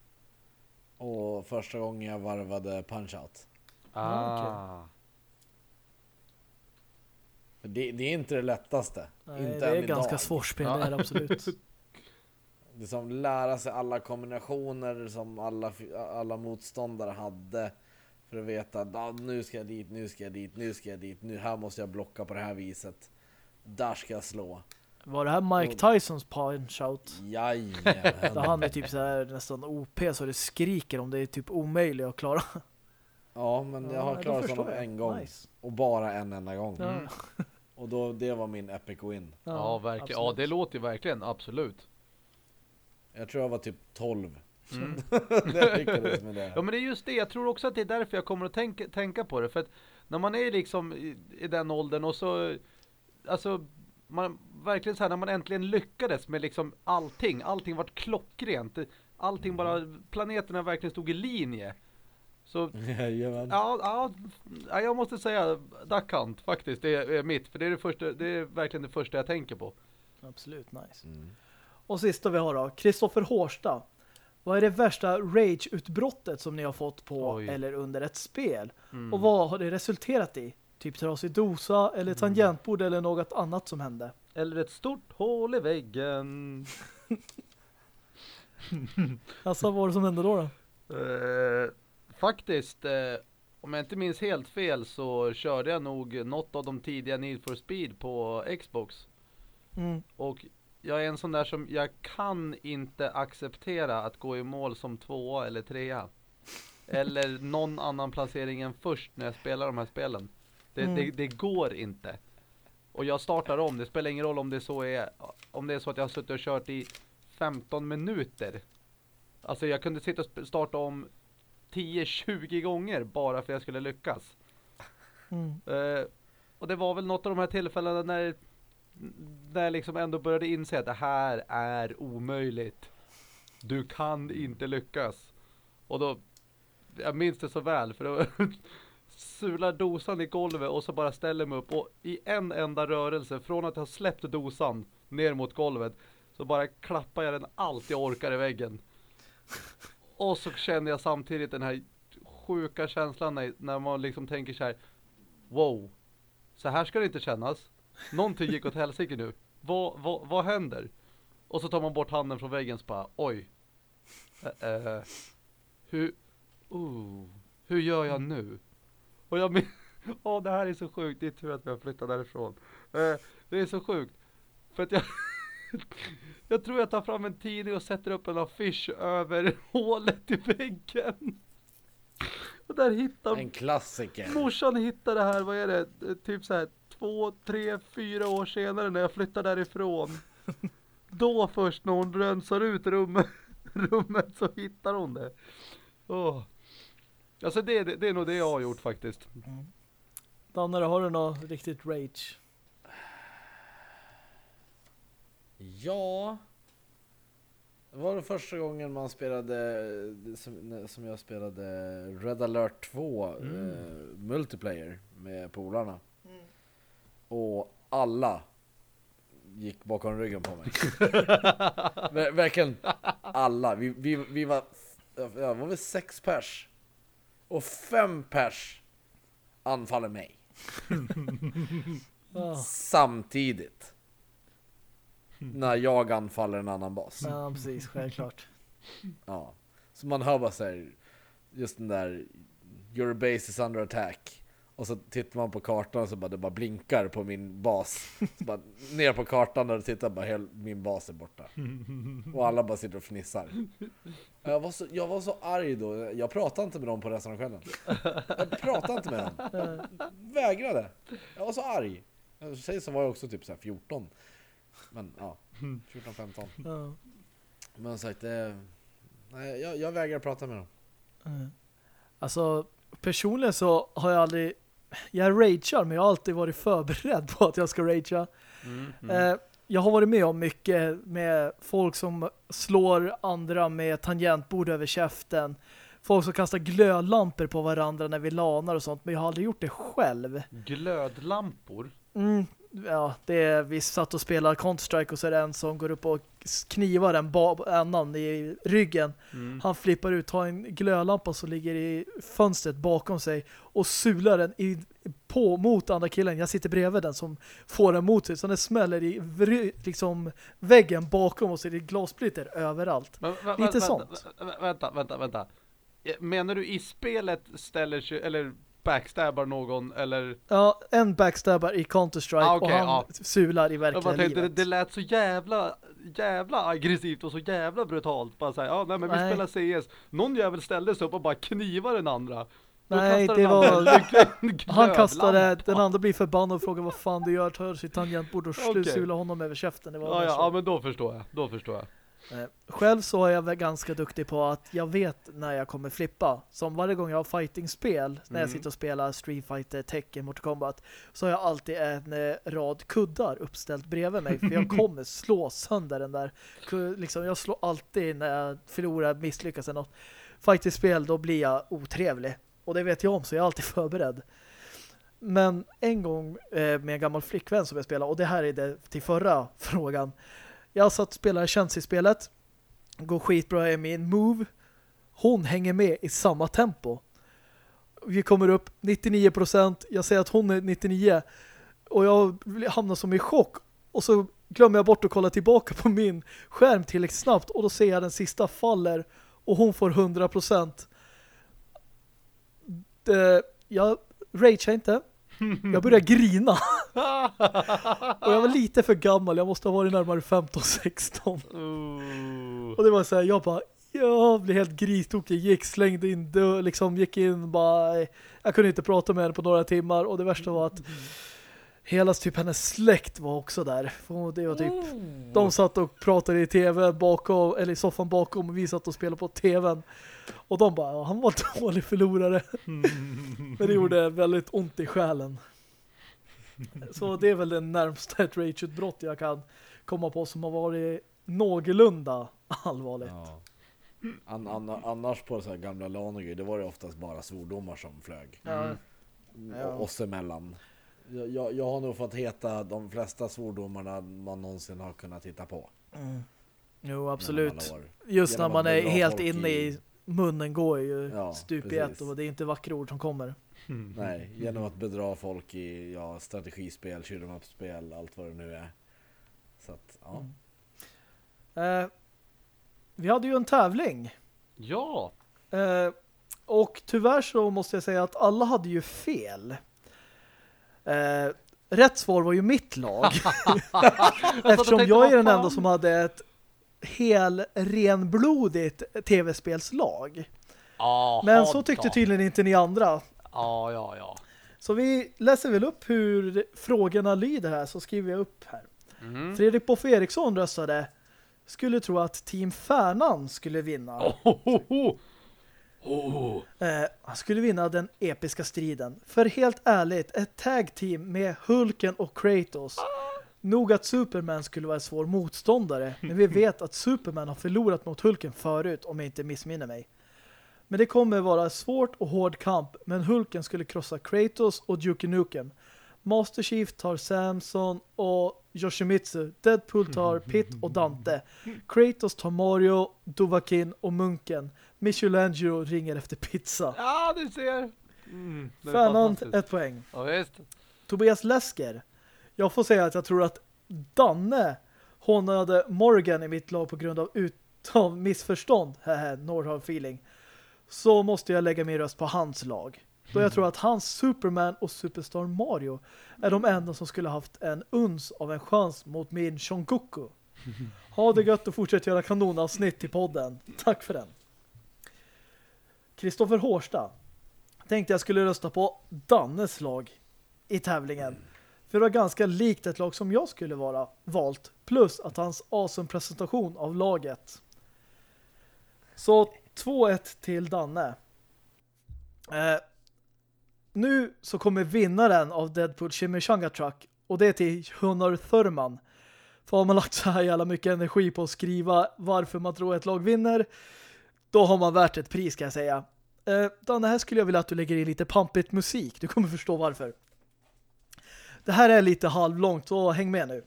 Och första gången jag varvade Punch-Out. Ah. För Det, det är inte det lättaste. Nej, inte det är ganska idag. svårt spel, Ja. det är absolut. *laughs* Det som lära sig alla kombinationer som alla, alla motståndare hade. För att veta att nu ska jag dit, nu ska jag dit, nu ska jag dit, nu här måste jag blocka på det här viset. Där ska jag slå. Var det här Mike Tysons punch-out? Där Jajamän. han är typ så här nästan OP så det skriker om det är typ omöjligt att klara. Ja, men jag Ja, har då klarat honom en gång. Nice. Och bara en enda gång. Ja, Mm. *laughs* Och då, det var min epic win. Ja, verkligen. Ja, det låter ju verkligen, absolut. Jag tror jag var typ 12. Mm. *laughs* När jag lyckades med det. Ja men det är just det, jag tror också att det är därför jag kommer att tänka, tänka på det. För att när man är liksom i, i den åldern och så, alltså, man, verkligen så här när man äntligen lyckades med liksom allting, allting vart klockrent, allting bara, planeterna verkligen stod i linje. Så, *laughs* Jajamän. ja, ja, ja, jag måste säga Duck Hunt faktiskt, det är, är mitt, för det är det första, det är verkligen det första jag tänker på. Absolut, nice. Mm. Och sista vi har då, Kristoffer Hårsta. Vad är det värsta rage-utbrottet som ni har fått på Oj. eller under ett spel? Mm. Och vad har det resulterat i? Typ trasig dosa eller tangentbord eller något annat som hände? Eller ett stort hål i väggen. *laughs* Alltså vad var det som hände då? då? Eh, faktiskt, eh, om jag inte minns helt fel så körde jag nog något av de tidiga Need for Speed på Xbox. Mm. Och jag är en sån där som, jag kan inte acceptera att gå i mål som tvåa eller trea. Eller någon annan placering än först när jag spelar de här spelen. Det, Mm. det, det går inte. Och jag startar om, det spelar ingen roll om det så är, om det är så att jag har suttit och kört i 15 minuter. Alltså jag kunde sitta och starta om 10-20 gånger bara för att jag skulle lyckas. Mm. Eh, och det var väl något av de här tillfällena när, när jag liksom ändå började inse att det här är omöjligt. Du kan inte lyckas. Och då, jag minns det så väl för då *laughs* sular dosan i golvet och så bara ställer mig upp och i en enda rörelse från att jag släppt dosan ner mot golvet så bara klappar jag den allt jag orkar i väggen. *laughs* Och så känner jag samtidigt den här sjuka känslan när, när man liksom tänker så här Wow, så här ska det inte kännas. Någonting gick åt helsike nu. Vad, vad, vad händer? Och så tar man bort handen från väggen och så bara, oj. Eh, eh, hur, oh, hur gör jag nu? Och jag *laughs* åh det här är så sjukt, det är tur att vi har flyttat därifrån. Eh, det är så sjukt. För att jag, *laughs* jag tror jag tar fram en tidning och sätter upp en affisch över *laughs* hålet i väggen. Och där hittar En klassiker. Morsan hittade det här, vad är det, typ så här två, tre, fyra år senare när jag flyttar därifrån. Då först när hon rensar ut rummet, *laughs* rummet så hittar hon det. Åh. Alltså det, det, det är nog det jag har gjort faktiskt. Danne, har du något riktigt rage? Ja. Det var det första gången man spelade, som, som jag spelade Red alert 2 eh, multiplayer med polarna. Och alla gick bakom ryggen på mig. *laughs* Ver, verkligen alla. Vi, vi, vi var, ja, var vi sex pers. Och fem pers anfaller mig. Ja, *laughs* Samtidigt. När jag anfaller en annan bas. ja precis, självklart. Ja. Så man hör bara så här, just den där Your base is under attack. Och så tittar man på kartan och så bara det bara blinkar på min bas. Så bara ner på kartan och tittar bara hel, min bas är borta. Och alla bara sitter och fnissar. Jag var, så, jag var så arg då, jag pratade inte med dem på resten av kvällen. Jag pratade inte med dem. Vägrade. Jag var så arg. Jag säger så var jag också typ så här 14. Men ja, 14-15. Ja. Men sagt, det, nej, jag, jag vägrar prata med dem. Alltså, personligen så har jag aldrig... Jag ragear, men jag har alltid varit förberedd på att jag ska ragea. Eh, jag har varit med om mycket med folk som slår andra med tangentbord över käften. Folk som kastar glödlampor på varandra när vi lanar och sånt. Men jag har aldrig gjort det själv. Glödlampor. Mm, ja, det är, vi satt och spelar Counter-Strike och så är det en som går upp och knivar en annan i ryggen. Mm. Han flippar ut, tar en glödlampa som ligger i fönstret bakom sig och sular den i, på mot andra killen. Jag sitter bredvid den som får den mot sig. Så den smäller i liksom väggen bakom och så är det glassplitter överallt. Men, Lite vä- sånt. Vänta, vä- vänta, vänta, vänta. Menar du i spelet ställer sig, eller backstabbar någon, eller? Ja, en backstabbar i Counter-Strike Ah, okej, och han ja. sular i verkliga tänkte, det, livet. det lät så jävla, jävla aggressivt och så jävla brutalt. Bara såhär, ja nej men vi Nej. spelar CS. Någon jävel ställde sig upp och bara knivar den andra. Då Nej, det var-. Han kastade, den andra blir förbannad och frågar vad fan du gör, tar sitt tangentbord och sular honom över käften. Det var Ja, ja, ja, men då förstår jag. Då förstår jag. Eh, Själv så är jag väl ganska duktig på att jag vet när jag kommer flippa. Som varje gång jag har fighting-spel, när jag Mm. sitter och spelar Street Fighter, Tekken, Mortal Kombat, så har jag alltid en eh, rad kuddar uppställt bredvid mig. För jag *laughs* kommer slå sönder den där. Liksom, jag slår alltid när jag förlorar, misslyckas eller något. Fighting-spel, då blir jag otrevlig. Och det vet jag om, så jag är alltid *laughs* förberedd. Men en gång eh, med en gammal flickvän som jag spelade, och det här är det till förra *laughs* frågan. Jag satt och spelade Chelsea-spelet. Går skitbra i min move. Hon hänger med i samma tempo. Vi kommer upp 99%. Jag säger att hon är 99%. Och jag hamnar som i chock. Och så glömmer jag bort att kolla tillbaka på min skärm tillräckligt snabbt. Och då ser jag den sista faller. Och hon får 100%. Det, jag ragear inte. Jag började grina. och jag var lite för gammal. Jag måste ha varit närmare 15-16. Ooh. Och det var så här, jag bara, jag blev helt gristokig. Gick, slängde in, liksom gick in, bara, jag kunde inte prata med henne på några timmar. Och det värsta var att hela typ hennes släkt var också där. Det var typ, de satt och pratade i tv bakom, eller i soffan bakom och vi satt och spelade på tvn. Och de bara, han var en *laughs* dålig förlorare. Men det gjorde väldigt ont i själen. Så det är väl det närmsta ett rageutbrott jag kan komma på som har varit någorlunda allvarligt. Ja. An, an, annars på så här gamla LAN det var det oftast bara svordomar som flög. Ja. Ja. Oss emellan. Jag, jag, jag har nog fått heta de flesta svordomarna man någonsin har kunnat hitta på. Mm. Jo, absolut. Just när man är helt inne i munnen går ju Ja, stup i ett och det är inte vackra ord som kommer. Nej, genom att bedra folk i ja, strategispel, up-spel, allt vad det nu är. Så att, ja. Mm. Eh, vi hade ju en tävling. Ja, Eh, och tyvärr så måste jag säga att alla hade ju fel. Eh, rätt svar var ju mitt lag. *laughs* Eftersom jag är den enda som hade ett hel renblodigt tv-spelslag. Men så tyckte tydligen inte ni andra. Ja, ja, ja. Så vi läser väl upp hur frågorna lyder här så skriver jag upp här. Mm. Fredrik Boff Eriksson röstade skulle tro att Team Färnan skulle vinna. Oh, oh, oh. Oh. Eh, han skulle vinna den episka striden. För helt ärligt, ett tag team med Hulken och Kratos. Nog att Superman skulle vara en svår motståndare, men vi *laughs* vet att Superman har förlorat mot Hulken förut, om jag inte missminner mig. Men det kommer vara svårt och hård kamp, men Hulken skulle krossa Kratos och Duke Nukem. Master Chief tar Samson och Yoshimitsu. Deadpool tar *laughs* Pit och Dante. Kratos tar Mario, Dovahkiin och Munken. Michelangelo ringer efter pizza. Ja, du ser. Mm, Fernand, ett poäng. Ja. Tobias Lesker. Jag får säga att jag tror att Danne hånade Morgan i mitt lag på grund av, ut av missförstånd. Nordhav feeling. Så måste jag lägga min röst på hans lag. Då jag tror att hans Superman och Superstar Mario är de enda som skulle haft en uns av en chans mot min Shongoku. Ha det gött och fortsätt göra kanonavsnitt i podden. Tack för den. Kristoffer Hårsta. Tänkte jag skulle rösta på Dannes lag i tävlingen. För det var ganska likt ett lag som jag skulle vara valt. Plus att hans awesome presentation av laget. Så 2-1 till Danne. Eh, nu så kommer vinnaren av Deadpool Chimichanga Truck. Och det är till Hunnar Thurman. För har man lagt så här jävla mycket energi på att skriva varför man tror ett lag vinner. Då har man värt ett pris kan jag säga. Eh, Danne, här skulle jag vilja att du lägger in lite pampigt musik. Du kommer förstå varför. Det här är lite halvlångt, så häng med nu.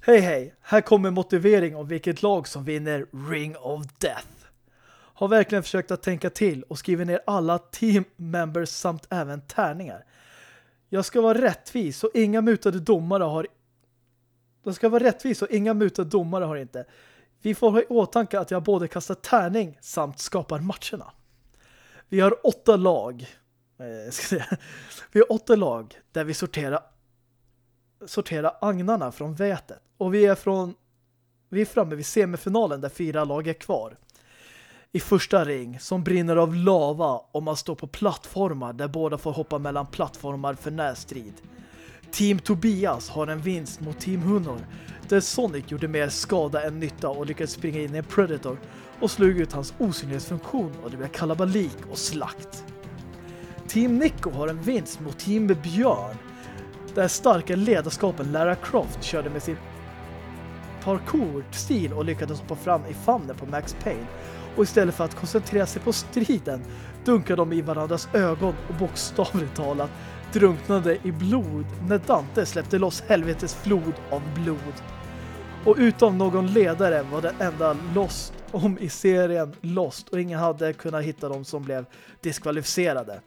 Hej hej, här kommer motivering om vilket lag som vinner Ring of Death. Har verkligen försökt att tänka till och skriver ner alla team members samt även tärningar. Jag ska vara rättvis så inga mutade domare har jag ska vara rättvis och inga mutade domare har inte. Vi får ha i åtanke att jag både kastar tärning samt skapar matcherna. Vi har åtta lag. Eh, ska säga. Vi har åtta lag där vi sorterar sorterar agnarna från vätet. Och vi är från vi är framme vid semifinalen där fyra lag är kvar. I första ring som brinner av lava om man står på plattformar där båda får hoppa mellan plattformar för närstrid. Team Tobias har en vinst mot Team Hunor där Sonic gjorde mer skada än nytta och lyckades springa in i en Predator och slog ut hans osynlighetsfunktion och det blev kalabalik och slakt. Team Nico har en vinst mot Team Björn där starka ledarskapen Lara Croft körde med sin parkour-stil och lyckades hoppa fram i famnen på Max Payne och istället för att koncentrera sig på striden dunkade de i varandras ögon och bokstavligt talat drunknade i blod när Dante släppte loss helvetes flod av blod. Och utom någon ledare var det enda Lost om i serien Lost och ingen hade kunnat hitta dem som blev diskvalificerade.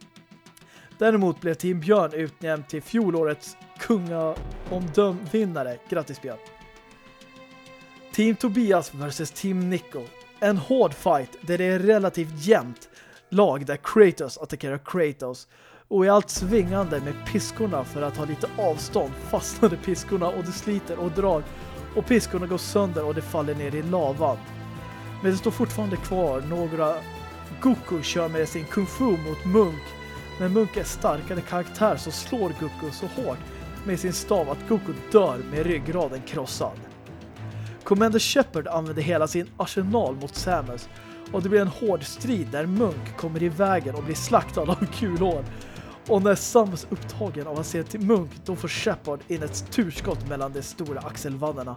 Däremot blev Team Björn utnämnd till fjolårets kungaomdömvinnare. Grattis Björn! Team Tobias vs Team Nico. En hård fight där det är relativt jämnt lag där Kratos attackerar Kratos och i allt svingande med piskorna för att ha lite avstånd fastnade piskorna och det sliter och drar och piskorna går sönder och det faller ner i lavan. Men det står fortfarande kvar några Goku kör med sin kung fu mot Munk men Munk är starkare karaktär så slår Goku så hårt med sin stav att Goku dör med ryggraden krossad. Commander Shepard använder hela sin arsenal mot Samus och det blir en hård strid där Munk kommer i vägen och blir slaktad av *laughs* kulhår. Och när Samus är upptagen av att se till Munk då får Shepard in ett turskott mellan de stora axelvannorna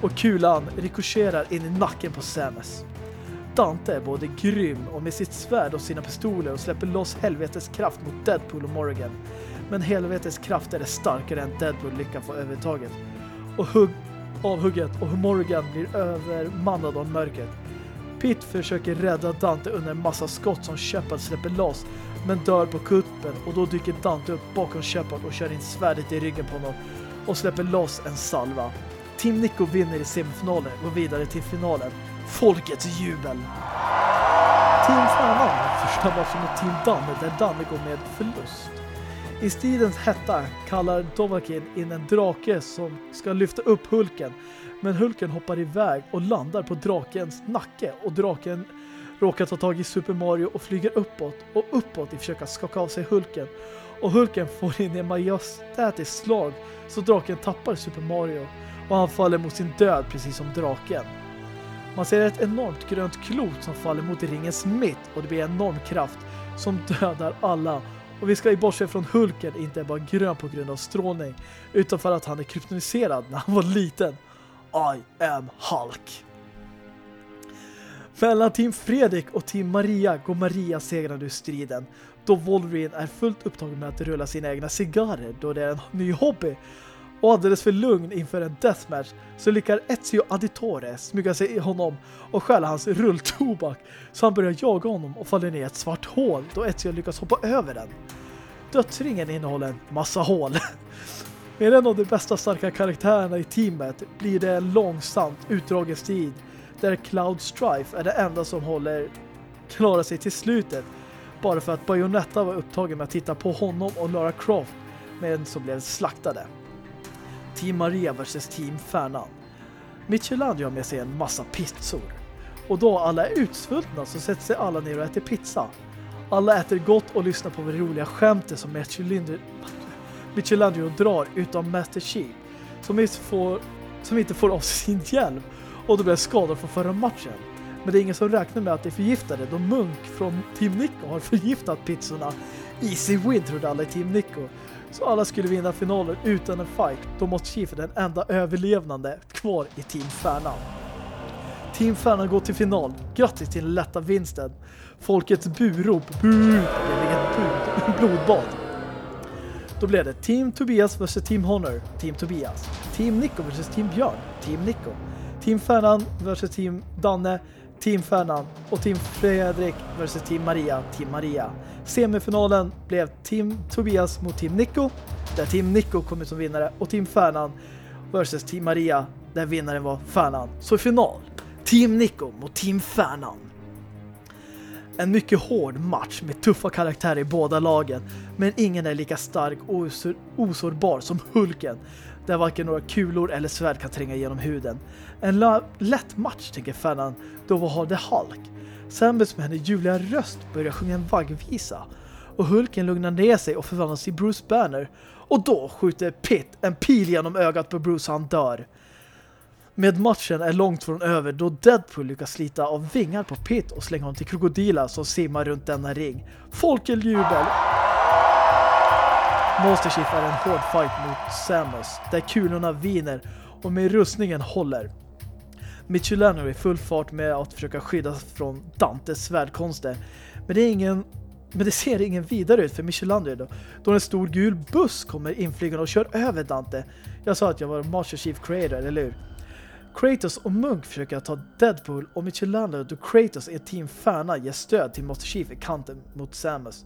och kulan rikoscherar in i nacken på Samus. Dante är både grym och med sitt svärd och sina pistoler och släpper loss helvetes kraft mot Deadpool och Morgan. Men helvetes kraft är det starkare än Deadpool lyckas få övertaget. Och hugg avhugget och Morgan blir övermannad av mörkret. Pitt försöker rädda Dante under en massa skott som Shepard släpper loss men dör på kuppen och då dyker Dante upp bakom Shepard och kör in svärdet i ryggen på honom och släpper loss en salva. Team Nico vinner i semifinalen och går vidare till finalen. Folkets jubel! Team Fanan första matchen mot Team Danne där Danne går med förlust. I stridens hetta kallar Dovakin in en drake som ska lyfta upp Hulken. Men Hulken hoppar iväg och landar på drakens nacke och draken råkar ta tag i Super Mario och flyger uppåt och uppåt i försöka skaka av sig Hulken. Och Hulken får in en majestätiskt slag så draken tappar Super Mario och han faller mot sin död precis som draken. Man ser ett enormt grönt klot som faller mot ringens mitt och det blir en enorm kraft som dödar alla och vi ska i bortse från Hulken inte bara grön på grund av strålning utan för att han är kryptoniserad när han var liten. I am Hulk. Mellan Team Fredrik och Team Maria går Maria segrande ur striden då Wolverine är fullt upptagen med att rulla sina egna cigarrer då det är en ny hobby och alldeles för lugn inför en deathmatch så lyckar Ezio Auditore smyga sig i honom och stjäla hans rulltobak så han börjar jaga honom och faller ner i ett svart hål då Ezio lyckas hoppa över den. Dödsringen innehåller en massa hål. *laughs* Med en av de bästa starka karaktärerna i teamet blir det en långsamt utdragen strid där Cloud Strife är det enda som håller klara sig till slutet bara för att Bayonetta var upptagen med att titta på honom och Lara Croft men som blev slaktade. Team Maria vs Team Färnan. Michelangelo har med sig en massa pizzor. Och då alla är utsvultna så sätter sig alla ner och äter pizza. Alla äter gott och lyssnar på det roliga skämtet som Michelangelo, Michelangelo drar utom Master Chief som inte, får, som inte får av sin hjälm och då blir skadad från förra matchen. Men det är ingen som räknar med att det är förgiftade då Munk från Team Nico har förgiftat pizzorna. Easy win trodde alla i Team Nico. Så alla skulle vinna finalen utan en fight. Då måste Chief den enda överlevnande kvar i Team Färnan. Team Färnan går till final. Grattis till den lätta vinsten. Folkets burop. Bu! Det blev ett blodbad. Då blev det Team Tobias vs Team Honor. Team Tobias. Team Nico vs Team Björn. Team Nico. Team Färnan vs Team Danne. Team Färnan och Team Fredrik vs Team Maria, Team Maria. Semifinalen blev Team Tobias mot Team Nico, där Team Nico kom ut som vinnare, och Team Färnan vs Team Maria, där vinnaren var Färnan. Så i final, Team Nico mot Team Färnan. En mycket hård match med tuffa karaktärer i båda lagen, men ingen är lika stark och osårbar som Hulken, där varken några kulor eller svärd kan tränga igenom huden. En lätt match, tänker Färnan, då var har The Hulk. hennes ljuvliga Röst börjar sjunga en vaggvisa och Hulken lugnar ner sig och förvandlas till Bruce Banner. Och då skjuter Pitt en pil genom ögat på Bruce och han dör. Med matchen är långt från över då Deadpool lyckas slita av vingar på Pitt och slänga honom till krokodila som simmar runt denna ring. Folkeljubel! Monster Chief är en hård fight mot Samus där kulorna viner och med rustningen håller. Michelano är i full fart med att försöka skydda från Dantes svärdkonster. Men det är ingen men det ser ingen vidare ut för Michelangelo då, då en stor gul buss kommer inflygande och kör över Dante. Jag sa att jag var Master Chief Creator, eller hur? Kratos och Munk försöker ta Deadpool och Michelangelo då Kratos är Team Färna ger stöd till Master Chief i kanten mot Samus.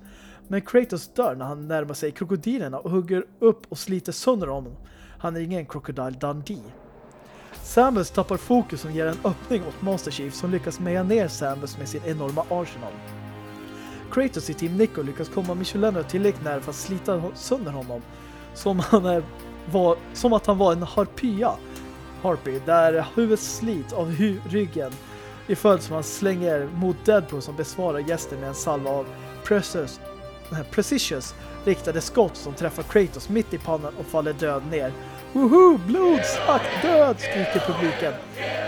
Men Kratos dör när han närmar sig krokodilerna och hugger upp och sliter sönder honom. Han är ingen Crocodile Dundee. Samus tappar fokus och ger en öppning åt Master Chief som lyckas meja ner Samus med sin enorma arsenal. Kratos i Team Nico lyckas komma Michelangelo tillräckligt nära för att slita sönder honom som, han är, var, som att han var en harpya Harpy där huvudet slits av hu ryggen i följd som han slänger mot Deadpool som besvarar gästen med en salva av Precious, Precisious riktade skott som träffar Kratos mitt i pannan och faller död ner. Woho! Blod! Slakt! Död! skriker publiken.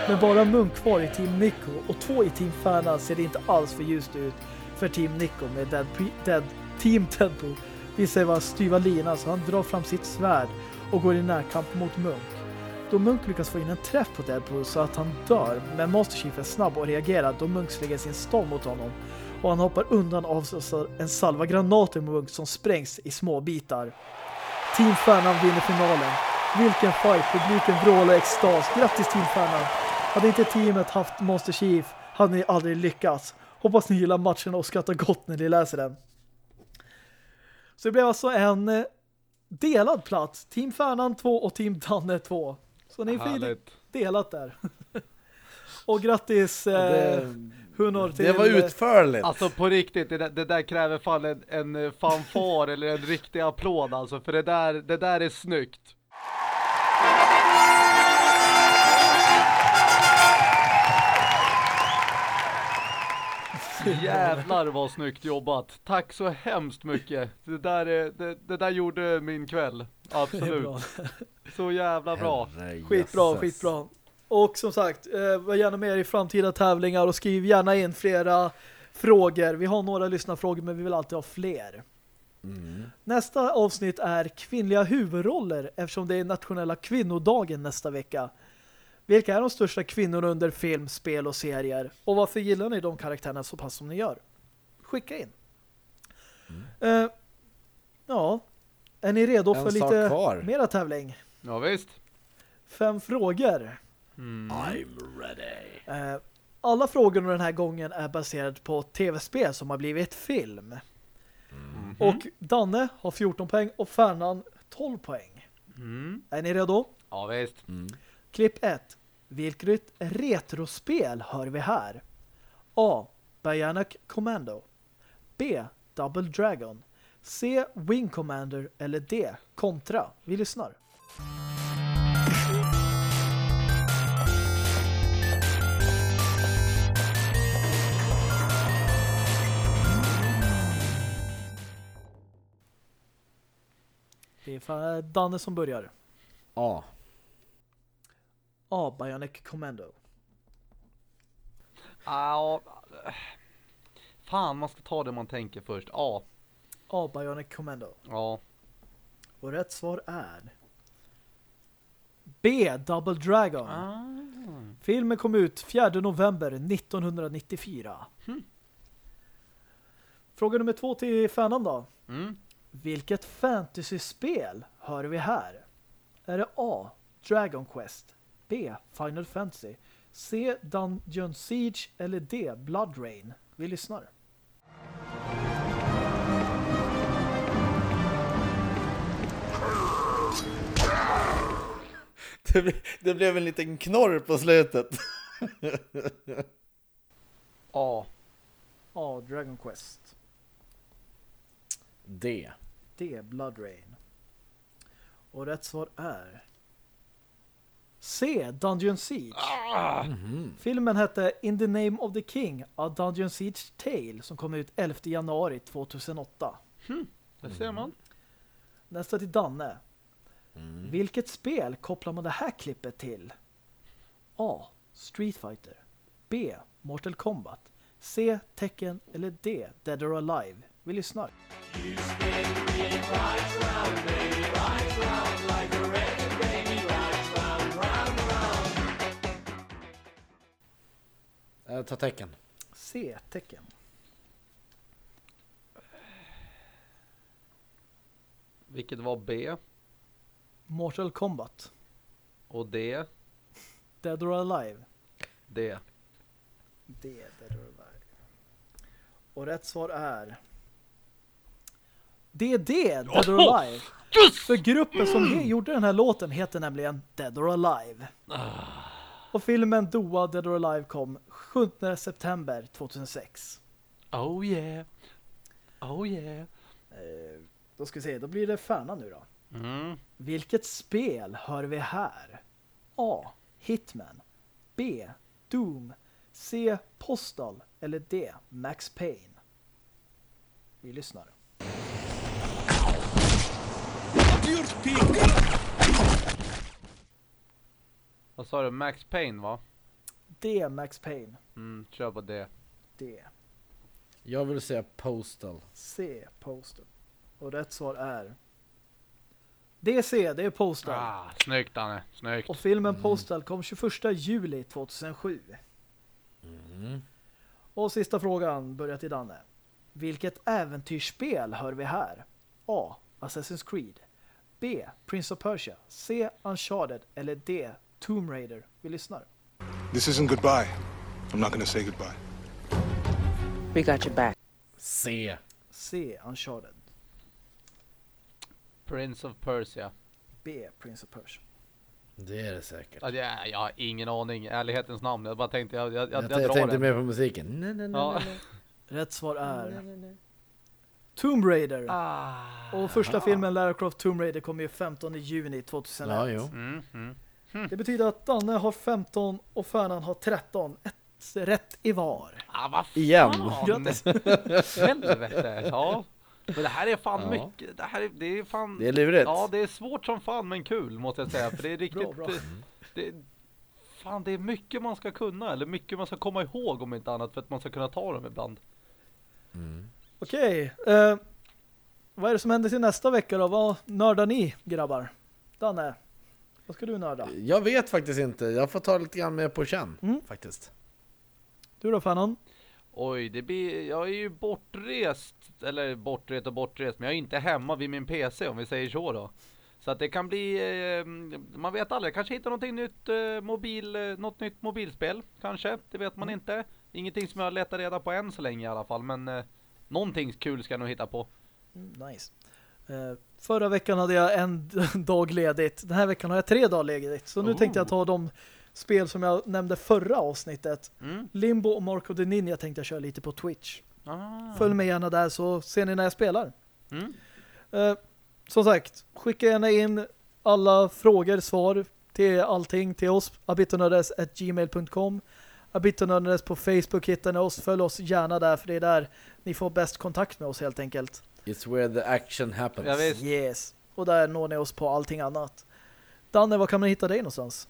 Men bara Munk kvar i Team Nico och två i Team Färna ser det inte alls för ljust ut för Team Nico med Dead, Dead, Team Deadpool visar sig vara styva lina så han drar fram sitt svärd och går i närkamp mot Munk. Då Munk lyckas få in en träff på Deadpool så att han dör, men Master Chief är snabb och reagerar då Munk slänger sin stånd mot honom och han hoppar undan av en salva granater mot som sprängs i små bitar. Team Fernan vinner finalen. Vilken fight! Publiken vrålar extas. Grattis Team Fernan! Hade inte teamet haft Master Chief hade ni aldrig lyckats. Hoppas ni gillar matchen och skrattar gott när ni läser den. Så det blev alltså en eh, delad plats. Team Fernan 2 och Team Danne 2. Så ni får delat där. *laughs* och grattis eh, det, Hunor till... Det var utförligt. Alltså på riktigt, det där, det där kräver fan en, en fanfar eller en riktig applåd alltså. För det där, det där är snyggt. Jävlar vad snyggt jobbat. Tack så hemskt mycket. Det där, är, det, det där gjorde min kväll. Absolut. Så jävla bra. Skitbra, skitbra. Och som sagt, eh, var gärna med i framtida tävlingar och skriv gärna in flera frågor. Vi har några lyssnarfrågor men vi vill alltid ha fler. Mm. Nästa avsnitt är kvinnliga huvudroller eftersom det är nationella kvinnodagen nästa vecka. Vilka är de största kvinnorna under film, spel och serier? Och varför gillar ni de karaktärerna så pass som ni gör? Skicka in. Mm. Uh, ja, är ni redo en för lite kvar. mera tävling? Ja, visst. Fem frågor. Mm. I'm ready. Uh, alla frågor den här gången är baserade på tv-spel som har blivit film. Mm. Och Danne har 14 poäng och Färnan 12 poäng. Mm. Är ni redo? Ja, visst. Mm. Klipp 1. Vilket retrospel hör vi här? A. Bionic Commando B. Double Dragon C. Wing Commander eller D. Contra. Vi lyssnar. Det är Danne som börjar. A. A. Bionic Commando. Ja, fan man ska ta det man tänker först. A. A. Bionic Commando. Ja. Och rätt svar är B. Double Dragon. Ah. Filmen kom ut 4 november 1994. Hmm. Fråga nummer två till fanen då. Mm. Vilket fantasyspel hör vi här? Är det A. Dragon Quest B. Final Fantasy C. Dungeon Siege eller D. Blood Rain? Vi lyssnar. Det, ble, det blev en liten knorr på slutet. *laughs* A. A. Dragon Quest. D. D. Blood Rain. Och rätt svar är C. Dungeon Siege. Ah! Mm -hmm. Filmen hette In the Name of the King A Dungeon Siege Tale som kom ut 11 januari 2008. Hmm. Det ser man. Nästa till Danne. Mm. Vilket spel kopplar man det här klippet till? A. Street Fighter B. Mortal Kombat C. Tekken eller D. Dead or Alive. Vi lyssnar. You Eh, ta tecken. C-tecken. Vilket var B? Mortal Kombat. Och D? Dead or Alive? Det. Det är Dead or Alive. Och rätt svar är... Det är det, Dead or Alive. För gruppen som he- gjorde den här låten heter nämligen Dead or Alive. Och filmen Doa Dead or Alive kom 7 september 2006. Oh yeah. Oh yeah. Eh, då ska vi se, då blir det Färna nu då. Mm. Vilket spel hör vi här? A. Hitman B. Doom C. Postal eller D. Max Payne Vi lyssnar. Vad sa du? Max Payne va? D. Max Payne Mm, kör på det. D. Jag vill säga Postal. C. Postal Och rätt svar är DC, det är Postal Ah, snyggt Danne. Snyggt. Och filmen Postal kom 21 juli 2007 Mm. Och sista frågan börjar till Danne. Vilket äventyrsspel hör vi här? A. Assassin's Creed B. Prince of Persia C. Uncharted eller D. Tomb Raider Vi lyssnar. This isn't goodbye. I'm not gonna say goodbye. We got your back. C. C. Uncharted Prince of Persia. B. Prince of Persia Det är det säkert. Ja, jag, jag har ingen aning. Ärlighetens namn. Jag bara tänkte, jag, jag, jag, Jag, jag, jag drar tänkte den. mer på musiken. *laughs* Nej, nej, nej, Ja. nej, nej. Rätt svar är Tomb Raider Ah. Och första filmen Lara Croft Tomb Raider kom ju 15 juni 2001 Ja, jo. Mm, mm. Det betyder att Danne har 15 och Färnan har 13 Ett rätt i var Ah, vad Igen. fan. Grattis. *laughs* Helvete. Ja. Men det här är fan Ja. mycket. Det här är, det är fan. Det är lurigt. Ja, det är svårt som fan men kul måste jag säga. För det är *laughs* riktigt. Bra, bra. Det, fan, det är mycket man ska kunna. Eller mycket man ska komma ihåg om inte annat. För att man ska kunna ta dem ibland. Okej, eh, vad är det som händer till nästa vecka då? Vad nördar ni, grabbar? Danne, vad ska du nörda? Jag vet faktiskt inte. Jag får ta lite grann med på känn. Mm. Faktiskt. Du då, Fanon? Oj, det blir, jag är ju bortrest. Eller bortrest och bortrest. Men jag är inte hemma vid min PC om vi säger så då. Så att det kan bli, eh, man vet aldrig, kanske hitta någonting nytt eh, mobil, eh, något nytt mobilspel kanske, det vet man inte. Ingenting som jag letar reda på än så länge i alla fall, men eh, någonting kul ska jag nog hitta på. Mm, nice. Eh, förra veckan hade jag en *laughs* dag ledigt. Den här veckan har jag tre dagar ledigt. Så nu Oh. tänkte jag ta de spel som jag nämnde förra avsnittet. Mm. Limbo och Mark of the Ninja tänkte jag köra lite på Twitch. Ah. Följ mig gärna där så ser ni när jag spelar. Mm. Eh, som sagt, skicka gärna in alla frågor, svar till allting till oss. abitonördes.gmail.com Abitonördes på Facebook hittar ni oss. Följ oss gärna där för det är där ni får bäst kontakt med oss helt enkelt. It's where the action happens. Ja. Yes. Och där når ni oss på allting annat. Danne, var kan man hitta dig någonstans?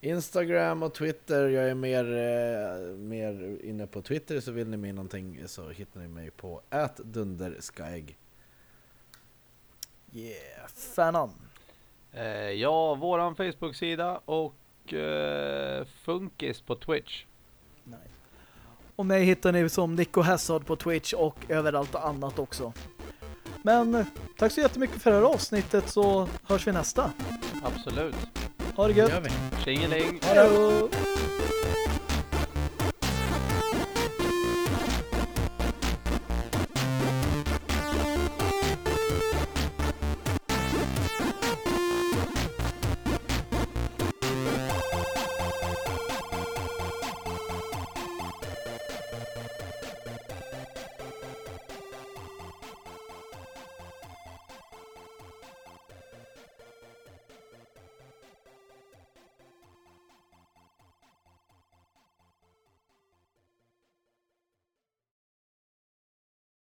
Instagram och Twitter. Jag är mer, eh, mer inne på Twitter så vill ni med någonting så hittar ni mig på @dunderskyeg. Yeah, fanan. Eh, ja, våran Facebook-sida och eh, Funkis på Twitch. Nej. Och mig hittar ni som Nico Hassard på Twitch och överallt annat också. Men tack så jättemycket för det här avsnittet så hörs vi nästa. Absolut. Ha det gött. Tjingeling! Hej då!